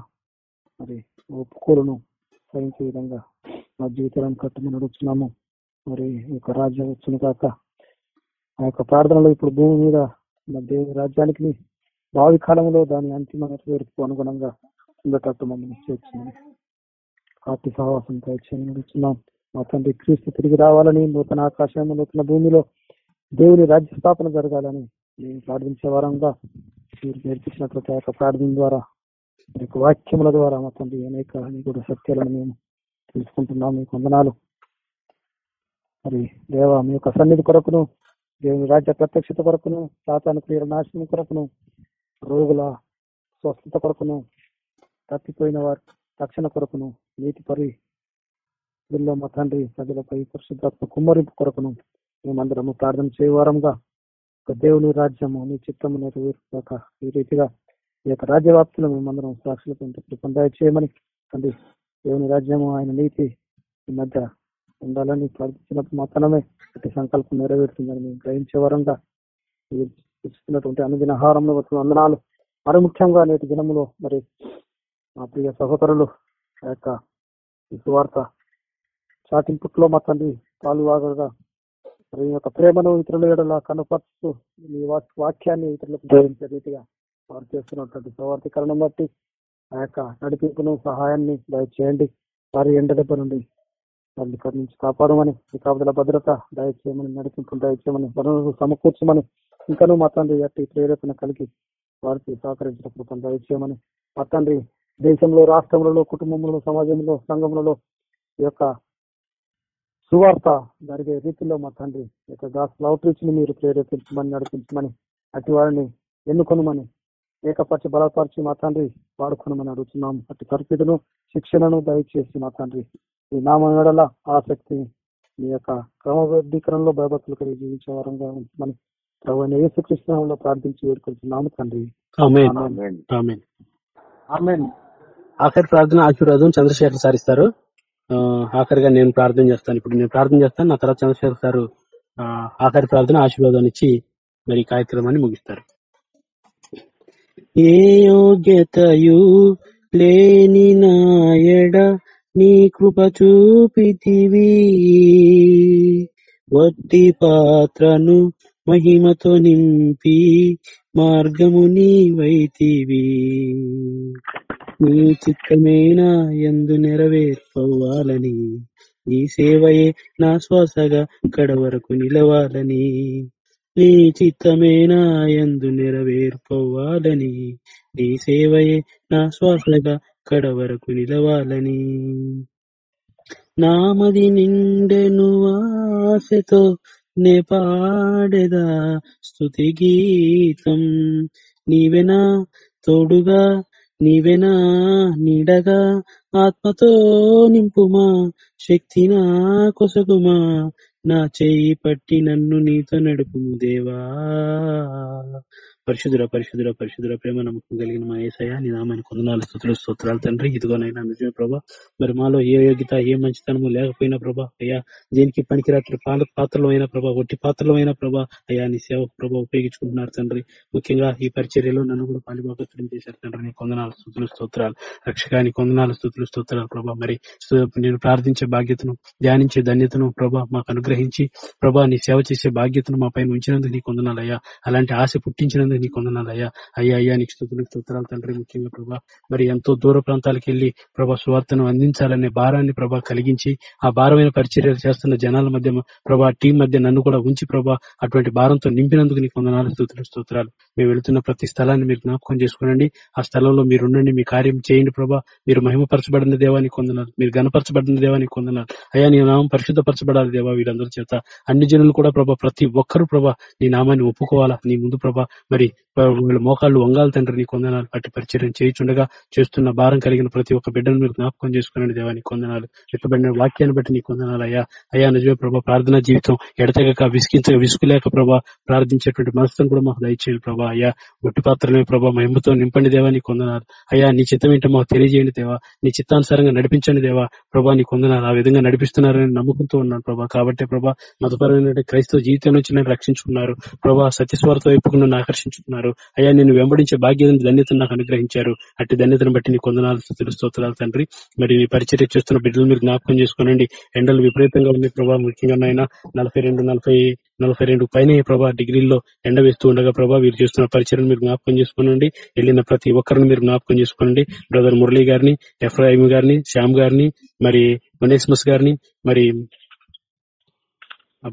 Speaker 3: మరి ఒప్పుకోలను సహించే విధంగా మా జీవితాలను కట్టుమని అడుగుతున్నాము మరి ఒక యొక్క రాజ్యం వచ్చిన కాక ఆ యొక్క ప్రార్థనలో ఇప్పుడు భూమి మీద మా దేవుని రాజ్యానికి భావి కాలంలో దాని అంతిమ నెరవేర్పు అనుగుణంగా ఉండేటట్టు మమ్మల్ని చేర్చింది. కాటి సహవాసం ఇచ్చాను నడుస్తున్నాం. మా తండ్రి క్రీస్తు తిరిగి రావాలని నూతన ఆకాశం నూతన భూమిలో దేవుని రాజ్య స్థాపన జరగాలని మేము ప్రార్థించే వారంగా మీరు నేర్పించినటువంటి ఆ యొక్క ప్రార్థన ద్వారా మీకు వాక్యముల ద్వారా మా తండ్రి అనేక కూడా సత్యాలను మేము తెలుసుకుంటున్నాం. మీకు వందనాలు. మరి దేవ మీ యొక్క సన్నిధి కొరకును దేవుని రాజ్య ప్రత్యక్షత కొరకును సాతాను క్రియల నాశనం కొరకును రోగుల స్వస్థత కొరకును తప్పిపోయిన వారి రక్షణ కొరకును నీతి పరి మా తండ్రి ప్రజలపై పరిశుద్ధాత్మ కుమ్మరింపు కొరకును మేమందరము ప్రార్థన చేయవారంగా. దేవుని రాజ్యము నీ చిత్తము నెరవేరుగాక ఈ రీతిగా ఈ యొక్క రాజ్యవ్యాప్తిలో మేమందరం సాక్షులు ఉంటే కృపను దయచేయమని తండ్రి. దేవుని రాజ్యము ఆయన నీతి ఈ మధ్య ఉండాలని ప్రార్థించినప్పుడు మాత్రమే ప్రతి సంకల్పం నెరవేరుతుందని మేము గ్రహించే వరంగా ఇస్తున్నటువంటి అనుదిన ఆహారంలో వచ్చిన వందనాలు. మరి ముఖ్యంగా నేటి దినములో మరి మా ప్రియ సహోదరులు ఆ యొక్క సువార్త చాటింపుట్లో మా తండ్రి పాలువాగగా ఈ యొక్క ప్రేమను ఇతరుల ఎడలా కనపరుస్తూ మీ వాక్- వాక్యాన్ని ఇతరులకు బోధించే రీతిగా వారు చేస్తున్నటువంటి సువార్థీకరణం బట్టి ఆ యొక్క నడిపింపును సహాయాన్ని దయచేయండి. వారి ఎండ దెబ్బ నుండి వారిని ఇక్కడి నుంచి కాపాడమని ఈ కాపుదల భద్రత దయచేయమని నడిపింపు దయచేయమని వనరులు సమకూర్చమని ఇంకనూ మా తండ్రి అట్టి ప్రేరేపణ కలిగి వారికి సహకరించిన కృపను దయచేయమని మా తండ్రి దేశంలో రాష్ట్రంలో కుటుంబంలో సమాజంలో సంఘంలో ఈ యొక్క సువార్త జరిగే రీతిలో మా తండ్రి యొక్క అవుట్రీచ్ని మీరు ప్రేరేపించమని నడిపించమని అటు వారిని ఎన్నుకొనమని ఏకపరిచి బలపరిచి మా తండ్రి వాడుకొనమని అడుగుతున్నాం అటు పరిస్థితులను శిక్షణను దయచేసి మా తండ్రి ఈ నామ ఎడల ఆసక్తి మీ యొక్క క్రమబద్ధీకరణలో భయభక్తులు కలిగి జీవించే వారంగా ఉంచమని ప్రభు యేసుకృష్ణంలో ప్రార్థించి వేడుకుంటున్నాము తండ్రి
Speaker 2: ఆమేన్.
Speaker 3: ఆమేన్.
Speaker 2: ఆమేన్.
Speaker 3: ఆమేన్.
Speaker 2: ఆఖరి ప్రార్థన ఆశీర్వాదం చంద్రశేఖర్ సార్ ఇస్తారు ఆ, ఆఖరిగా నేను ప్రార్థన చేస్తాను. ఇప్పుడు నేను ప్రార్థన చేస్తాను. నా తర్వాత చంద్రశేఖర్ సార్ ఆ, ఆఖరి ప్రార్థన ఆశీర్వాదాన్ని ఇచ్చి మరి కార్యక్రమాన్ని ముగిస్తారు. ఏ యోగ్యతయు లేని నాయడ నీ కృప చూపితివి. వట్టి పాత్రను మహిమతో నింపి మార్గము నీవైతివి. నీ చిత్తమేనా ఎందు నెరవేర్పవ్వాలని? నీ సేవయే నా శ్వాసగా కడ వరకు నిలవాలని. నీ చిత్తమేనా ఎందు నెరవేర్పవ్వాలని? నీ సేవయే నా శ్వాసగా కడ వరకు నిలవాలని. నామది నిండెను ఆశతో నే పాడెదా స్తుతి గీతం. నీవెనా తోడుగా నీవెనా నీడగా ఆత్మతో నింపుమా శక్తి నా కొసగుమా నా చేయి పట్టి నన్ను నీతో నడుపుము దేవా. పరిశుధుర పరిశుధుర పరిశుధుర ప్రేమ నమ్మకం కలిగిన మా ఏసయ నీ నామాన్ని కొందనాలు స్థుతులు స్తోత్రాలు తండ్రి. ఇదిగోనైనా నిజమే ప్రభా. మరి మాలో ఏ యోగ్యత ఏ మంచితనము లేకపోయినా ప్రభా అయ్యా దేనికి పనికిరాత్రి పాల పాత్రలో అయినా ప్రభా ఒట్టి పాత్రలో అయినా ప్రభా అయ్యా నీ సేవ ప్రభా ఉపయోగించుకుంటున్నారు తండ్రి. ముఖ్యంగా ఈ పరిచర్యలో నన్ను కూడా పాలిభాగస్తులం చేశారు తండ్రి. నీ కొందనాలు స్థుతులు స్తోత్రాలు. రక్షకాని కొందనాలు స్థుతులు స్తోత్రాలు ప్రభా. మరి నేను ప్రార్థించే బాధ్యతను ధ్యానించే ధన్యతను ప్రభా మాకు అనుగ్రహించి ప్రభా నీ సేవ చేసే బాధ్యతను మా పైన ఉంచినందుకు నీ కొందనాలయ్యా అలాంటి ఆశ పుట్టించినందుకు నీ కొందనాలయ్యా అయ్యా అయ్యా నీకు స్థుతులు స్తోత్రాలు తండ్రి. ముఖ్యంగా ప్రభా మరి ఎంతో దూర ప్రాంతాలకు వెళ్ళి ప్రభా సువార్తను అందించాలనే భారాన్ని ప్రభా కలిగించి ఆ భారమైన పరిచర్యలు చేస్తున్న జనాల మధ్య ప్రభా టీం మధ్య నన్ను కూడా ఉంచి ప్రభా అటువంటి భారంతో నింపినందుకు నీకు వందనాలు స్థుతులు స్తోత్రాలు. మేము వెళుతున్న ప్రతి స్థలాన్ని మీరు జ్ఞాపకం చేసుకోనండి. ఆ స్థలంలో మీరు ఉండండి మీ కార్యం చేయండి ప్రభా. మీరు మహిమపరచబడిన దేవానికి కొందనాలు మీరు గణపరచబడిన దేవానికి కొందనాలు అయ్యా నీ నామం పరిశుద్ధపరచబడాలి దేవా వీరందరి చేత. అన్ని జనులు కూడా ప్రభా ప్రతి ఒక్కరు ప్రభా నీ నామాన్ని ఒప్పుకోవాలా? నీ ముందు ప్రభా మరి వీళ్ళ మోకాళ్ళు వంగాలి తండ్రి నీ కొందనాలు అట్టి పరిచయం చేయించుండగా చేస్తున్న భారం కలిగిన ప్రతి ఒక్క బిడ్డను మీరు జ్ఞాపకం చేసుకున్నాను దేవా నీ కొందనాలు. ఎక్కబడిన వాక్యాన్ని బట్టి నీ కొందనాలు అయ్యా. అయ్యా నిజమే ప్రభా ప్రార్థనా జీవితం ఎడతెగక విసికించక విసుకులేక ప్రభా ప్రార్థించేటువంటి మనసును కూడా మాకు దయచేయండి ప్రభా అయ్యా. ఒట్టి పాత్రలే ప్రభా మహిమతో నింపండి దేవా నీ కొందనాలు. అయ్యా నీ చిత్తం ఏంటో మాకు తెలియజేయండి దేవా. నీ చిత్తానుసారంగా నడిపించండి దేవా. ప్రభా నీ కొందనాలు ఆ విధంగా నడిపిస్తున్నారని నమ్ముకుంటూ ఉన్నాను ప్రభా. కాబట్టి ప్రభా మతపరమైన క్రైస్తవ జీవితం నుంచి నేను రక్షించుకున్నారు. ప్రభా సత్యస్వార్థ వైపుకు నన్ను ఆకర్షించుకున్నారు అయ్యా నేను వెంబడించే భాగ్యం ధన్యతను నాకు అనుగ్రహించారు. అట్టి ధన్యతను బట్టి నీ కొందనాలు తెలుస్తోత్రాలు తండ్రి. మరి నీ పరిచర్య చేస్తున్న బిడ్డలు మీరు జ్ఞాపకం చేసుకోనండి. ఎండలు విపరీతంగా ఉన్నాయి ప్రభావ ముఖ్యంగా నాయన నలభై రెండు నలభై నలభై రెండు పైన ప్రభా డిగ్రీల్లో ఎండ వేస్తూ ఉండగా ప్రభా వీరు చేస్తున్న పరిచయం మీరు జ్ఞాపకం చేసుకోనండి. వెళ్ళిన ప్రతి ఒక్కరిని మీరు జ్ఞాపకం చేసుకోనండి. బ్రదర్ మురళీ గారిని ఎఫ్రాయిం గారిని శ్యామ్ గారిని మరి మనీస్మస్ గారిని మరి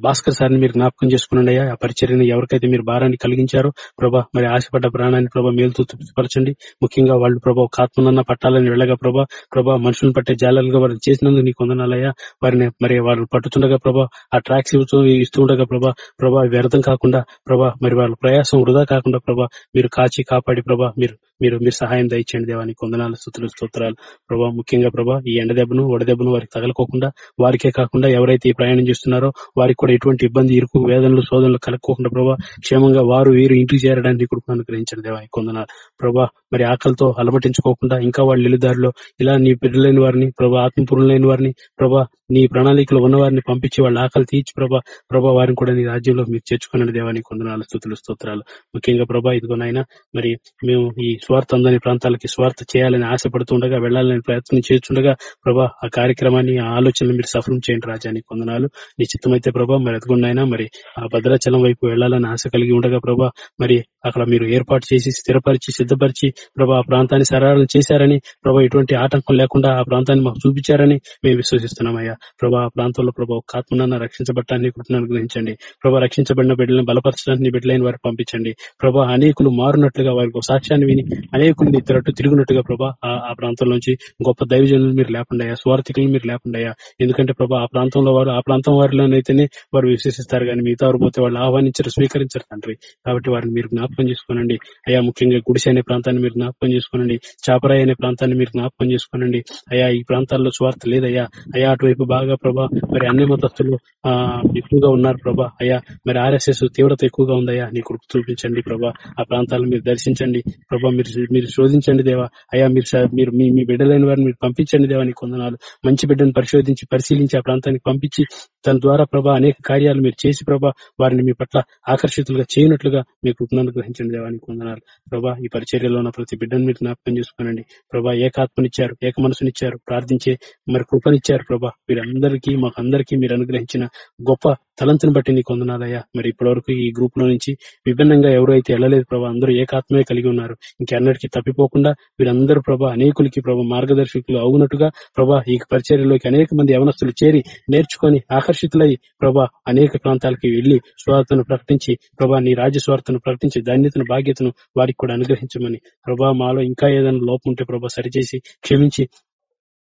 Speaker 2: భాస్కర్ సార్ని మీరు జ్ఞాపకం చేసుకునండి అయ్యా. ఆ పరిచర్యను ఎవరికైతే మీరు భారాన్ని కలిగించారో ప్రభా మరి ఆశపడ్డ ప్రాణాన్ని ప్రభా మేలుతో తృప్తిపరచండి. ముఖ్యంగా వాళ్ళు ప్రభా ఒక ఆత్మనన్న పట్టాలని వెళ్ళగా ప్రభా ప్రభా మనుషులను పట్టే జాలాలుగా వారిని చేసినందుకు నీకు వందనాలయ్యా. వారిని మరి వాళ్ళు పట్టుతుండగా ప్రభా ఆ ట్రాక్స్ ఇస్తూ ఇస్తూ ఉండగా ప్రభా ప్రభా వ్యర్థం కాకుండా ప్రభా మరి వాళ్ళ ప్రయాసం వృధా కాకుండా ప్రభా మీరు కాచి కాపాడి ప్రభా మీరు మీరు మీరు సహాయం దయచేయండి దేవానికి కొందనాలు స్థుతులు స్తోత్రాలు. ప్రభా ముఖ్యంగా ప్రభా ఈ ఎండ దెబ్బను వడదెబ్బను వారికి తగలకోకుండా వారికే కాకుండా ఎవరైతే ఈ ప్రయాణం చేస్తున్నారో వారికి కూడా ఎటువంటి ఇబ్బంది ఇరుకు వేదనలు శోధనలు కలగకోకుండా ప్రభా క్షేమంగా వారు వీరు ఇంటికి చేరడానికి కూడా అనుగ్రహించండి దేవానికి కొందనాలు ప్రభా మరి ఆకలితో అలమటించుకోకుండా ఇంకా వాళ్ళ ఇల్లుదారిలో ఇలా నీ బిడ్డలైన వారిని ప్రభా ఆత్మపూర్ణులైన వారిని ప్రభా నీ ప్రణాళికలో ఉన్న వారిని పంపించి వాళ్ళ ఆకలి తీర్చి ప్రభా ప్రభా వారిని కూడా నీ రాజ్యంలో మీరు చేర్చుకున్న దేవానికి కొందనాలు స్థుతులు స్తోత్రాలు. ముఖ్యంగా ప్రభా ఇదిగోనైనా మరి మేము ఈ స్వార్థ అందని ప్రాంతాలకి స్వార్థ చేయాలని ఆశపడుతుండగా వెళ్ళాలని ప్రయత్నం చేస్తుండగా ప్రభా ఆ కార్యక్రమాన్ని ఆ ఆలోచనలు మీరు సఫలం చేయండి రాజానికి కొందనాలు. నీ చిత్తమైతే ప్రభా మరి ఎదుగున్నాయినా మరి ఆ భద్రాచలం వైపు వెళ్ళాలని ఆశ కలిగి ఉండగా ప్రభా మరి అక్కడ మీరు ఏర్పాటు చేసి స్థిరపరిచి సిద్ధపరిచి ప్రభా ఆ ప్రాంతాన్ని సరళం చేశారని ప్రభా ఎటువంటి ఆటంకం లేకుండా ఆ ప్రాంతాన్ని మాకు చూపించారని మేము విశ్వసిస్తున్నామయ్యా. ప్రభా ఆ ప్రాంతంలో ప్రభా ఒక ఆత్మనాన్న రక్షించబట్టాన్ని కృపను అనుగ్రహించండి. ప్రభా రక్షించబడిన బిడ్డలను బలపరచడానికి బిడ్డలైన వారు పంపించండి. ప్రభా అనేకులు మారునట్లుగా వారికి ఒక సాక్ష్యాన్ని విని అనేకులు నీ తిరట్టు తిరుగునట్టుగా ప్రభా ఆ- ప్రాంతం ప్రాంతంలోంచి గొప్ప దైవజనులు మీరు లేకుండా స్వార్థికులు మీరు లేకుండా ఎందుకంటే ప్రభా ఆ ప్రాంతంలో వారు ఆ ప్రాంతం వారిలోనైతేనే వారు విశ్వసిస్తారు కానీ మిగతా వారు పోతే వాళ్ళు ఆహ్వానించరు స్వీకరించరు తండ్రి. కాబట్టి వారిని మీరు జ్ఞాపకం చేసుకోనండి. అయా ముఖ్యంగా గుడిసె అనే ప్రాంతాన్ని మీరు జ్ఞాపకం చేసుకోనండి. చాపరాయి అనే ప్రాంతాన్ని మీరు జ్ఞాపకం చేసుకోనండి. అయా ఈ ప్రాంతాల్లో స్వార్థ లేదయ్యా. అయా అటువైపు బాగా ప్రభా మరి అన్ని మతస్థులు ఆ ఎక్కువగా ఉన్నారు ప్రభా. అయ్యా మరి ఆర్ఎస్ఎస్ తీవ్రత ఎక్కువగా ఉందయ్యా. నీ కృప చూపించండి ప్రభా. ఆ ప్రాంతాలను మీరు దర్శించండి. ప్రభా మీరు మీరు శోధించండి దేవా. అయ్యా మీరు మీరు మీ మీ బిడ్డలైన వారిని మీరు పంపించండి దేవా నీ కొందనాలు. మంచి బిడ్డను పరిశోధించి పరిశీలించి ఆ ప్రాంతానికి పంపించి దాని ద్వారా ప్రభా అనేక కార్యాలు మీరు చేసి ప్రభా వారిని మీ పట్ల ఆకర్షితులుగా చేయనట్లుగా మీ కృపను అనుగ్రహించండి దేవానికి వందనాలు ప్రభా ఈ పరిచర్యలో ఉన్న ప్రతి బిడ్డను మీరు జ్ఞాపకం చేసుకోనండి. ప్రభా ఏకాత్మనిచ్చారు ఏక మనసునిచ్చారు ప్రార్థించే మరి కృపనిచ్చారు ప్రభా. మీరందరికీ మాకు అందరికీ మీరు అనుగ్రహించిన గొప్ప తలంతను బట్టి నీకు వందనాలయ్యా మరి ఇప్పటి వరకు ఈ గ్రూప్లో నుంచి విభిన్నంగా ఎవరైతే వెళ్ళలేదు ప్రభా అందరూ ఏకాత్మే కలిగి ఉన్నారు. అన్నిటికీ తప్పిపోకుండా వీరందరూ ప్రభా అనేకులకి ప్రభా మార్గదర్శకులు అవునట్టుగా ప్రభా ఈ పరిచర్యలోకి అనేక మంది యవనస్తులు చేరి నేర్చుకొని ఆకర్షితులై ప్రభా అనేక ప్రాంతాలకి వెళ్ళి స్వార్థను ప్రకటించి ప్రభా నీ రాజ్య స్వార్థను ప్రకటించి ధాన్యతను బాధ్యతను వారికి కూడా అనుగ్రహించమని ప్రభా మాలో ఇంకా ఏదైనా లోపం ఉంటే ప్రభా సరిచేసి క్షమించి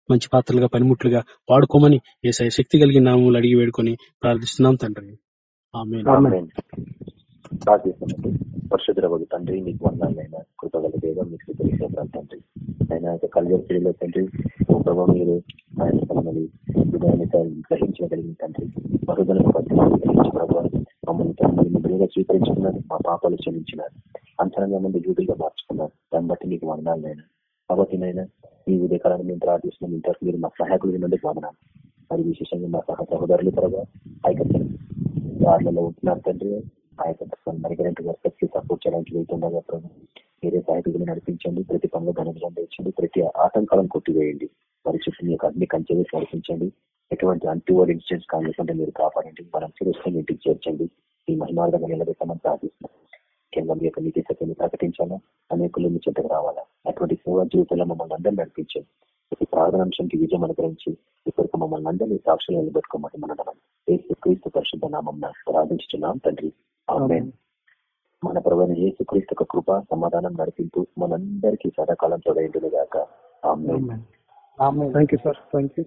Speaker 2: మంచి పాత్రలుగా పనిముట్లుగా వాడుకోమని ఏ శక్తి కలిగిన నామములు అడిగి వేడుకొని ప్రార్థిస్తున్నాం తండ్రి. ఆమె
Speaker 8: స్టార్ట్ ప్రార్థిస్తున్నామండి పరిశుద్ధ తండ్రి మీకు వందాలైనా కృతగల దేవం మీకు తెలిసేద్దాం తండ్రి ఆయన యొక్క కల్వరి పిల్లలు తండ్రి ఓ ప్రభావ మీరు ఆయన మమ్మల్ని విధానిత గ్రహించగలిగిన తండ్రి. బహుదలను గ్రహించి ప్రభావ మమ్మల్ని తన బిడ్డగా స్వీకరించుకున్నారు మా పాపాలు క్షమించినారు. అంతరంగా మంది యూదులుగా మార్చుకున్నారు. దాన్ని బట్టి మీకు వందాలైనా కాబట్టి నైనా ఈ ఉదయకాలను మేము ప్రార్థిస్తున్నాం ఇంతవరకు మీరు మా సహాయకులు ఉన్నందుకు వందనాలు. మరి విశేషంగా మా సహ సహోదరులు ప్రభావ ఐక్యత దారులలో ఉంటున్నారు తండ్రి. ఆ యొక్క మరిగినట్టు వర్కర్స్ సపోర్ట్ చేయడానికి వెళ్తుండగా ప్రభు మీరే సహాయకులు నడిపించండి ప్రతి పనులు ఘనంగా తెచ్చండి ప్రతి ఆటంకాలను కొట్టివేయండి మరి చుట్టూ యొక్క అన్ని కంచె నడిపించండి ఎటువంటి అంటువర్డ్ ఇన్సిడెంట్స్ కానివ్వకుండా మీరు కాపాడండి మనం సురక్షణ ఇంటికి చేర్చండి ఈ మహిమార్గంగా నిలబెట్టమని ప్రార్థిస్తున్నాం. కేంద్రం యొక్క నీతి సత్యాన్ని ప్రకటించాలా? అనేకులు మీ చెట్టుకు రావాలా? అటువంటి సేవా జీవితంలో మమ్మల్ని అందరూ నడిపించండి. ప్రతి ప్రార్థనాంశానికి విజయం అనుగ్రహించి ఇప్పటికి మమ్మల్ని అందరినీ సాక్షులు నిలబెట్టుకోమని మనం ఏసు క్రీస్తు పరిశుద్ధ నామం ప్రార్థించుతున్నాం తండ్రి. ఆమేన్. మన ప్రవైన యేసు క్రీస్తు యొక్క కృప సమాధానం నడిపింపు మనందరికీ సదాకాలం తోడైండును గాక ఆమేన్.
Speaker 3: Thank you sir thank you